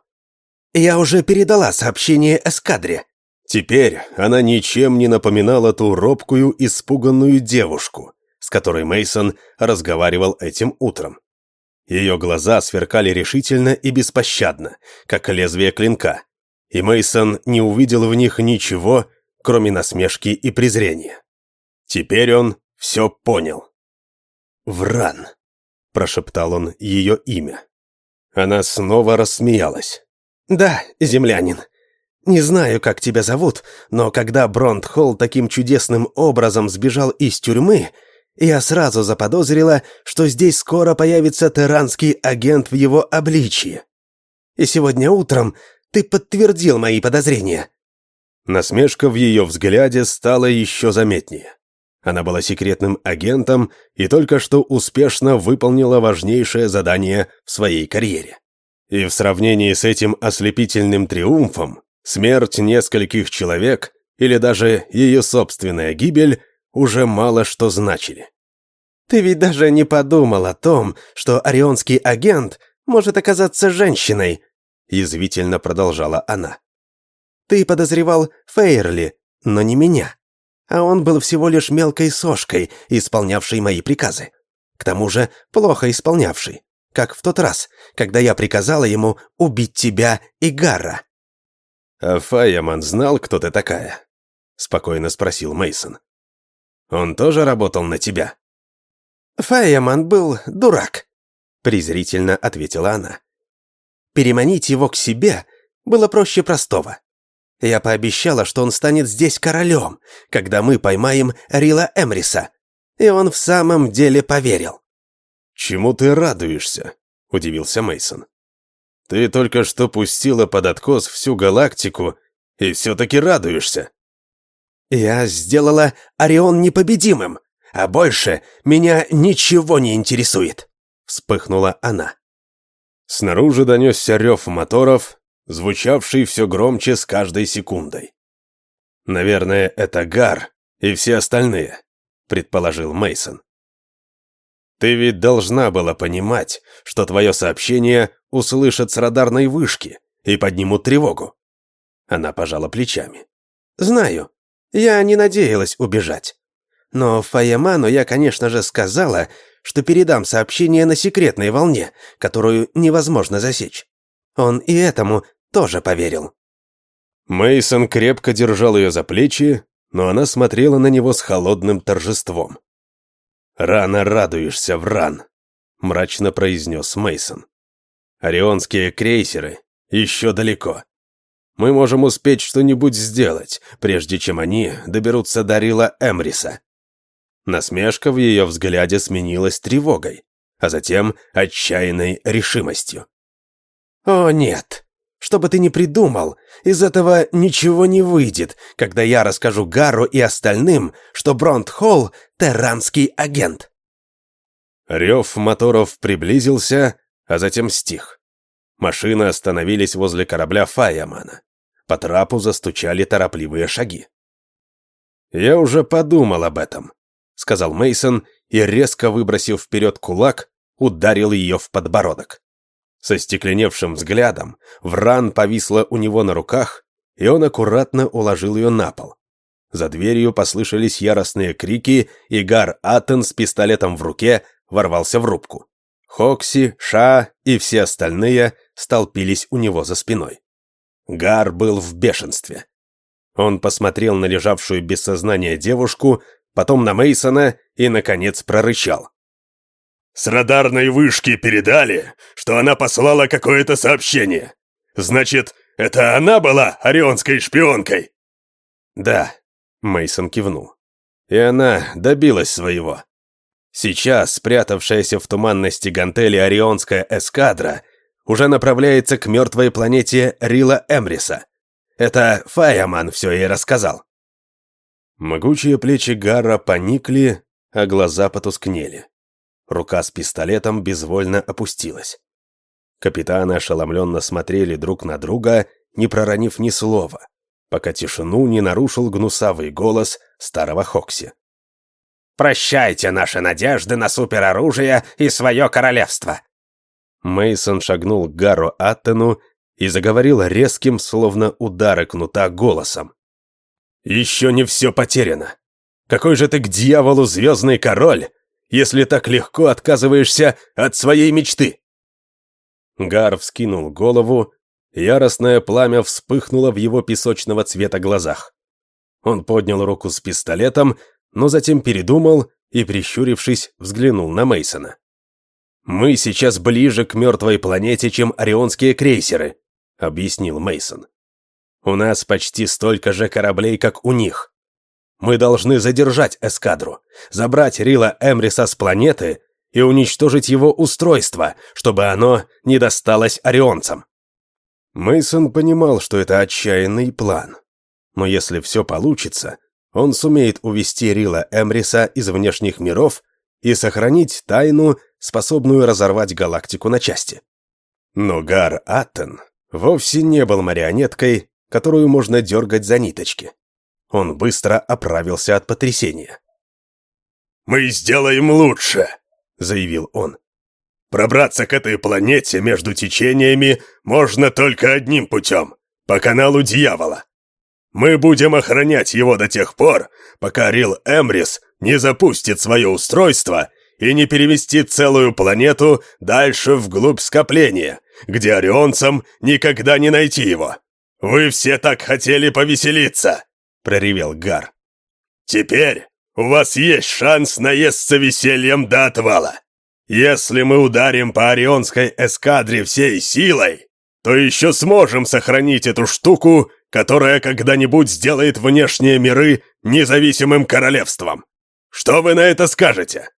Я уже передала сообщение эскадре. Теперь она ничем не напоминала ту робкую, испуганную девушку, с которой Мейсон разговаривал этим утром. Ее глаза сверкали решительно и беспощадно, как лезвие клинка, и Мейсон не увидел в них ничего, кроме насмешки и презрения. Теперь он все понял. «Вран», — прошептал он ее имя. Она снова рассмеялась. «Да, землянин. Не знаю, как тебя зовут, но когда Бронт Холл таким чудесным образом сбежал из тюрьмы, я сразу заподозрила, что здесь скоро появится теранский агент в его обличье. И сегодня утром ты подтвердил мои подозрения». Насмешка в ее взгляде стала еще заметнее. Она была секретным агентом и только что успешно выполнила важнейшее задание в своей карьере. И в сравнении с этим ослепительным триумфом, смерть нескольких человек или даже ее собственная гибель уже мало что значили. «Ты ведь даже не подумал о том, что орионский агент может оказаться женщиной», язвительно продолжала она. «Ты подозревал Фейерли, но не меня. А он был всего лишь мелкой сошкой, исполнявшей мои приказы. К тому же плохо исполнявший как в тот раз, когда я приказала ему убить тебя и Гарра. «А Фаяман знал, кто ты такая?» — спокойно спросил Мейсон. Он тоже работал на тебя?» «Фаяман был дурак», — презрительно ответила она. «Переманить его к себе было проще простого. Я пообещала, что он станет здесь королем, когда мы поймаем Рила Эмриса. И он в самом деле поверил. «Чему ты радуешься?» – удивился Мейсон. «Ты только что пустила под откос всю галактику и все-таки радуешься». «Я сделала Орион непобедимым, а больше меня ничего не интересует», – вспыхнула она. Снаружи донесся рев моторов, звучавший все громче с каждой секундой. «Наверное, это Гар и все остальные», — предположил Мейсон. «Ты ведь должна была понимать, что твое сообщение услышат с радарной вышки и поднимут тревогу». Она пожала плечами. «Знаю. Я не надеялась убежать. Но Фаяману я, конечно же, сказала, что передам сообщение на секретной волне, которую невозможно засечь. Он и этому тоже поверил. Мейсон крепко держал ее за плечи, но она смотрела на него с холодным торжеством. «Рано радуешься, Вран», — мрачно произнес Мейсон. «Орионские крейсеры еще далеко. Мы можем успеть что-нибудь сделать, прежде чем они доберутся до Рила Эмриса». Насмешка в ее взгляде сменилась тревогой, а затем отчаянной решимостью. «О, нет! Что бы ты ни придумал, из этого ничего не выйдет, когда я расскажу Гару и остальным, что Бронт Холл — терранский агент». Рев моторов приблизился, а затем стих. Машины остановились возле корабля Фаямана. По трапу застучали торопливые шаги. «Я уже подумал об этом», — сказал Мейсон и, резко выбросив вперед кулак, ударил ее в подбородок. Со стекленевшим взглядом Вран повисла у него на руках, и он аккуратно уложил ее на пол. За дверью послышались яростные крики, и Гар Аттен с пистолетом в руке ворвался в рубку. Хокси, Ша и все остальные столпились у него за спиной. Гар был в бешенстве. Он посмотрел на лежавшую без сознания девушку, потом на Мейсона и, наконец, прорычал. С радарной вышки передали, что она послала какое-то сообщение. Значит, это она была орионской шпионкой?» «Да», — Мейсон кивнул. «И она добилась своего. Сейчас спрятавшаяся в туманности гантели орионская эскадра уже направляется к мертвой планете Рила Эмриса. Это Фаяман все ей рассказал». Могучие плечи Гарра поникли, а глаза потускнели. Рука с пистолетом безвольно опустилась. Капитаны ошеломленно смотрели друг на друга, не проронив ни слова, пока тишину не нарушил гнусавый голос старого Хокси. «Прощайте наши надежды на супероружие и свое королевство!» Мейсон шагнул к Гару Аттену и заговорил резким, словно удары кнута, голосом. «Еще не все потеряно. Какой же ты к дьяволу звездный король, если так легко отказываешься от своей мечты?» Гар вскинул голову, яростное пламя вспыхнуло в его песочного цвета глазах. Он поднял руку с пистолетом, но затем передумал и, прищурившись, взглянул на Мейсона. «Мы сейчас ближе к мертвой планете, чем орионские крейсеры», — объяснил Мейсон. «У нас почти столько же кораблей, как у них. Мы должны задержать эскадру, забрать Рила Эмриса с планеты и уничтожить его устройство, чтобы оно не досталось орионцам. Мейсон понимал, что это отчаянный план. Но если все получится, он сумеет увести Рила Эмриса из внешних миров и сохранить тайну, способную разорвать галактику на части. Но Гар Аттен вовсе не был марионеткой, которую можно дергать за ниточки. Он быстро оправился от потрясения. «Мы сделаем лучше», — заявил он. «Пробраться к этой планете между течениями можно только одним путем — по каналу Дьявола. Мы будем охранять его до тех пор, пока Рил Эмрис не запустит свое устройство и не переместит целую планету дальше вглубь скопления, где орионцам никогда не найти его. Вы все так хотели повеселиться!» — проревел Гар. «Теперь у вас есть шанс наесться весельем до отвала. Если мы ударим по Орионской эскадре всей силой, то еще сможем сохранить эту штуку, которая когда-нибудь сделает внешние миры независимым королевством. Что вы на это скажете?»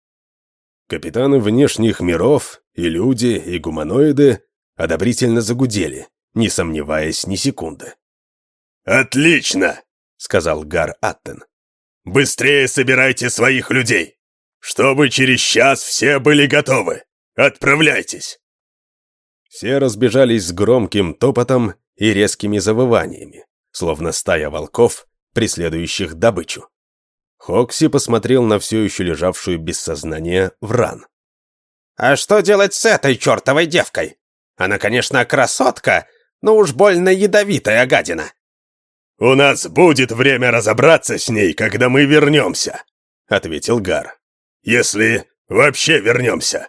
Капитаны внешних миров, и люди, и гуманоиды одобрительно загудели, не сомневаясь ни секунды. «Отлично!» — сказал Гар Аттен. «Быстрее собирайте своих людей, чтобы через час все были готовы. Отправляйтесь!» Все разбежались с громким топотом и резкими завываниями, словно стая волков, преследующих добычу. Хокси посмотрел на все еще лежавшую без сознания Вран. «А что делать с этой чертовой девкой? Она, конечно, красотка, но уж больно ядовитая гадина». «У нас будет время разобраться с ней, когда мы вернемся», — ответил Гар. «Если вообще вернемся.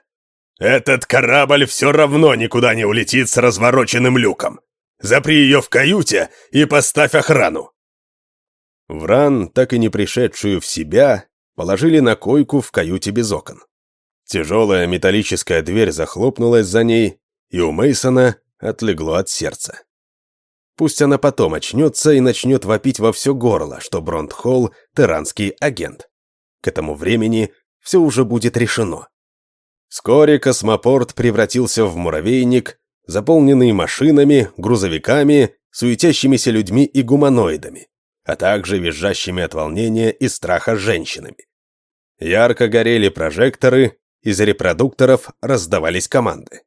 Этот корабль все равно никуда не улетит с развороченным люком. Запри ее в каюте и поставь охрану». Вран, так и не пришедшую в себя, положили на койку в каюте без окон. Тяжелая металлическая дверь захлопнулась за ней, и у Мейсона отлегло от сердца. Пусть она потом очнется и начнет вопить во все горло, что Бронт-Холл — тиранский агент. К этому времени все уже будет решено. Вскоре космопорт превратился в муравейник, заполненный машинами, грузовиками, суетящимися людьми и гуманоидами, а также визжащими от волнения и страха женщинами. Ярко горели прожекторы, из репродукторов раздавались команды.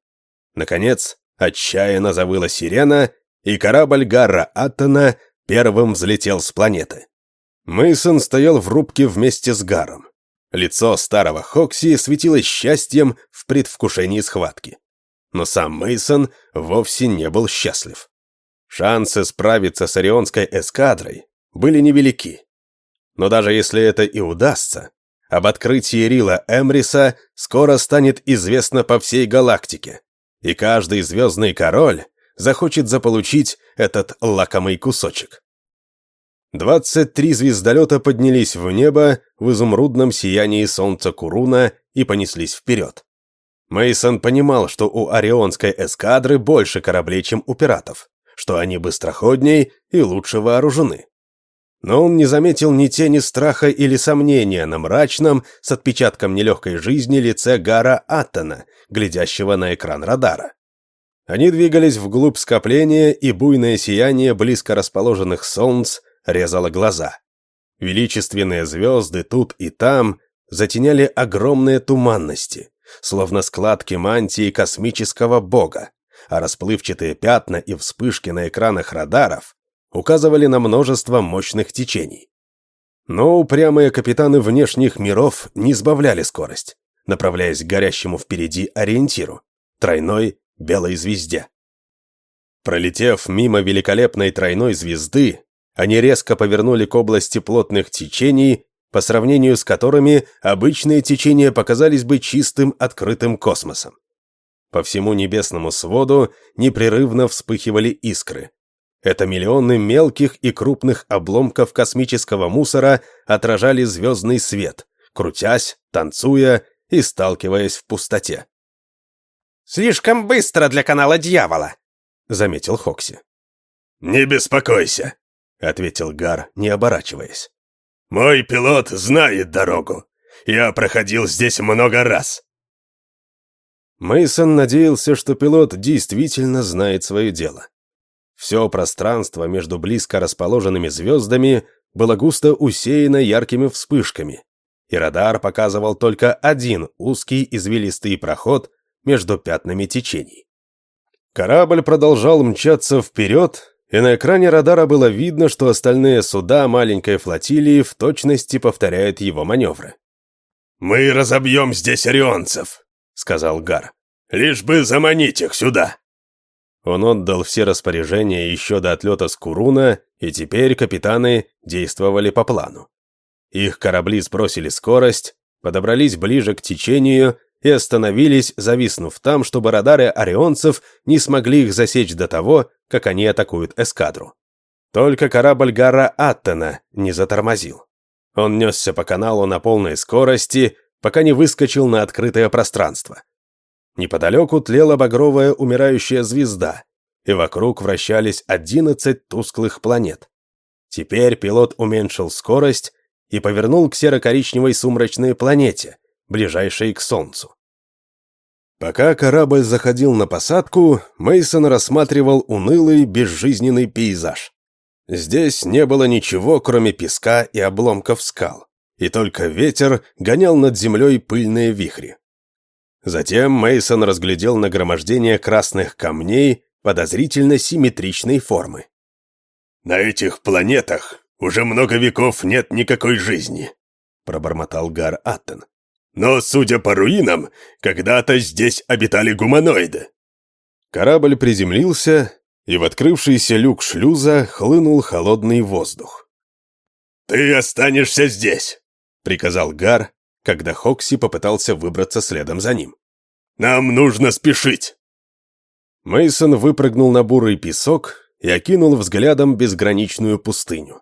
Наконец, отчаянно завыла сирена, и корабль Гарра Аттона первым взлетел с планеты. Мейсон стоял в рубке вместе с Гаром. Лицо старого Хокси светилось счастьем в предвкушении схватки. Но сам Мейсон вовсе не был счастлив. Шансы справиться с Орионской эскадрой были невелики. Но даже если это и удастся, об открытии Рила Эмриса скоро станет известно по всей галактике, и каждый звездный король захочет заполучить этот лакомый кусочек. 23 звездолета поднялись в небо в изумрудном сиянии солнца Куруна и понеслись вперед. Мейсон понимал, что у Орионской эскадры больше кораблей, чем у пиратов, что они быстроходней и лучше вооружены. Но он не заметил ни тени страха или сомнения на мрачном, с отпечатком нелегкой жизни лице Гара Аттона, глядящего на экран радара. Они двигались вглубь скопления, и буйное сияние близко расположенных солнц резало глаза. Величественные звезды тут и там затеняли огромные туманности, словно складки мантии космического бога, а расплывчатые пятна и вспышки на экранах радаров указывали на множество мощных течений. Но упрямые капитаны внешних миров не сбавляли скорость, направляясь к горящему впереди ориентиру – тройной белой звезде. Пролетев мимо великолепной тройной звезды, они резко повернули к области плотных течений, по сравнению с которыми обычные течения показались бы чистым открытым космосом. По всему небесному своду непрерывно вспыхивали искры. Это миллионы мелких и крупных обломков космического мусора отражали звездный свет, крутясь, танцуя и сталкиваясь в пустоте. «Слишком быстро для канала дьявола», — заметил Хокси. «Не беспокойся», — ответил Гар, не оборачиваясь. «Мой пилот знает дорогу. Я проходил здесь много раз». Мейсон надеялся, что пилот действительно знает свое дело. Все пространство между близко расположенными звездами было густо усеяно яркими вспышками, и радар показывал только один узкий извилистый проход между пятнами течений. Корабль продолжал мчаться вперед, и на экране радара было видно, что остальные суда маленькой флотилии в точности повторяют его маневры. «Мы разобьем здесь орионцев», — сказал Гар. «Лишь бы заманить их сюда». Он отдал все распоряжения еще до отлета с Куруна, и теперь капитаны действовали по плану. Их корабли сбросили скорость, подобрались ближе к течению и остановились, зависнув там, чтобы радары орионцев не смогли их засечь до того, как они атакуют эскадру. Только корабль Гара Аттена не затормозил. Он несся по каналу на полной скорости, пока не выскочил на открытое пространство. Неподалеку тлела багровая умирающая звезда, и вокруг вращались одиннадцать тусклых планет. Теперь пилот уменьшил скорость и повернул к серо-коричневой сумрачной планете, ближайшей к Солнцу. Пока корабль заходил на посадку, Мейсон рассматривал унылый, безжизненный пейзаж. Здесь не было ничего, кроме песка и обломков скал, и только ветер гонял над землей пыльные вихри. Затем Мейсон разглядел нагромождение красных камней подозрительно симметричной формы. «На этих планетах уже много веков нет никакой жизни», пробормотал Гар Аттен. Но, судя по руинам, когда-то здесь обитали гуманоиды. Корабль приземлился, и в открывшийся люк шлюза хлынул холодный воздух. «Ты останешься здесь», — приказал Гар, когда Хокси попытался выбраться следом за ним. «Нам нужно спешить!» Мейсон выпрыгнул на бурый песок и окинул взглядом безграничную пустыню.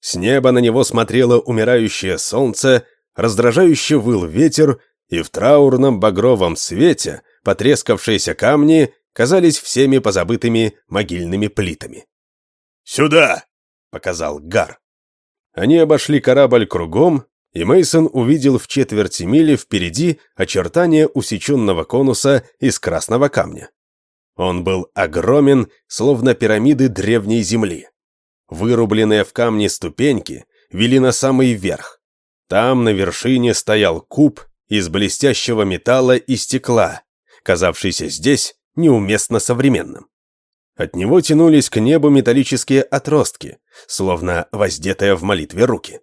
С неба на него смотрело умирающее солнце, раздражающе выл ветер, и в траурном багровом свете потрескавшиеся камни казались всеми позабытыми могильными плитами. «Сюда!» — показал Гар. Они обошли корабль кругом, и Мейсон увидел в четверти мили впереди очертания усеченного конуса из красного камня. Он был огромен, словно пирамиды древней земли. Вырубленные в камне ступеньки вели на самый верх. Там на вершине стоял куб из блестящего металла и стекла, казавшийся здесь неуместно современным. От него тянулись к небу металлические отростки, словно воздетые в молитве руки.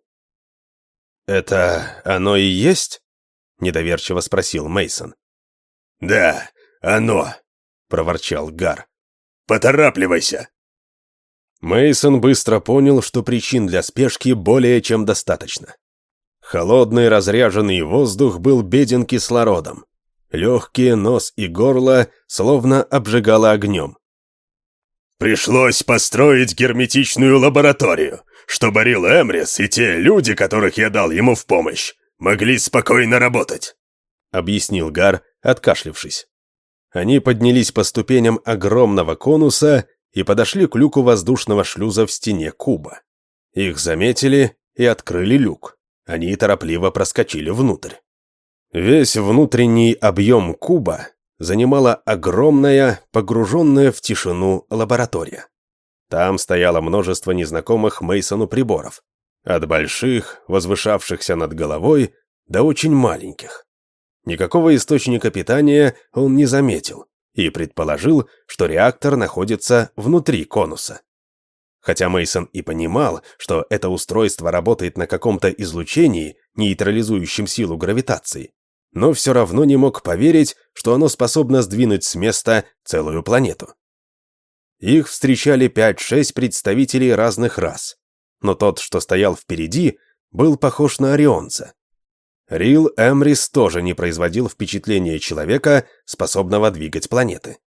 «Это оно и есть?» — недоверчиво спросил Мейсон. «Да, оно», — проворчал Гар. «Поторапливайся!» Мейсон быстро понял, что причин для спешки более чем достаточно. Холодный разряженный воздух был беден кислородом. Легкие, нос и горло словно обжигало огнем. «Пришлось построить герметичную лабораторию, чтобы Рил Эмрис и те люди, которых я дал ему в помощь, могли спокойно работать», — объяснил Гар, откашлившись. Они поднялись по ступеням огромного конуса и подошли к люку воздушного шлюза в стене куба. Их заметили и открыли люк. Они торопливо проскочили внутрь. Весь внутренний объем куба занимала огромная, погруженная в тишину лаборатория. Там стояло множество незнакомых Мейсону приборов, от больших, возвышавшихся над головой, до очень маленьких. Никакого источника питания он не заметил и предположил, что реактор находится внутри конуса. Хотя Мейсон и понимал, что это устройство работает на каком-то излучении, нейтрализующем силу гравитации, но все равно не мог поверить, что оно способно сдвинуть с места целую планету. Их встречали 5-6 представителей разных рас, но тот, что стоял впереди, был похож на орионца. Рил Эмрис тоже не производил впечатления человека, способного двигать планеты.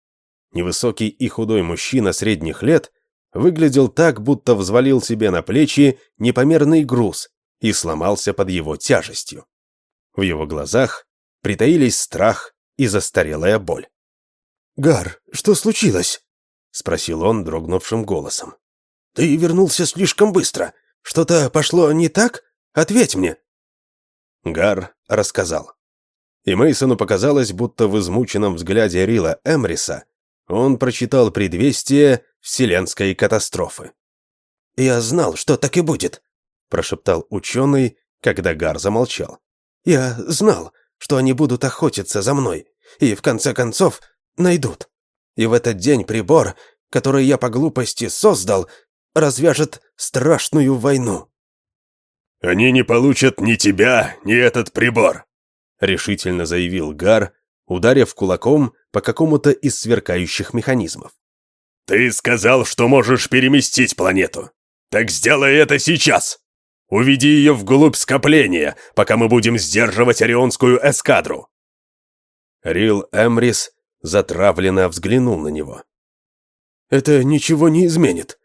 Невысокий и худой мужчина средних лет выглядел так, будто взвалил себе на плечи непомерный груз и сломался под его тяжестью. В его глазах притаились страх и застарелая боль. «Гар, что случилось?» — спросил он дрогнувшим голосом. «Ты вернулся слишком быстро. Что-то пошло не так? Ответь мне!» Гар рассказал. И Мейсону показалось, будто в измученном взгляде Рила Эмриса он прочитал предвестие вселенской катастрофы. «Я знал, что так и будет», – прошептал ученый, когда Гар замолчал. «Я знал, что они будут охотиться за мной, и в конце концов найдут. И в этот день прибор, который я по глупости создал, развяжет страшную войну». «Они не получат ни тебя, ни этот прибор», — решительно заявил Гар, ударив кулаком по какому-то из сверкающих механизмов. «Ты сказал, что можешь переместить планету. Так сделай это сейчас. Уведи ее вглубь скопления, пока мы будем сдерживать Орионскую эскадру». Рил Эмрис затравленно взглянул на него. «Это ничего не изменит.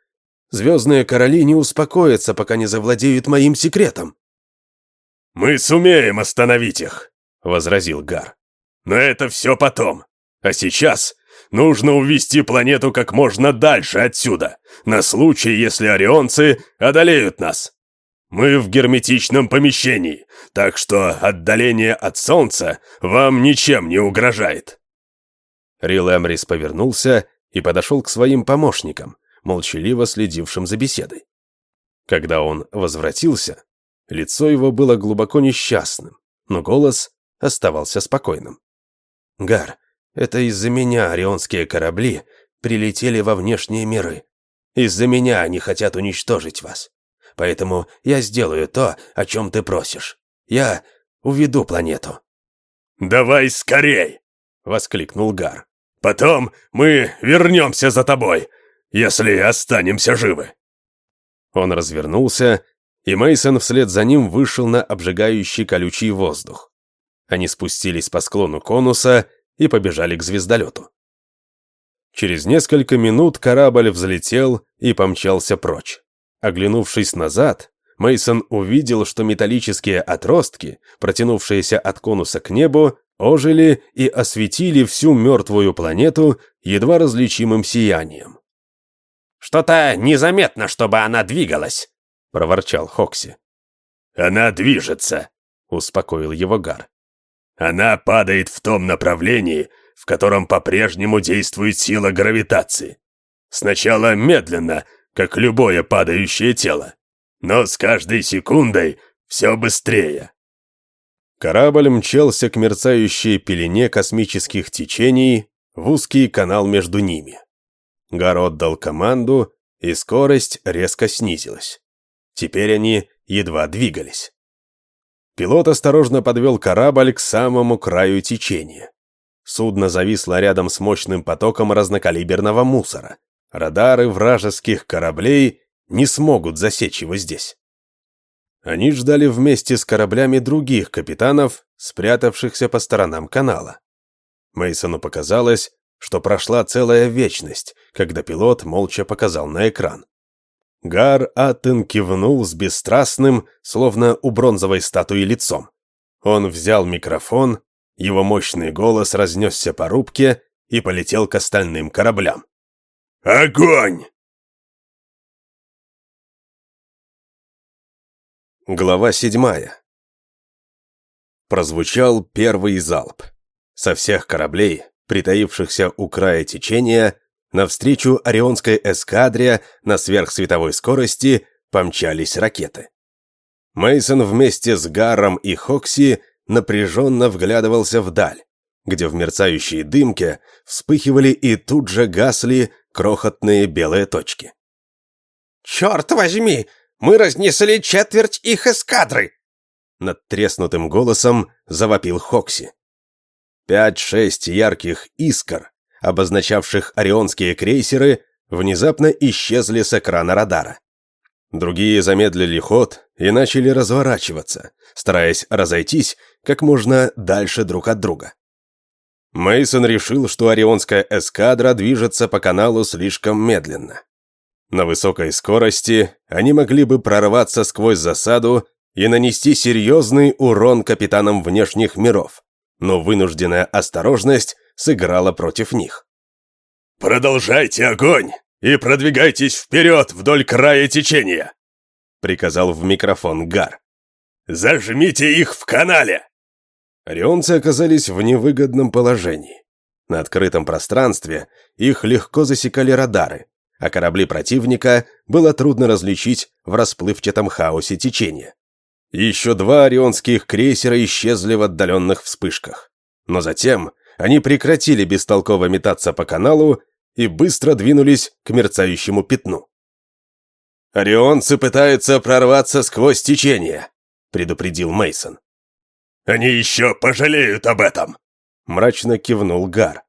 Звездные короли не успокоятся, пока не завладеют моим секретом. «Мы сумеем остановить их», — возразил Гар. «Но это все потом. А сейчас нужно увести планету как можно дальше отсюда, на случай, если орионцы одолеют нас. Мы в герметичном помещении, так что отдаление от Солнца вам ничем не угрожает». Рил Эмрис повернулся и подошел к своим помощникам, молчаливо следившим за беседой. Когда он возвратился, лицо его было глубоко несчастным, но голос оставался спокойным. «Гар, это из-за меня орионские корабли прилетели во внешние миры. Из-за меня они хотят уничтожить вас. Поэтому я сделаю то, о чем ты просишь. Я уведу планету». «Давай скорей!» — воскликнул Гар. «Потом мы вернемся за тобой, если останемся живы». Он развернулся, и Мейсон вслед за ним вышел на обжигающий колючий воздух. Они спустились по склону конуса и побежали к звездолету. Через несколько минут корабль взлетел и помчался прочь. Оглянувшись назад, Мейсон увидел, что металлические отростки, протянувшиеся от конуса к небу, ожили и осветили всю мертвую планету едва различимым сиянием. «Что-то незаметно, чтобы она двигалась», — проворчал Хокси. «Она движется», — успокоил его Гар. «Она падает в том направлении, в котором по-прежнему действует сила гравитации. Сначала медленно, как любое падающее тело, но с каждой секундой все быстрее». Корабль мчался к мерцающей пелене космических течений в узкий канал между ними. Гар отдал команду, и скорость резко снизилась. Теперь они едва двигались. Пилот осторожно подвел корабль к самому краю течения. Судно зависло рядом с мощным потоком разнокалиберного мусора. Радары вражеских кораблей не смогут засечь его здесь. Они ждали вместе с кораблями других капитанов, спрятавшихся по сторонам канала. Мейсону показалось, что прошла целая вечность, когда пилот молча показал на экран. Гар Аттен кивнул с бесстрастным, словно у бронзовой статуи лицом. Он взял микрофон, его мощный голос разнесся по рубке и полетел к остальным кораблям. «Огонь!» Глава седьмая. Прозвучал первый залп. Со всех кораблей притаившихся у края течения, навстречу Орионской эскадре на сверхсветовой скорости помчались ракеты. Мейсон вместе с Гаром и Хокси напряженно вглядывался вдаль, где в мерцающей дымке вспыхивали и тут же гасли крохотные белые точки. «Черт возьми! Мы разнесли четверть их эскадры!» Над треснутым голосом завопил Хокси. Пять-шесть ярких искр, обозначавших орионские крейсеры, внезапно исчезли с экрана радара. Другие замедлили ход и начали разворачиваться, стараясь разойтись как можно дальше друг от друга. Мейсон решил, что орионская эскадра движется по каналу слишком медленно. На высокой скорости они могли бы прорваться сквозь засаду и нанести серьезный урон капитанам внешних миров но вынужденная осторожность сыграла против них. «Продолжайте огонь и продвигайтесь вперед вдоль края течения!» приказал в микрофон Гар. «Зажмите их в канале!» Орионцы оказались в невыгодном положении. На открытом пространстве их легко засекали радары, а корабли противника было трудно различить в расплывчатом хаосе течения. Еще два орионских крейсера исчезли в отдаленных вспышках. Но затем они прекратили бестолково метаться по каналу и быстро двинулись к мерцающему пятну. «Орионцы пытаются прорваться сквозь течение», — предупредил Мейсон. «Они еще пожалеют об этом», — мрачно кивнул Гар.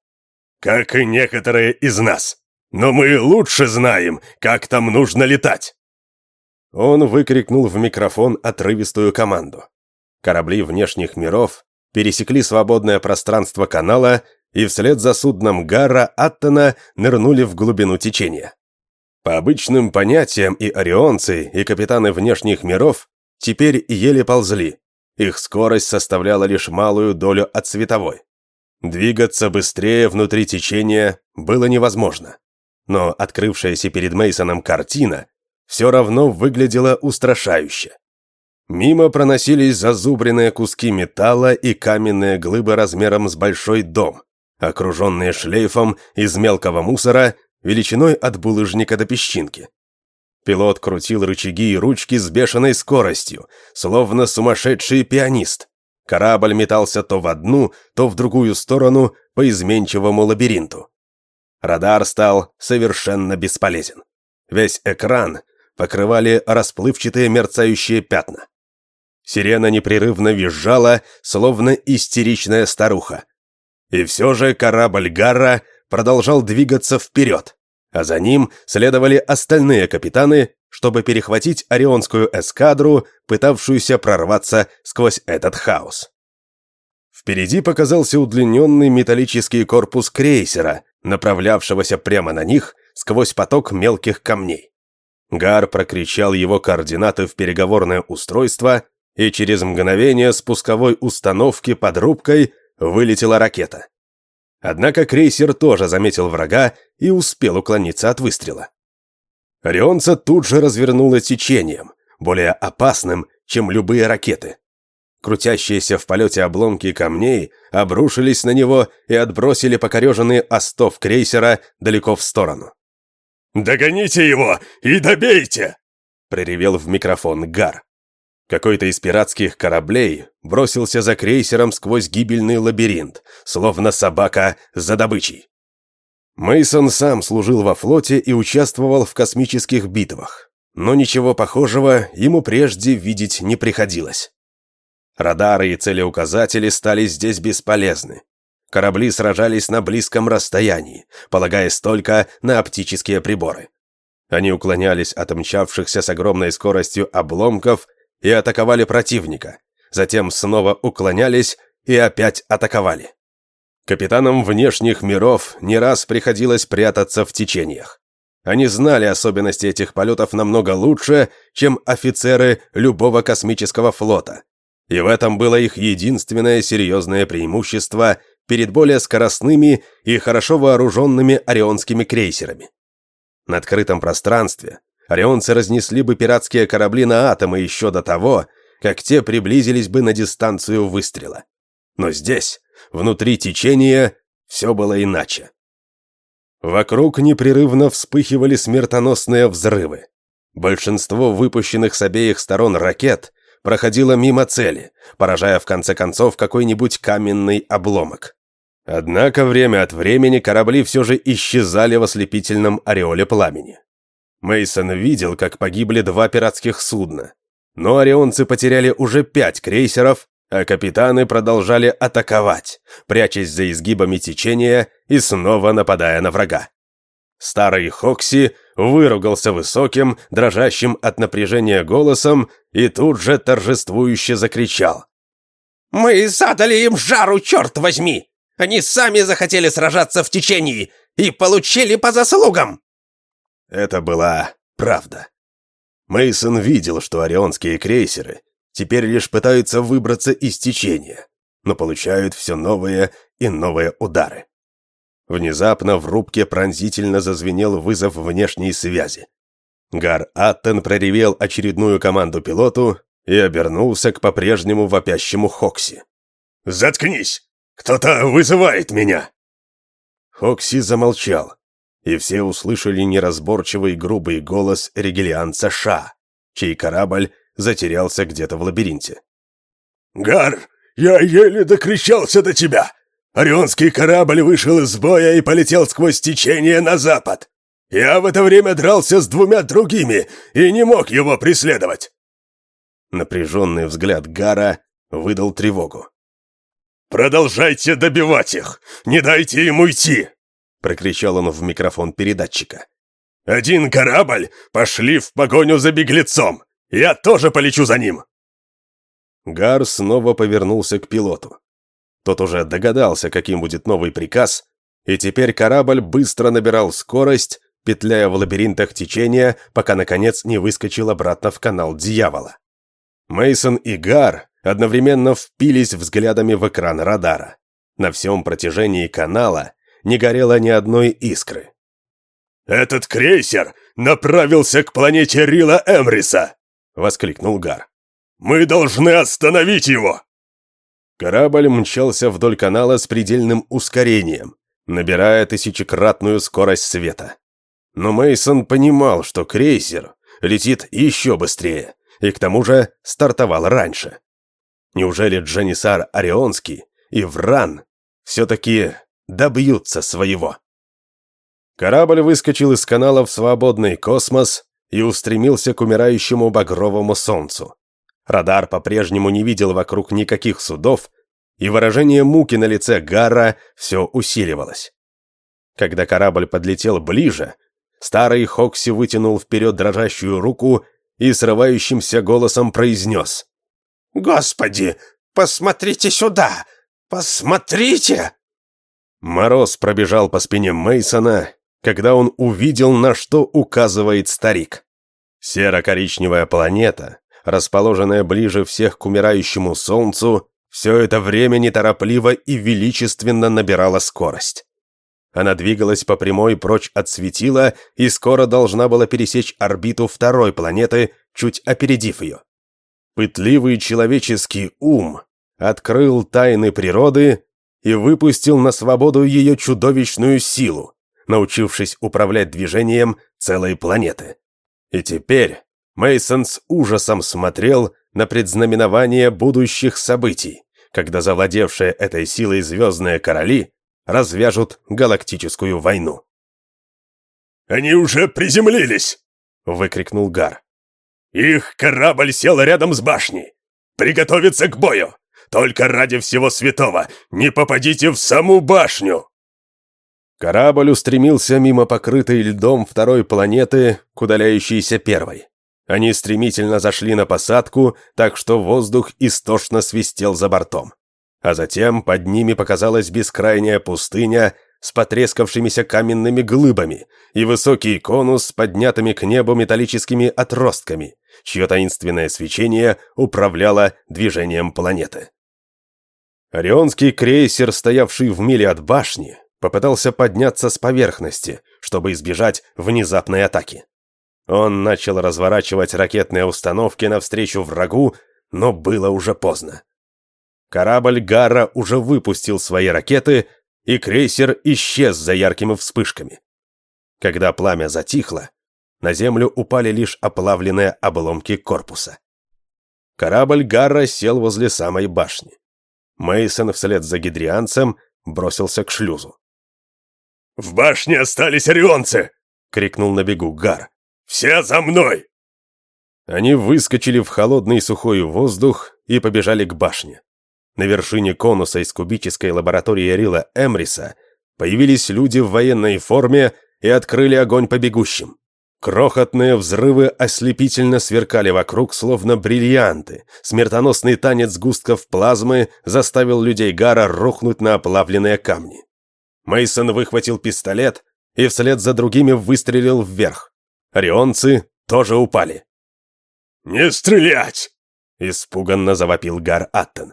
«Как и некоторые из нас. Но мы лучше знаем, как там нужно летать». Он выкрикнул в микрофон отрывистую команду. Корабли внешних миров пересекли свободное пространство канала и вслед за судном Гара Аттона нырнули в глубину течения. По обычным понятиям и орионцы, и капитаны внешних миров теперь еле ползли, Их скорость составляла лишь малую долю от световой. Двигаться быстрее внутри течения было невозможно. Но открывшаяся перед Мейсоном картина все равно выглядела устрашающе. Мимо проносились зазубренные куски металла и каменные глыбы размером с большой дом, окруженные шлейфом из мелкого мусора величиной от булыжника до песчинки. Пилот крутил рычаги и ручки с бешеной скоростью, словно сумасшедший пианист. Корабль метался то в одну, то в другую сторону по изменчивому лабиринту. Радар стал совершенно бесполезен. Весь экран покрывали расплывчатые мерцающие пятна. Сирена непрерывно визжала, словно истеричная старуха. И все же корабль Гарра продолжал двигаться вперед, а за ним следовали остальные капитаны, чтобы перехватить орионскую эскадру, пытавшуюся прорваться сквозь этот хаос. Впереди показался удлиненный металлический корпус крейсера, направлявшегося прямо на них сквозь поток мелких камней. Гар прокричал его координаты в переговорное устройство, и через мгновение с пусковой установки под рубкой вылетела ракета. Однако крейсер тоже заметил врага и успел уклониться от выстрела. Орионца тут же развернуло течением, более опасным, чем любые ракеты. Крутящиеся в полете обломки камней обрушились на него и отбросили покореженный остов крейсера далеко в сторону. «Догоните его и добейте!» — проревел в микрофон Гар. Какой-то из пиратских кораблей бросился за крейсером сквозь гибельный лабиринт, словно собака за добычей. Мейсон сам служил во флоте и участвовал в космических битвах, но ничего похожего ему прежде видеть не приходилось. Радары и целеуказатели стали здесь бесполезны. Корабли сражались на близком расстоянии, полагаясь только на оптические приборы. Они уклонялись от мчавшихся с огромной скоростью обломков и атаковали противника, затем снова уклонялись и опять атаковали. Капитанам внешних миров не раз приходилось прятаться в течениях. Они знали особенности этих полетов намного лучше, чем офицеры любого космического флота. И в этом было их единственное серьезное преимущество перед более скоростными и хорошо вооруженными орионскими крейсерами. На открытом пространстве орионцы разнесли бы пиратские корабли на атомы еще до того, как те приблизились бы на дистанцию выстрела. Но здесь, внутри течения, все было иначе. Вокруг непрерывно вспыхивали смертоносные взрывы. Большинство выпущенных с обеих сторон ракет проходила мимо цели, поражая в конце концов какой-нибудь каменный обломок. Однако время от времени корабли все же исчезали в ослепительном ореоле пламени. Мейсон видел, как погибли два пиратских судна, но орионцы потеряли уже пять крейсеров, а капитаны продолжали атаковать, прячась за изгибами течения и снова нападая на врага. Старый Хокси выругался высоким, дрожащим от напряжения голосом и тут же торжествующе закричал. «Мы задали им жару, черт возьми! Они сами захотели сражаться в течении и получили по заслугам!» Это была правда. Мейсон видел, что орионские крейсеры теперь лишь пытаются выбраться из течения, но получают все новые и новые удары. Внезапно в рубке пронзительно зазвенел вызов внешней связи. Гар Аттен проревел очередную команду пилоту и обернулся к по-прежнему вопящему Хокси. «Заткнись! Кто-то вызывает меня!» Хокси замолчал, и все услышали неразборчивый грубый голос регелианца Ша, чей корабль затерялся где-то в лабиринте. «Гар, я еле докричался до тебя! Орионский корабль вышел из боя и полетел сквозь течение на запад. Я в это время дрался с двумя другими и не мог его преследовать. Напряженный взгляд Гара выдал тревогу. «Продолжайте добивать их! Не дайте им уйти!» Прокричал он в микрофон передатчика. «Один корабль пошли в погоню за беглецом! Я тоже полечу за ним!» Гар снова повернулся к пилоту. Тот уже догадался, каким будет новый приказ, и теперь корабль быстро набирал скорость, петляя в лабиринтах течения, пока, наконец, не выскочил обратно в канал дьявола. Мейсон и Гар одновременно впились взглядами в экран радара. На всем протяжении канала не горело ни одной искры. «Этот крейсер направился к планете Рила Эмриса!» — воскликнул Гар. «Мы должны остановить его!» Корабль мчался вдоль канала с предельным ускорением, набирая тысячекратную скорость света. Но Мейсон понимал, что крейсер летит еще быстрее, и к тому же стартовал раньше. Неужели Джанисар Орионский и Вран все-таки добьются своего? Корабль выскочил из канала в свободный космос и устремился к умирающему багровому солнцу. Радар по-прежнему не видел вокруг никаких судов, и выражение муки на лице Гарра все усиливалось. Когда корабль подлетел ближе, старый Хокси вытянул вперед дрожащую руку и срывающимся голосом произнес. «Господи, посмотрите сюда! Посмотрите!» Мороз пробежал по спине Мейсона, когда он увидел, на что указывает старик. Серо-коричневая планета, расположенная ближе всех к умирающему солнцу, все это время неторопливо и величественно набирала скорость. Она двигалась по прямой прочь от светила и скоро должна была пересечь орбиту второй планеты, чуть опередив ее. Пытливый человеческий ум открыл тайны природы и выпустил на свободу ее чудовищную силу, научившись управлять движением целой планеты. И теперь Мейсон с ужасом смотрел на предзнаменование будущих событий, когда завладевшие этой силой звездные короли развяжут галактическую войну. «Они уже приземлились!» — выкрикнул Гар. «Их корабль сел рядом с башней! Приготовиться к бою! Только ради всего святого не попадите в саму башню!» Корабль устремился мимо покрытой льдом второй планеты к удаляющейся первой. Они стремительно зашли на посадку, так что воздух истошно свистел за бортом а затем под ними показалась бескрайняя пустыня с потрескавшимися каменными глыбами и высокий конус с поднятыми к небу металлическими отростками, чье таинственное свечение управляло движением планеты. Орионский крейсер, стоявший в миле от башни, попытался подняться с поверхности, чтобы избежать внезапной атаки. Он начал разворачивать ракетные установки навстречу врагу, но было уже поздно. Корабль Гара уже выпустил свои ракеты, и крейсер исчез за яркими вспышками. Когда пламя затихло, на землю упали лишь оплавленные обломки корпуса. Корабль Гарра сел возле самой башни. Мейсон вслед за гидрианцем бросился к шлюзу. «В башне остались орионцы!» — крикнул на бегу Гар. «Все за мной!» Они выскочили в холодный сухой воздух и побежали к башне. На вершине конуса из кубической лаборатории Рила Эмриса появились люди в военной форме и открыли огонь по бегущим. Крохотные взрывы ослепительно сверкали вокруг, словно бриллианты. Смертоносный танец густков плазмы заставил людей Гара рухнуть на оплавленные камни. Мейсон выхватил пистолет и вслед за другими выстрелил вверх. Орионцы тоже упали. «Не стрелять!» – испуганно завопил Гар Аттен.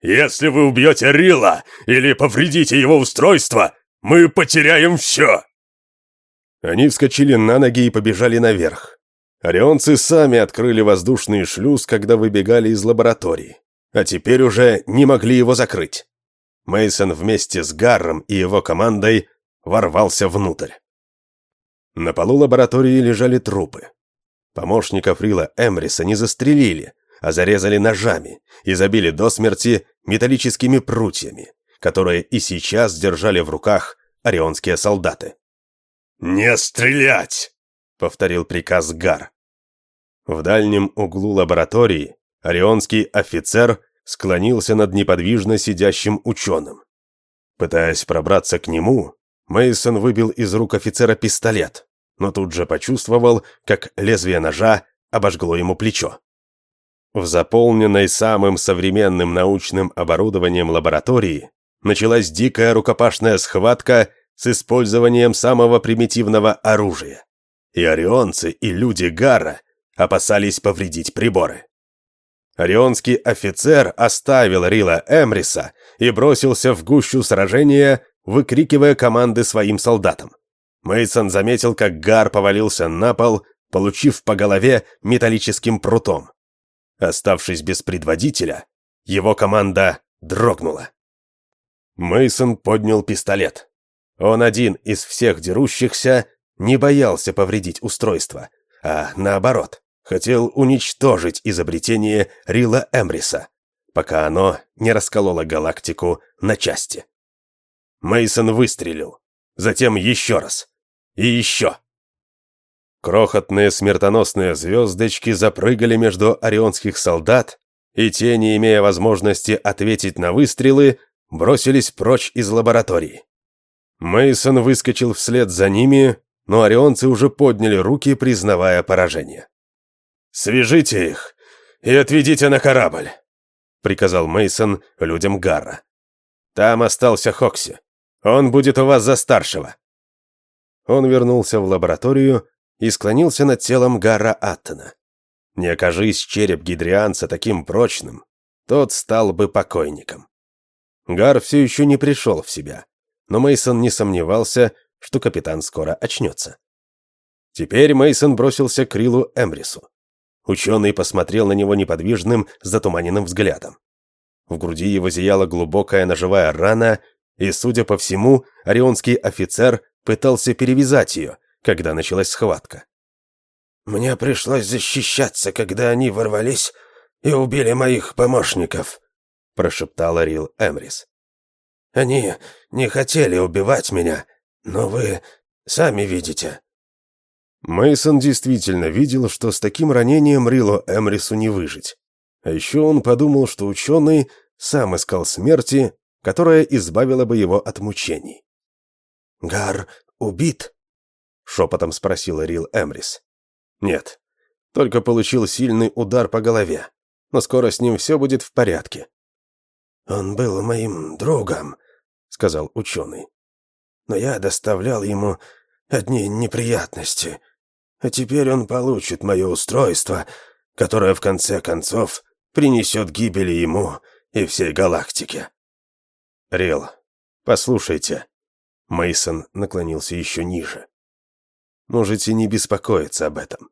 Если вы убьете Рила или повредите его устройство, мы потеряем все!» Они вскочили на ноги и побежали наверх. Орионцы сами открыли воздушный шлюз, когда выбегали из лаборатории, а теперь уже не могли его закрыть. Мейсон вместе с Гарром и его командой ворвался внутрь. На полу лаборатории лежали трупы. Помощников Рила Эмриса не застрелили, а зарезали ножами и забили до смерти металлическими прутьями, которые и сейчас держали в руках орионские солдаты. «Не стрелять!» — повторил приказ Гар. В дальнем углу лаборатории орионский офицер склонился над неподвижно сидящим ученым. Пытаясь пробраться к нему, Мейсон выбил из рук офицера пистолет, но тут же почувствовал, как лезвие ножа обожгло ему плечо. В заполненной самым современным научным оборудованием лаборатории началась дикая рукопашная схватка с использованием самого примитивного оружия. И орионцы, и люди Гара опасались повредить приборы. Орионский офицер оставил Рила Эмриса и бросился в гущу сражения, выкрикивая команды своим солдатам. Мейсон заметил, как Гар повалился на пол, получив по голове металлическим прутом. Оставшись без предводителя, его команда дрогнула. Мейсон поднял пистолет. Он один из всех дерущихся не боялся повредить устройство, а наоборот, хотел уничтожить изобретение Рила Эмриса, пока оно не раскололо галактику на части. Мейсон выстрелил, затем еще раз и еще. Крохотные смертоносные звездочки запрыгали между орионских солдат, и те, не имея возможности ответить на выстрелы, бросились прочь из лаборатории. Мейсон выскочил вслед за ними, но орионцы уже подняли руки, признавая поражение. «Свяжите их и отведите на корабль», — приказал Мейсон людям Гарра. «Там остался Хокси. Он будет у вас за старшего». Он вернулся в лабораторию и склонился над телом Гарра Аттона. Не окажись череп гидрианца таким прочным, тот стал бы покойником. Гар все еще не пришел в себя, но Мейсон не сомневался, что капитан скоро очнется. Теперь Мейсон бросился к Рилу Эмрису. Ученый посмотрел на него неподвижным, затуманенным взглядом. В груди его зияла глубокая ножевая рана, и, судя по всему, орионский офицер пытался перевязать ее, когда началась схватка. «Мне пришлось защищаться, когда они ворвались и убили моих помощников», прошептал Рил Эмрис. «Они не хотели убивать меня, но вы сами видите. Мейсон действительно видел, что с таким ранением Рило Эмрису не выжить. А еще он подумал, что ученый сам искал смерти, которая избавила бы его от мучений. «Гар убит?» — шепотом спросил Рил Эмрис. «Нет, только получил сильный удар по голове, но скоро с ним все будет в порядке». «Он был моим другом», — сказал ученый. «Но я доставлял ему одни неприятности. А теперь он получит мое устройство, которое в конце концов принесет гибели ему и всей галактике. Рел, послушайте. Мейсон наклонился еще ниже. Можете не беспокоиться об этом.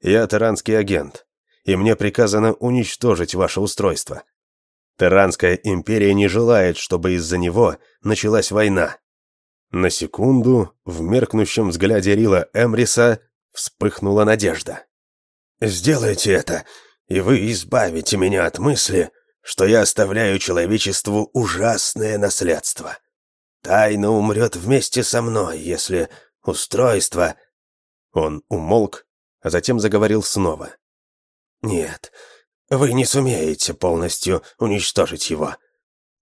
Я таранский агент, и мне приказано уничтожить ваше устройство. Таранская империя не желает, чтобы из-за него началась война. На секунду в меркнущем взгляде Рила Эмриса Вспыхнула надежда. «Сделайте это, и вы избавите меня от мысли, что я оставляю человечеству ужасное наследство. Тайна умрет вместе со мной, если устройство...» Он умолк, а затем заговорил снова. «Нет, вы не сумеете полностью уничтожить его.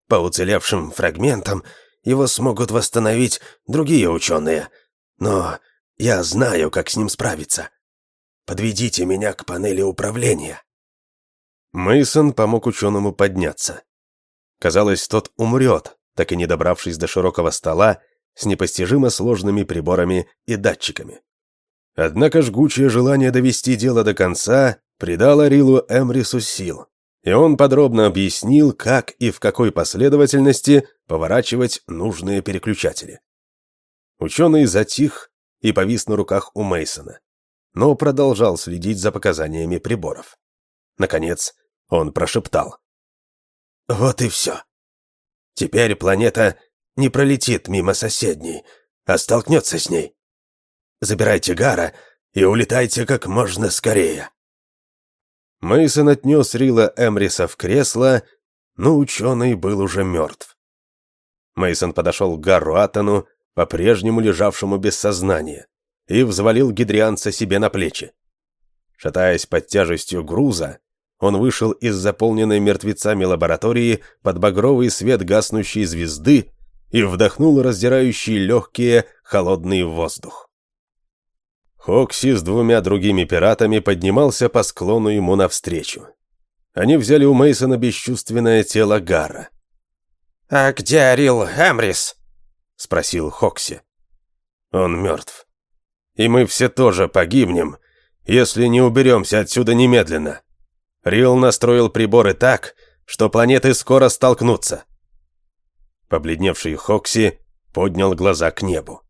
По уцелевшим фрагментам его смогут восстановить другие ученые, но я знаю, как с ним справиться. Подведите меня к панели управления». Мейсон помог ученому подняться. Казалось, тот умрет, так и не добравшись до широкого стола с непостижимо сложными приборами и датчиками. Однако жгучее желание довести дело до конца придало Рилу Эмрису сил, и он подробно объяснил, как и в какой последовательности поворачивать нужные переключатели. Ученый затих и повис на руках у Мейсона, но продолжал следить за показаниями приборов. Наконец, он прошептал. «Вот и все. Теперь планета не пролетит мимо соседней, а столкнется с ней. Забирайте Гара и улетайте как можно скорее». Мейсон отнес Рила Эмриса в кресло, но ученый был уже мертв. Мейсон подошел к Гару Атону по-прежнему лежавшему без сознания, и взвалил гидрианца себе на плечи. Шатаясь под тяжестью груза, он вышел из заполненной мертвецами лаборатории под багровый свет гаснущей звезды и вдохнул раздирающий легкие холодный воздух. Хокси с двумя другими пиратами поднимался по склону ему навстречу. Они взяли у Мейсона бесчувственное тело Гара. «А где Рил Эмрис?» — спросил Хокси. «Он мертв. И мы все тоже погибнем, если не уберемся отсюда немедленно», Рил настроил приборы так, что планеты скоро столкнутся. Побледневший Хокси поднял глаза к небу.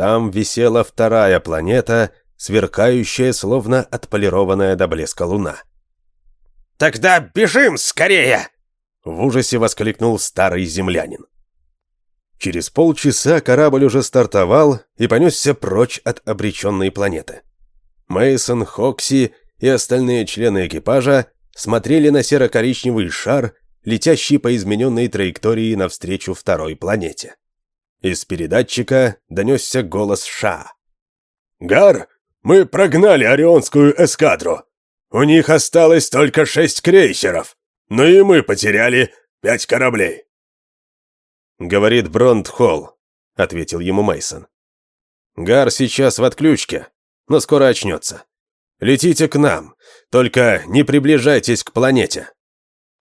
Там висела вторая планета, сверкающая, словно отполированная до блеска луна. «Тогда бежим скорее!» В ужасе воскликнул старый землянин. Через полчаса корабль уже стартовал и понесся прочь от обреченной планеты. Мейсон, Хокси и остальные члены экипажа смотрели на серо-коричневый шар, летящий по измененной траектории навстречу второй планете. Из передатчика донесся голос Ша. «Гар, мы прогнали Орионскую эскадру. У них осталось только шесть крейсеров, но и мы потеряли пять кораблей». «Говорит Бронт Холл», — ответил ему Мейсон. «Гар сейчас в отключке, но скоро очнется. Летите к нам, только не приближайтесь к планете».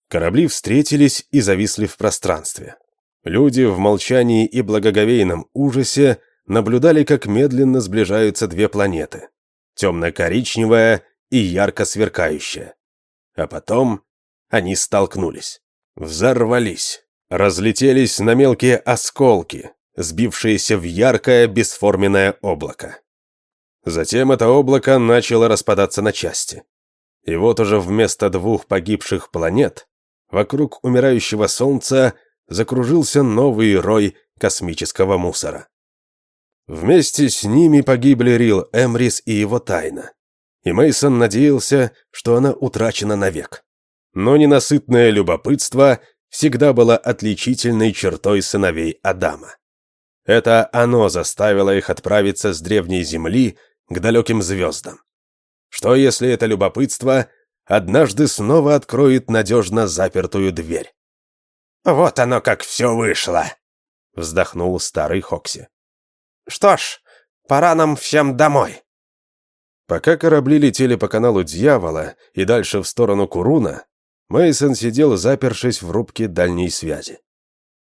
Корабли встретились и зависли в пространстве. Люди в молчании и благоговейном ужасе наблюдали, как медленно сближаются две планеты. Темно-коричневая и ярко сверкающая. А потом они столкнулись. Взорвались. Разлетелись на мелкие осколки, сбившиеся в яркое бесформенное облако. Затем это облако начало распадаться на части. И вот уже вместо двух погибших планет вокруг умирающего Солнца закружился новый рой космического мусора. Вместе с ними погибли Рил Эмрис и его тайна. И Мейсон надеялся, что она утрачена навек. Но ненасытное любопытство всегда было отличительной чертой сыновей Адама. Это оно заставило их отправиться с древней Земли к далеким звездам. Что если это любопытство однажды снова откроет надежно запертую дверь? «Вот оно как все вышло!» — вздохнул старый Хокси. «Что ж, пора нам всем домой». Пока корабли летели по каналу Дьявола и дальше в сторону Куруна, Мейсон сидел, запершись в рубке дальней связи.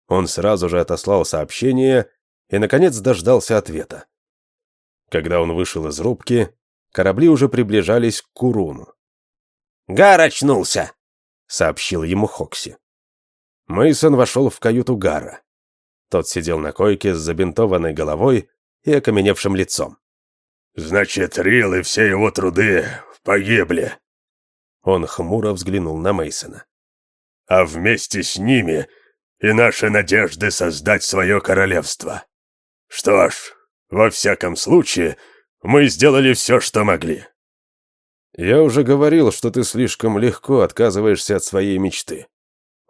Он сразу же отослал сообщение и, наконец, дождался ответа. Когда он вышел из рубки, корабли уже приближались к Куруну. «Гар очнулся!» — сообщил ему Хокси. Мейсон вошел в каюту Гара. Тот сидел на койке с забинтованной головой и окаменевшим лицом. «Значит, Рил и все его труды погибли». Он хмуро взглянул на Мейсона. «А вместе с ними и наши надежды создать свое королевство. Что ж, во всяком случае, мы сделали все, что могли». «Я уже говорил, что ты слишком легко отказываешься от своей мечты.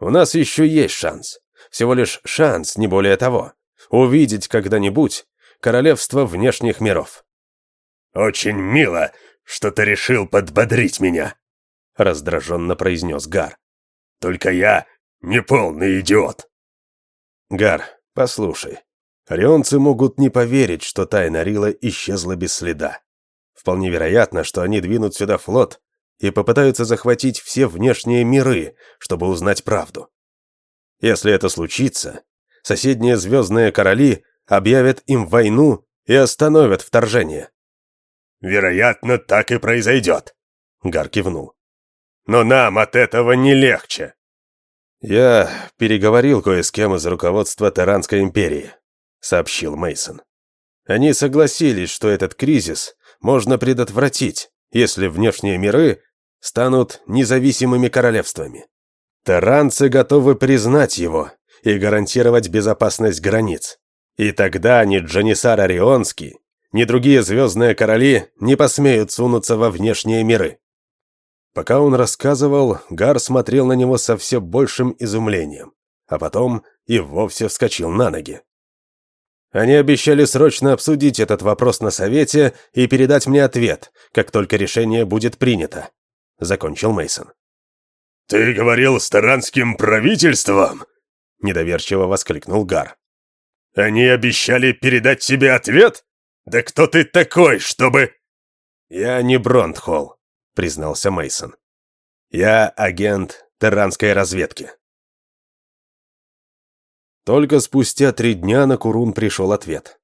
У нас еще есть шанс. Всего лишь шанс, не более того. Увидеть когда-нибудь королевство внешних миров. «Очень мило, что ты решил подбодрить меня», — раздраженно произнес Гар. «Только я не полный идиот». «Гар, послушай. Орионцы могут не поверить, что тайна Рила исчезла без следа. Вполне вероятно, что они двинут сюда флот и попытаются захватить все внешние миры, чтобы узнать правду. Если это случится, соседние звездные короли объявят им войну и остановят вторжение. «Вероятно, так и произойдет», — Гар кивнул. «Но нам от этого не легче». «Я переговорил кое с кем из руководства Таранской империи», — сообщил Мейсон. «Они согласились, что этот кризис можно предотвратить, если внешние миры станут независимыми королевствами. Таранцы готовы признать его и гарантировать безопасность границ. И тогда ни Джанисар Орионский, ни другие звездные короли не посмеют сунуться во внешние миры. Пока он рассказывал, Гар смотрел на него со все большим изумлением, а потом и вовсе вскочил на ноги. Они обещали срочно обсудить этот вопрос на совете и передать мне ответ, как только решение будет принято закончил Мейсон. Ты говорил с таранским правительством? недоверчиво воскликнул Гар. Они обещали передать тебе ответ? Да кто ты такой, чтобы Я не Бронтхолл, признался Мейсон. Я агент таранской разведки. Только спустя три дня на Курун пришел ответ.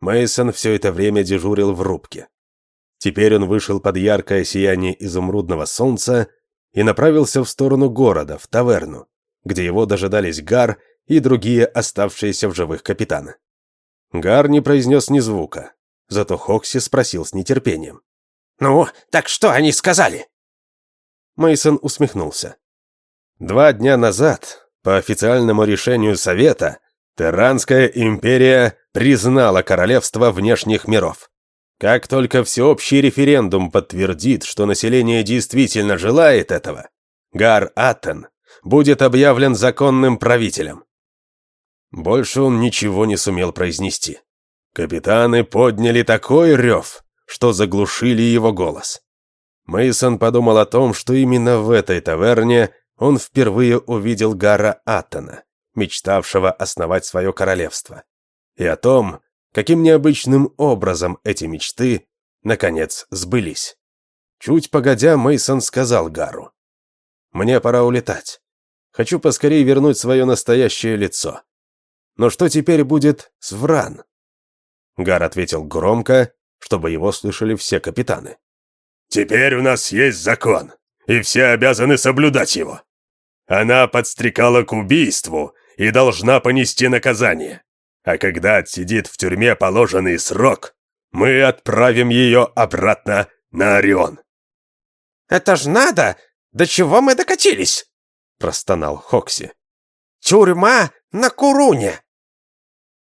Мейсон все это время дежурил в рубке. Теперь он вышел под яркое сияние изумрудного солнца и направился в сторону города, в таверну, где его дожидались Гар и другие оставшиеся в живых капитаны. Гар не произнес ни звука, зато Хокси спросил с нетерпением. «Ну, так что они сказали?» Мейсон усмехнулся. Два дня назад, по официальному решению Совета, Терранская империя признала королевство внешних миров. Как только всеобщий референдум подтвердит, что население действительно желает этого, Гар Аттен будет объявлен законным правителем. Больше он ничего не сумел произнести. Капитаны подняли такой рев, что заглушили его голос. Мейсон подумал о том, что именно в этой таверне он впервые увидел Гара Аттона, мечтавшего основать свое королевство, и о том, каким необычным образом эти мечты, наконец, сбылись. Чуть погодя, Мейсон сказал Гару. «Мне пора улетать. Хочу поскорее вернуть свое настоящее лицо. Но что теперь будет с Вран?» Гар ответил громко, чтобы его слышали все капитаны. «Теперь у нас есть закон, и все обязаны соблюдать его. Она подстрекала к убийству и должна понести наказание. А когда отсидит в тюрьме положенный срок, мы отправим ее обратно на Орион». «Это ж надо! До чего мы докатились?» – простонал Хокси. «Тюрьма на Куруне!